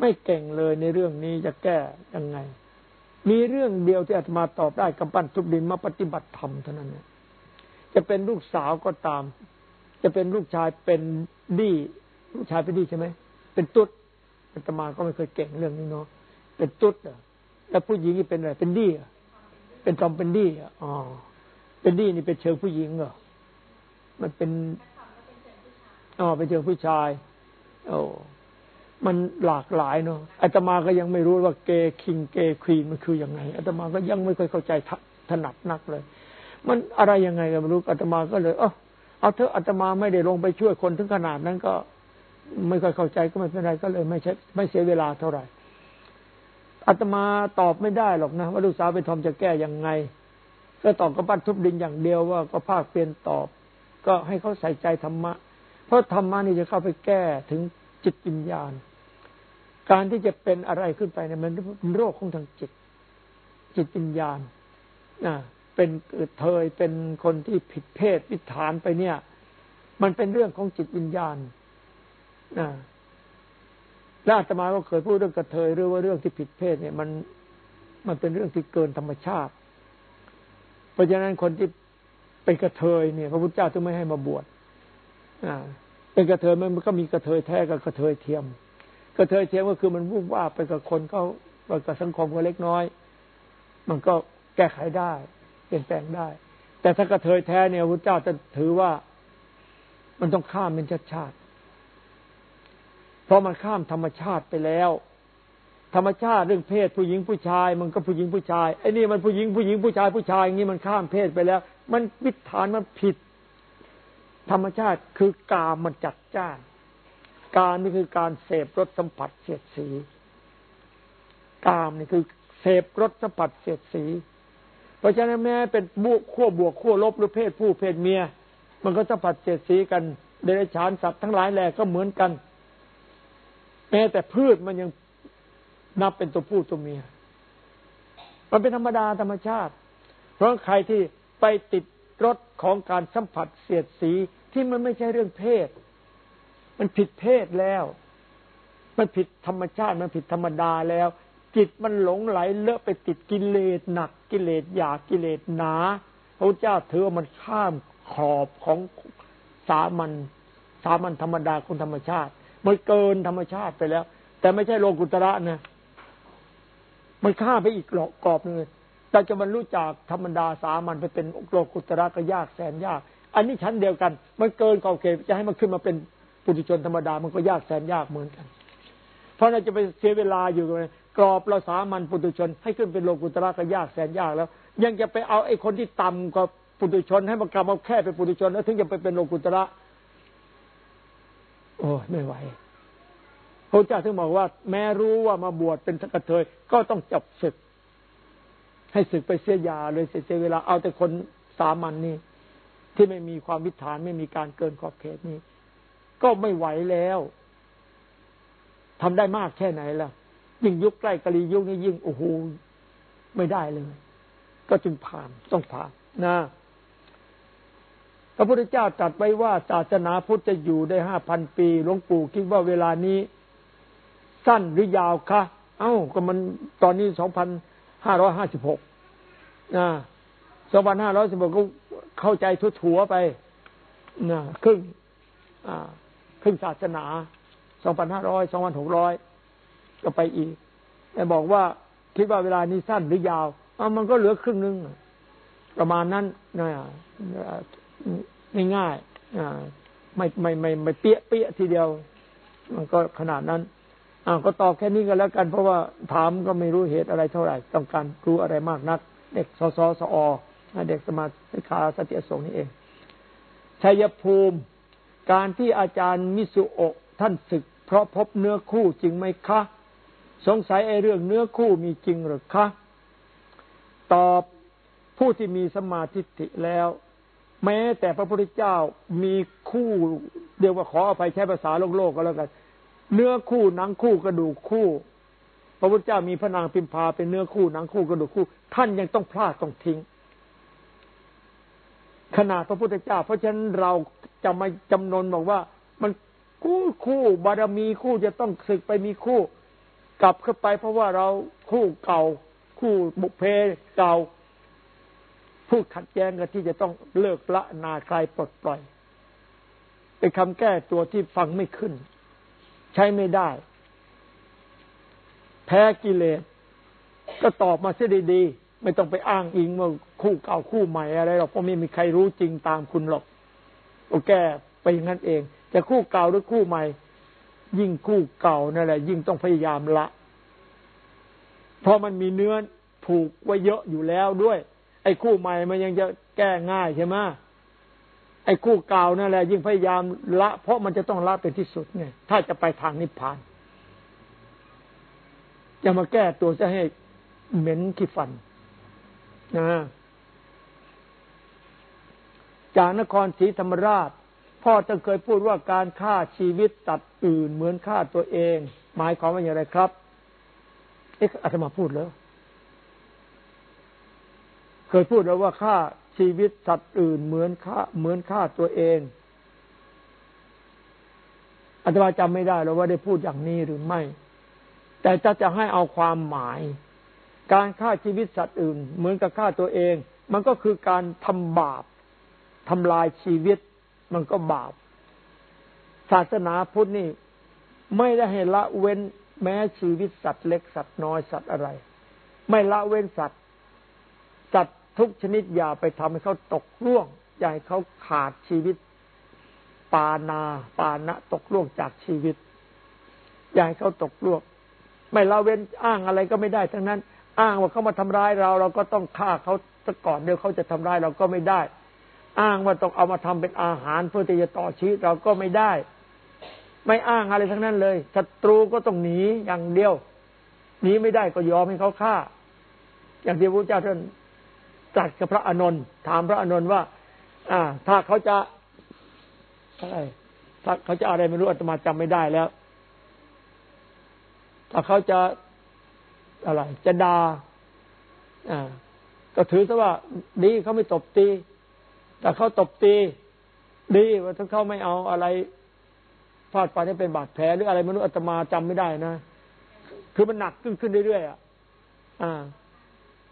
ไม่เก่งเลยในเรื่องนี้จะแก้ยังไง มีเรื่องเดียวที่อาตมาตอบได้กำปั้นทุบดินมาปฏิบัติธรรมเท่านั้นเนี่ยจะเป็นลูกสาวก็ตาม จะเป็นลูกชายเป็นดีลูกชายเป็นดีใช่ไหมเป็นตุ๊ดอาตมาก็ไม่เคยเก่งเรื่องนี้เนาะเป็นตุ๊ดอะแล้วผู้หญิงนี่เป็นอะไรเป็นดีอะเป็นตอมเป็นดีอะอ๋อเป็นดีนี่เป็นเชิงผู้หญิงเหรอมันเป็นอ๋อเป็นเชิงผู้ชายโอ้ มันหลากหลายเนาะอาตมาก็ยังไม่รู้ว่าเกย์คิงเกย์ควีนมันคือยังไงอาตมาก็ยังไม่ค่อยเข้าใจถนัดนักเลย มันอะไรยังไงก็ไม่รู้อาตมาก็เลยเออเอาเถอะอาตมาไม่ได้ลงไปช่วยคนถึงขนาดนั้นก็ไม่ค่อยเข้าใจก็ไม่เป็นไรก็เลยไม่ใช่ไม่เสียเวลาเท่าไหร่อาตมาตอบไม่ได้หรอกนะว่าลูกสาวเป็นทอมจะแก้ยังไง ก็ตอบก็ปั้นทุบดินอย่างเดียวว่าก็ภาคเปลี่ยนตอบ ก็ให้เขาใส่ใจธรรมะ เพราะธรรมะนี่จะเข้าไปแก้ถึงจิตวิญญาณ การที่จะเป็นอะไรขึ้นไปเนี่ยมันเป็นโรคของทางจิต จิตวิญญาณนะเป็นเทยเป็นคนที่ผิดเพศวิถานไปเนี่ย มันเป็นเรื่องของจิตวิญญาณนะและอาตมาก็เคยพูดเรื่องกระเทยหรือว่าเรื่องที่ผิดเพศเนี่ย มันมันเป็นเรื่องที่เกินธรรมชาติ เพราะฉะนั้นคนที่เป็นกระเทยเนี่ย พระพุทธเจ้าจึงไม่ให้มาบวชอ่าเป็นกระเทยมันก็มีกระเทยแท้กับกระเทยเทียม กระเทยเทียมก็คือมันวุ่นว่าไปกับคนเขาไปกับสังคมก็เล็กน้อย มันก็แก้ไขได้ เปลี่ยนแปลงได้ แต่ถ้ากระเทยแท้เนี่ยพระเจ้าจะถือว่ามันต้องข้ามเป็นชาติชาติ เพราะมันข้ามธรรมชาติไปแล้ว ธรรมชาติเรื่องเพศผู้หญิงผู้ชาย มันก็ผู้หญิงผู้ชายไอ้นี่มันผู้หญิงผู้หญิงผู้ชายผู้ชายอย่างนี้มันข้ามเพศไปแล้ว มันวิถานมันผิด ธรรมชาติคือกามมันจัดจ้าน การนี่คือการเสพรสสัมผัสเสียดสีกามนี่คือเสพรสสัมผัสเสียดสี เพราะฉะนั้นแม้เป็นบุขั้วบวกขั้วลบหรือเพศผู้เพศเมีย มันก็สัมผัสเสียดสีกันเดรัจฉานสัตว์ทั้งหลายแหล่ก็เหมือนกันแม้แต่พืชมันยังนับเป็นตัวผู้ตัวเมีย มันเป็นธรรมดาธรรมชาติ เพราะใครที่ไปติดรสของการสัมผัสเสียดสีที่มันไม่ใช่เรื่องเพศ มันผิดเพศแล้ว มันผิดธรรมชาติ มันผิดธรรมดาแล้ว จิตมันหลงไหลเลอะไปติดกิเลสหนัก กิเลสหยากิเลสหนาพระเจ้าถือว่ามันข้ามขอบของสามัญสามัญธรรมดาของธรรมชาติมันเกินธรรมชาติไปแล้ว แต่ไม่ใช่โลกุตระนะมันข้ามไปอีกกรอบหนึ่งแต่จะมันรู้จักธรรมดาสามัญไปเป็นโลกุตระก็ยากแสนยาก อันนี้ชั้นเดียวกัน มันเกินขอบเขตจะให้มันขึ้นมาเป็น ปุถุชนธรรมดามันก็ยากแสนยากเหมือนกัน เพราะเราจะไปเสียเวลาอยู่กันกรอบเราสามัญปุถุชน ให้ขึ้นเป็นโลกุตระก็ยากแสนยากแล้ว ยังจะไปเอาไอ้คนที่ต่ำกว่าปุถุชน ให้มันกลับมาแค่เป็นปุถุชน แล้วถึงจะไปเป็นโลกุตระ โอ้ไม่ไหวพระเจ้าถึงบอกว่า แม้รู้ว่ามาบวชเป็นกระเทยก็ต้องจับศึก ให้ศึกไปเสียยาเลยเสียเวลาเอาแต่คนสามัญนนี่ที่ไม่มีความวิถานไม่มีการเกินขอบเขตนี้ ก็ไม่ไหวแล้วทำได้มากแค่ไหนล่ะ ยิ่งยุคใกล้กะลียุคนี้ยิ่งโอ้โหไม่ได้เลย ก็จึงผ่านต้องผ่านนะพระพุทธเจ้าตรัสไว้ว่า ศาสนาพุทธจะอยู่ได้ห้าพันปีหลวงปู่คิดว่าเวลานี้ สั้นหรือยาวคะเอ้า ก็มันตอนนี้สองพันห้าร้อยห้าสิบหกนะสองพันห้าร้อยสิบหกก็เข้าใจทั่วๆไปนะครึ่งอ่า ครึ่งศาสนาสองพันห้าร้อยสองพันหกร้อยก็ไปอีกแต่บอกว่าคิดว่าเวลานี้สั้นหรือยาวอมันก็เหลือครึ่งนึง ประมาณนั้นนะง่ายๆไม่ไม่ไม่ไม่เปี้ยเปี้ยทีเดียว มันก็ขนาดนั้นอ่าก็ตอบแค่นี้ก็แล้วกัน เพราะว่าถามก็ไม่รู้เหตุอะไรเท่าไหร่ ต้องการรู้อะไรมากนัก เด็กสสสอเด็กสมาธิคาสติอสงนี่เองชัยภูมิ การที่อาจารย์มิสุโอะท่านศึก เพราะพบเนื้อคู่จริงไหมคะ สงสัยไอ้เรื่องเนื้อคู่มีจริงหรือคะ ตอบผู้ที่มีสมาธิิแล้ว แม้แต่พระพุทธเจ้ามีคู่เดียวว่าขออภัยใช้ภาษาโลกโลกก็แล้วกัน เนื้อคู่หนังคู่กระดูกคู่ พระพุทธเจ้ามีพระนางพิมพาเป็นเนื้อคู่หนังคู่กระดูกคู่ ท่านยังต้องพลาดต้องทิ้ง ขนาดพระพุทธเจ้า เพราะฉะนั้นเราจะมาจำนนบอกว่า มันคู่คู่บารมีคู่จะต้องศึกไปมีคู่ กลับเข้าไป เพราะว่าเราคู่เก่า คู่บุพเพเก่าพูดขัดแย้งกันที่จะต้องเลิกละนาคลายปลดปล่อยเป็นคำแก้ตัวที่ฟังไม่ขึ้น ใช้ไม่ได้ แพ้กิเลสก็ตอบมาเสียดีๆ ไม่ต้องไปอ้างอิงว่าคู่เก่าคู่ใหม่อะไรหรอกเพราะไม่มีใครรู้จริงตามคุณหรอกก็แก้ไปอย่างนั้นเอง จะคู่เก่าหรือคู่ใหม่ ยิ่งคู่เก่านั่นแหละ ยิ่งต้องพยายามละ เพราะมันมีเนื้อผูกไว้เยอะอยู่แล้วด้วย ไอ้คู่ใหม่มันยังจะแก้ง่ายใช่ไหมไอ้คู่เก่านั่นแหละ ยิ่งพยายามละ เพราะมันจะต้องละเป็นที่สุดไงถ้าจะไปทางนิพพานจะมาแก้ตัวจะให้เหม็นขี้ฟัน จากนครศรีธรรมราช พ่อจะเคยพูดว่าการฆ่าชีวิตตัดอื่นเหมือนฆ่าตัวเอง หมายความว่าอย่างไรครับ เอ๊ะอาตมาพูดแล้ว เคยพูดแล้วว่าฆ่าชีวิตสัตว์อื่นเหมือนฆ่าเหมือนฆ่าตัวเองอาตมาจำไม่ได้แล้วว่าได้พูดอย่างนี้หรือไม่ แต่จะจะให้เอาความหมาย การฆ่าชีวิตสัตว์อื่น เหมือนกับฆ่าตัวเอง มันก็คือการทำบาปทำลายชีวิต มันก็บาป ศาสนาพุทธนี่ไม่ได้ให้ละเว้นแม้ชีวิตสัตว์เล็กสัตว์น้อยสัตว์อะไร ไม่ละเว้นสัตว์ สัตว์ทุกชนิดอย่าไปทำให้เขาตกร่วงอย่าให้เขาขาดชีวิต ปานาปานะตกร่วงจากชีวิตอย่าให้เขาตกร่วงไม่ละเว้นอ้างอะไรก็ไม่ได้ทั้งนั้น อ้างว่าเขามาทำร้ายเรา เราก็ต้องฆ่าเขาซะก่อนเดี๋ยวเขาจะทำร้ายเราก็ไม่ได้ อ้างว่าต้องเอามาทำเป็นอาหารเพื่อที่จะต่อชีวิตเราก็ไม่ได้ ไม่อ้างอะไรทั้งนั้นเลยศัตรูก็ต้องหนีอย่างเดียวหนีไม่ได้ก็ยอมให้เขาฆ่า อย่างที่พระเจ้าท่านตรัสกับพระอานนท์ถามพระอานนท์ว่า อ่า ถ้าเขาจะอะไรถ้าเขาจะอะไรไม่รู้อาตมาจำไม่ได้แล้ว ถ้าเขาจะ อะไร จะดา่าก็ถือซะว่าดีเขาไม่ตบตี แต่เขาตบตี ดีว่าถ้าเขาไม่เอาอะไรฟาดฟันให้เป็นบาดแผลหรืออะไรไม่รู้อาตมาจำไม่ได้นะ คือมันหนักขึ้นขึ้นเรื่อยๆอะอ่า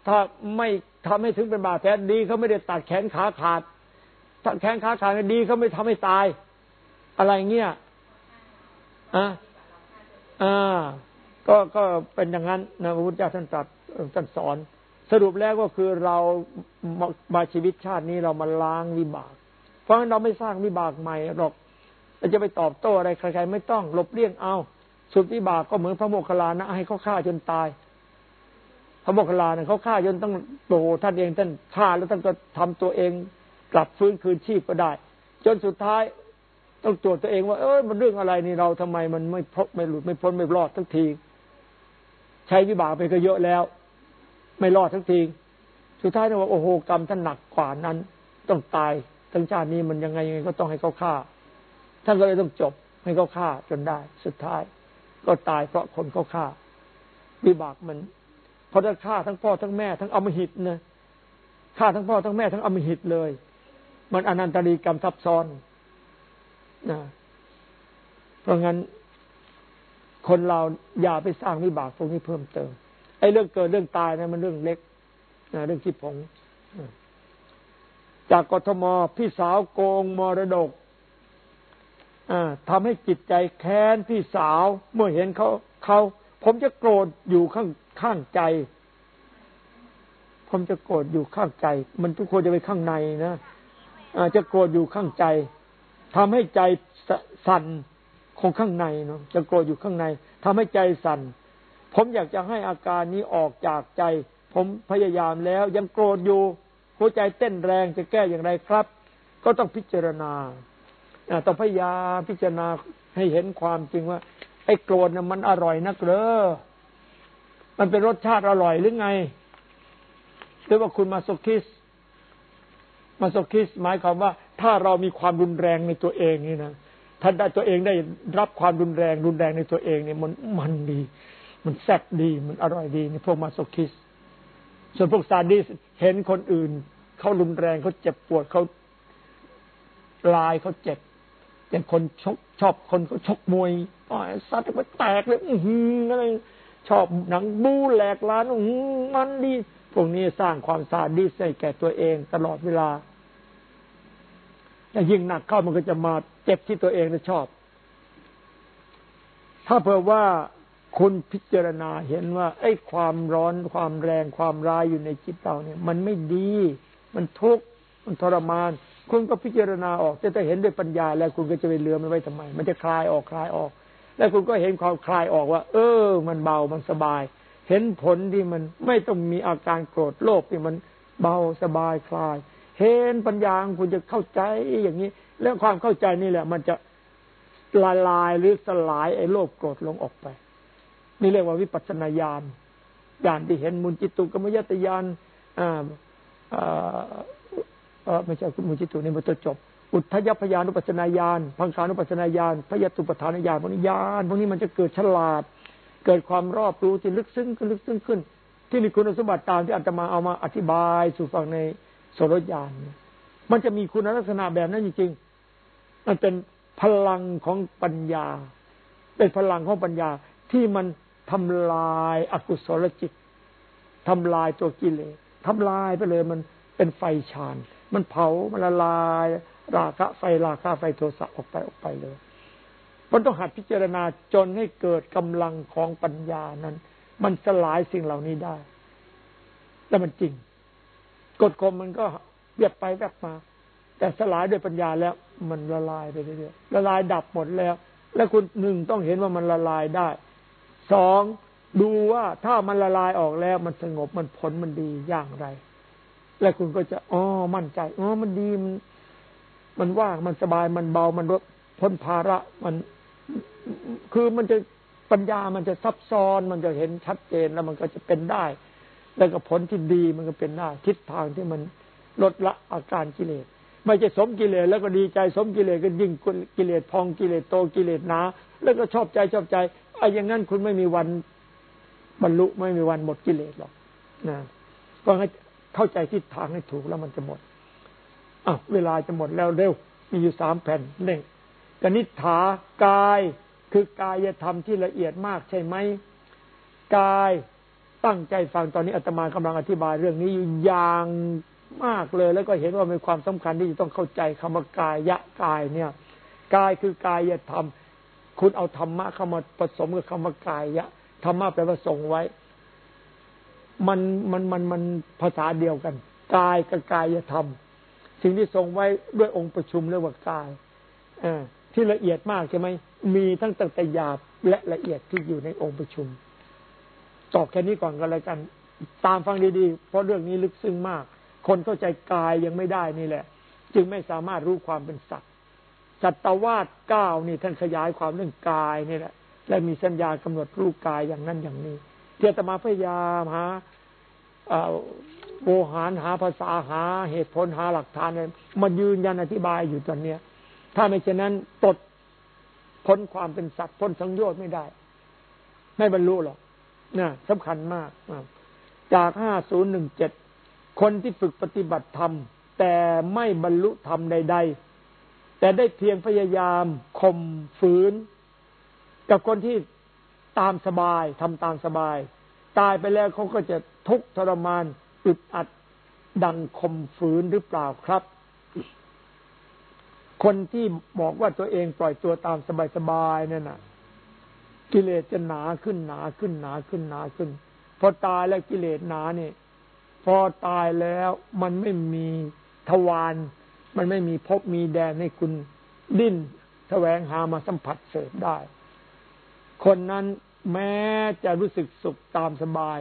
ถ้าไม่ทำให้ถึงเป็นบาดแผลดีเขาไม่ได้ตัดแขนขาขาดถ้าแขนขาขาดดีเขาไม่ทำให้ตาย อะไรเงี้ยอะอ่า ก็ก็เป็นอย่างนั้นนะพระพุทธเจ้าท่านตรัสท่านสอน สรุปแล้วก็คือเรามาชีวิตชาตินี้เรามาล้างวิบาก เพราะฉะนั้นเราไม่สร้างวิบากใหม่หรอกเราจะไปตอบโต้อะไรใครๆไม่ต้องหลบเลี่ยงเอาสุดวิบากก็เหมือนพระโมคคัลลานะให้เขาฆ่าจนตาย พระโมคคัลลานี่ยเขาฆ่าจนต้องโตท่านเองท่านฆ่าแล้วท่านก็ทำตัวเองกลับฟื้นคืนชีพก็ได้ จนสุดท้ายต้องตรวจตัวเองว่าเออมันเรื่องอะไรนี่เราทำไมมันไม่พบไม่หลุดไม่พ้นไม่รอดทั้งที ใช้วิบากไปก็เยอะแล้ว ไม่รอดทั้งทีสุดท้ายเนี่ยว่าโอ้โหกรรมท่านหนักกว่านั้น ต้องตายทั้งชาตินี้มันยังไงยังไงก็ต้องให้เขาฆ่า ท่านก็เลยต้องจบให้เขาฆ่าจนได้ สุดท้าย ก็ตายเพราะคนเขาฆ่า วิบากมันเพอจะฆ่าทั้งพ่อทั้งแม่ ทั้งอมหิตนะฆ่าทั้งพ่อทั้งแม่ทั้งอมหิตเลย มันอนันตรีกรรมซับซ้อนนะเพราะงั้น คนเราอย่าไปสร้างวิบากพวกนี้เพิ่มเติมไอ้เรื่องเกิดเรื่องตายนะมันเรื่องเล็กนะเรื่องที่ผงจากกทมพี่สาวโกงมรดกทำให้จิตใจแค้นพี่สาวเมื่อเห็นเขาเขาผมจะโกรธอยู่ข้างข้างใจ ผมจะโกรธอยู่ข้างใจ มันทุกคนจะไปข้างในนะอาจจะโกรธอยู่ข้างใจทำให้ใจสั่น คงข้างในเนาะจะโกรธอยู่ข้างในทำให้ใจสั่น ผมอยากจะให้อาการนี้ออกจากใจ ผมพยายามแล้วยังโกรธอยู่ หัวใจเต้นแรงจะแก้อย่างไรครับ ก็ต้องพิจารณาต้องพยายามพิจารณาให้เห็นความจริงว่า ไอ้โกรธน่ะมันอร่อยนักเด้อมันเป็นรสชาติอร่อยหรือไงหรือว่าคุณ masochist masochist หมายความว่า ถ้าเรามีความรุนแรงในตัวเองนี่นะ ท่านได้ตัวเองได้รับความรุนแรง รุนแรงในตัวเองเนี่ยมันมันดี มันแซ่บดีมันอร่อยดีนี่พวก masochist ส่วนพวกซาดิสเห็นคนอื่นเขารุนแรงเขาเจ็บปวดเขาลายเขาเจ็บอย่างคนชกชอบคนเขาชกมวยอ๋อสัตว์มันแตกเลยอือหืออะไรชอบหนังบูแหลกล้านอืมันดีพวกนี้สร้างความสาดีใส่แก่ตัวเองตลอดเวลา ยิ่งหนักเข้ามันก็จะมาเจ็บที่ตัวเองนะชอบ ถ้าเผื่อว่าคุณพิจารณาเห็นว่า ไอ้ความร้อนความแรงความร้ายอยู่ในจิตเราเนี่ย มันไม่ดี มันทุกข์มันทรมาน คุณก็พิจารณาออกจะจะเห็นด้วยปัญญา แล้วคุณก็จะไปเลือมันไว้ทำไม มันจะคลายออกคลายออก แล้วคุณก็เห็นความคลายออกว่า เออ มันเบามันสบาย เห็นผลที่มันไม่ต้องมีอาการโกรธโลภที่มันเบาสบายคลาย เห็นปัญญาคุณจะเข้าใจอย่างนี้ แล้วความเข้าใจนี่แหละ มันจะละลายหรือสลายไอ้โลภโกรธลงออกไป นี่เรียกว่าวิปัสสนาญาณญาณที่เห็นมุนจิตุกรรมยตญาณอ่าอ่าไม่ใช่มุนจิตุนี่มันจะจบอุทธยพยานุปัสนาญาณพังคานุปัสนาญาณพยตุปทานญาณพวกนี้ญาณพวกนี้มันจะเกิดฉลาด เกิดความรอบรู้ที่ลึกซึ้งขึ้นลึกซึ้งขึ้น ที่มีคุณสมบัติตามที่อาตมาเอามาอธิบายสู่ฟังใน โสรญาณมันจะมีคุณลักษณะแบบนั้นจริงๆมันเป็นพลังของปัญญา เป็นพลังของปัญญาที่มันทำลายอากุศลจิตทำลายตัวกิเลสทำลายไปเลยมันเป็นไฟฌาน มันเผามันละลาย ราคะไฟราคะไฟโทสะออกไปออกไปเลยมันต้องหัดพิจารณาจนให้เกิดกำลังของปัญญานั้น มันสลายสิ่งเหล่านี้ได้ แล้วมันจริง กฎกลมมันก็เบียดไปแวบมา แต่สลายด้วยปัญญาแล้ว มันละลายไปเรื่อยๆละลายดับหมดแล้ว แล้วคุณหนึ่งต้องเห็นว่ามันละลายได้สองดูว่าถ้ามันละลายออกแล้ว มันสงบมันผลมันดีอย่างไร แล้วคุณก็จะอ๋อมั่นใจอ๋อมันดีมันมันว่างมันสบายมันเบามันลดพ้นภาระมัน คือมันจะปัญญามันจะซับซ้อนมันจะเห็นชัดเจนแล้วมันก็จะเป็นได้ แล้วก็ผลที่ดีมันก็เป็นได้าทิศทางที่มันลดละอาการกิเลสไม่จะสมกิเลสแล้วก็ดีใจสมกิเลสก็ยิ่งกิเลสพองกิเลสโตกิเลสหนา แล้วก็ชอบใจชอบใจไอ้อย่างนั้นคุณไม่มีวันบรรลุไม่มีวันหมดกิเลสหรอกนะก็ให้เข้าใจทิศทางให้ถูกแล้วมันจะหมดอะเวลาจะหมดแล้วเร็ว มีอยู่สามแผ่นหนึ่งกนิษฐากายคือกายธรรมที่ละเอียดมากใช่ไหมกาย ตั้งใจฟังตอนนี้อาตมากำลังอธิบายเรื่องนี้อยู่อย่างมากเลย แล้วก็เห็นว่ามีความสำคัญที่จะต้องเข้าใจคำว่ากายยะกายเนี่ยกายคือกายธรรม คุณเอาธรรมะเข้ามาผสมกับคำว่ากายะธรรมะแปลว่าส่งไว้ มันมันมันมันภาษาเดียวกัน กายกับกายธรรม สิ่งที่ทรงไว้ด้วยองค์ประชุมเรียกว่ากายอที่ละเอียดมากใช่ไหมมีทั้งตั้งแต่หยาบและละเอียดที่อยู่ในองค์ประชุม ตอบแค่นี้ก่อนก็แล้วกัน ตามฟังดีๆ เพราะเรื่องนี้ลึกซึ้งมาก คนเข้าใจกายยังไม่ได้นี่แหละ จึงไม่สามารถรู้ความเป็นสัตว์สัตวาสเก้านี่ท่านขยายความเรื่องกายนี่แหละ และมีสัญญากำหนดรูปกายอย่างนั้นอย่างนี้เทียตมาพยายามหาโวหารหาภาษาหาเหตุผลหาหลักฐานเลยมายืนยันอธิบายอยู่ตอนเนี้ย ถ้าไม่เช่นนั้นตดพ้นความเป็นสัตว์พ้นสังโยชน์ไม่ได้ ไม่บรรลุหรอก นะสำคัญมาก จากห้าศูนย์หนึ่งเจ็ดคนที่ฝึกปฏิบัติธรรม แต่ไม่บรรลุธรรมใด ๆ แต่ได้เพียงพยายามข่มฝืน กับคนที่ตามสบายทำตามสบาย ตายไปแล้วเขาก็จะทุกข์ทรมานอึดอัดดังข่มฝืนหรือเปล่าครับ คนที่บอกว่าตัวเองปล่อยตัวตามสบายๆนั่นน่ะ กิเลสจะหนาขึ้นหนาขึ้นหนาขึ้นหนาขึ้น พอตายแล้วกิเลสหนาเนี่ยพอตายแล้วมันไม่มีทวารมันไม่มีพบมีแดนให้คุณดิ้นแสวงหามาสัมผัสเสพได้ คนนั้นแม้จะรู้สึกสุขตามสบาย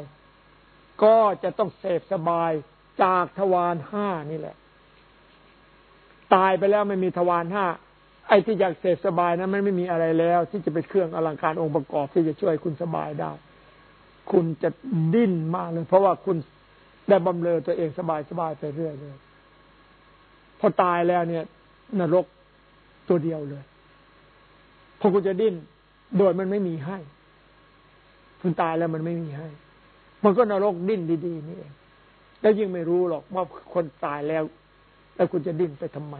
ก็จะต้องเสพสบายจากทวารห้านี่แหละ ตายไปแล้วไม่มีทวารห้า ไอ้ที่อยากเสพสบายนะั้นมันไม่มีอะไรแล้ว ที่จะเป็นเครื่องอลังการองค์ประกอบที่จะช่วยคุณสบายได้ คุณจะดิ้นมากเลย เพราะว่าคุณได้บำเรอตัวเองสบายสบายไปเรื่อยเลยพอตายแล้วเนี่ย นรกตัวเดียวเลยพอคุณจะดิ้นโดยมันไม่มีให้ คุณตายแล้วมันไม่มีให้ มันก็นรกดิ้นดี ๆ นี่เองแล้วยิ่งไม่รู้หรอกว่าคนตายแล้ว แล้วคุณจะดิ้นไปทำไม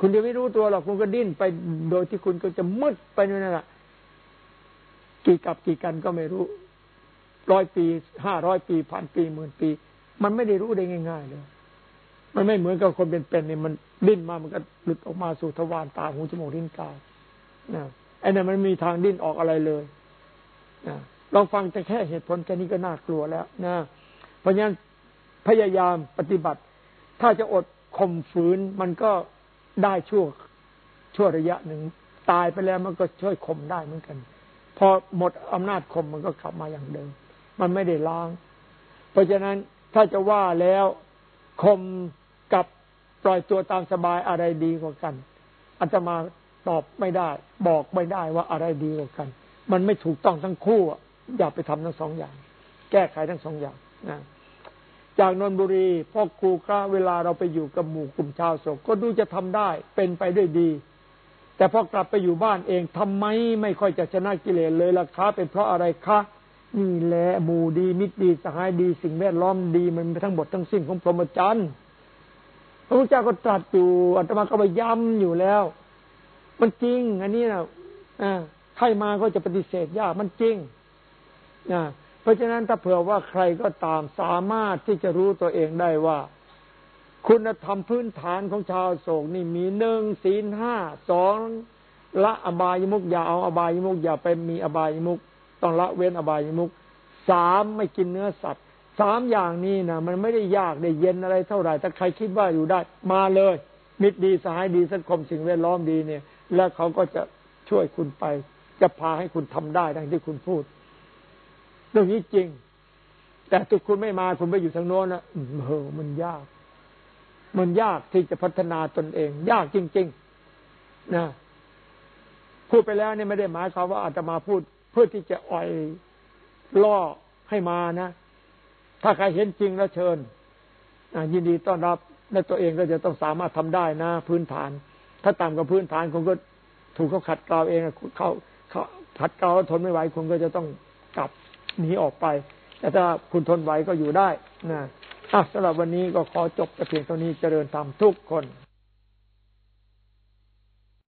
คุณจะไม่รู้ตัวหรอกคุณก็ดิ้นไปโดยที่คุณก็จะมืดไปนั่นแหละกี่กับกี่กันก็ไม่รู้ร้อยปีห้าร้อยปีพันปีหมื่นปี มันไม่ได้รู้ได้ง่าย ๆ เลย มันไม่เหมือนกับคนเป็นๆเนี่ยมันดิ้นมามันก็หลุดออกมาสู่ทวารตาหูจมูกลิ้นกายนะไอ้นั่นมันมีทางดิ้นออกอะไรเลยนะลองฟังแต่แค่เหตุผลแค่นี้ก็น่ากลัวแล้วนะเพราะฉะนั้นพยายามปฏิบัติ ถ้าจะอดข่มฝืนมันก็ ได้ชั่วชั่วระยะหนึ่งตายไปแล้วมันก็ช่วยข่มได้เหมือนกัน พอหมดอำนาจข่มมันก็กลับมาอย่างเดิม มันไม่ได้ล้าง เพราะฉะนั้นถ้าจะว่าแล้วข่มกับปล่อยตัวตามสบายอะไรดีกว่ากันอาตมาตอบไม่ได้ บอกไม่ได้ว่าอะไรดีกว่ากัน มันไม่ถูกต้องทั้งคู่อย่าไปทำทั้งสองอย่าง แก้ไขทั้งสองอย่างนะ จากนนบุรีพ่อครูกล้าเวลาเราไปอยู่กับหมู่กลุ่มชาวโศกก็ดูจะทำได้เป็นไปด้วยดี แต่พอกลับไปอยู่บ้านเองทำไมไม่ค่อยจะชนะกิเลสเลยล่ะคะเป็นเพราะอะไรคะนี่แหละหมู่ดีมิตรดีสหายดีสิ่งแวดล้อมดีมันทั้งหมดทั้งสิ้นของพรหมจรรย์พระพุทธเจ้าก็ตรัสอยู่อาตมาก็ไปย้ำอยู่แล้ว มันจริง อันนี้นะอ่าใครมาก็จะปฏิเสธยากมันจริงนะ เพราะฉะนั้นถ้าเผื่อว่าใครก็ตามสามารถที่จะรู้ตัวเองได้ว่า คุณธรรมพื้นฐานของชาวโศกนี่มีหนึ่งศีลห้าสองละอบายมุกอย่าเอาอบายมุกอย่าไปมีอบายมุกต้องละเว้นอบายมุกสามไม่กินเนื้อสัตว์สามอย่างนี้นะมันไม่ได้ยากได้เย็นอะไรเท่าไหร่ถ้าใครคิดว่าอยู่ได้ มาเลย มิตรดีสหายดีสังคมสิ่งแวดล้อมดีเนี่ย แล้วเขาก็จะช่วยคุณไป จะพาให้คุณทำได้ดังที่คุณพูด เรื่องนี้จริง แต่ทุกคุณไม่มาคุณไปอยู่ทางโน้นนะเออมันยาก มันยากที่จะพัฒนาตนเอง ยากจริง ๆ นะพูดไปแล้วเนี่ยไม่ได้หมายความว่าอาจจะมาพูดเพื่อที่จะอ่อยล่อให้มานะถ้าใครเห็นจริงแล้วเชิญยินดีต้อนรับและตัวเองก็จะต้องสามารถทำได้นะ พื้นฐาน ถ้าต่ำกว่าพื้นฐานคุณก็ถูกเขาขัดเกลาเองเขาเขาขัดเกลาทนไม่ไหวคุณก็จะต้องกลับ หนีออกไป แต่ถ้าคุณทนไหวก็อยู่ได้นะอะสำหรับวันนี้ก็ขอจบแต่เพียงเท่านี้เจริญธรรมทุกคน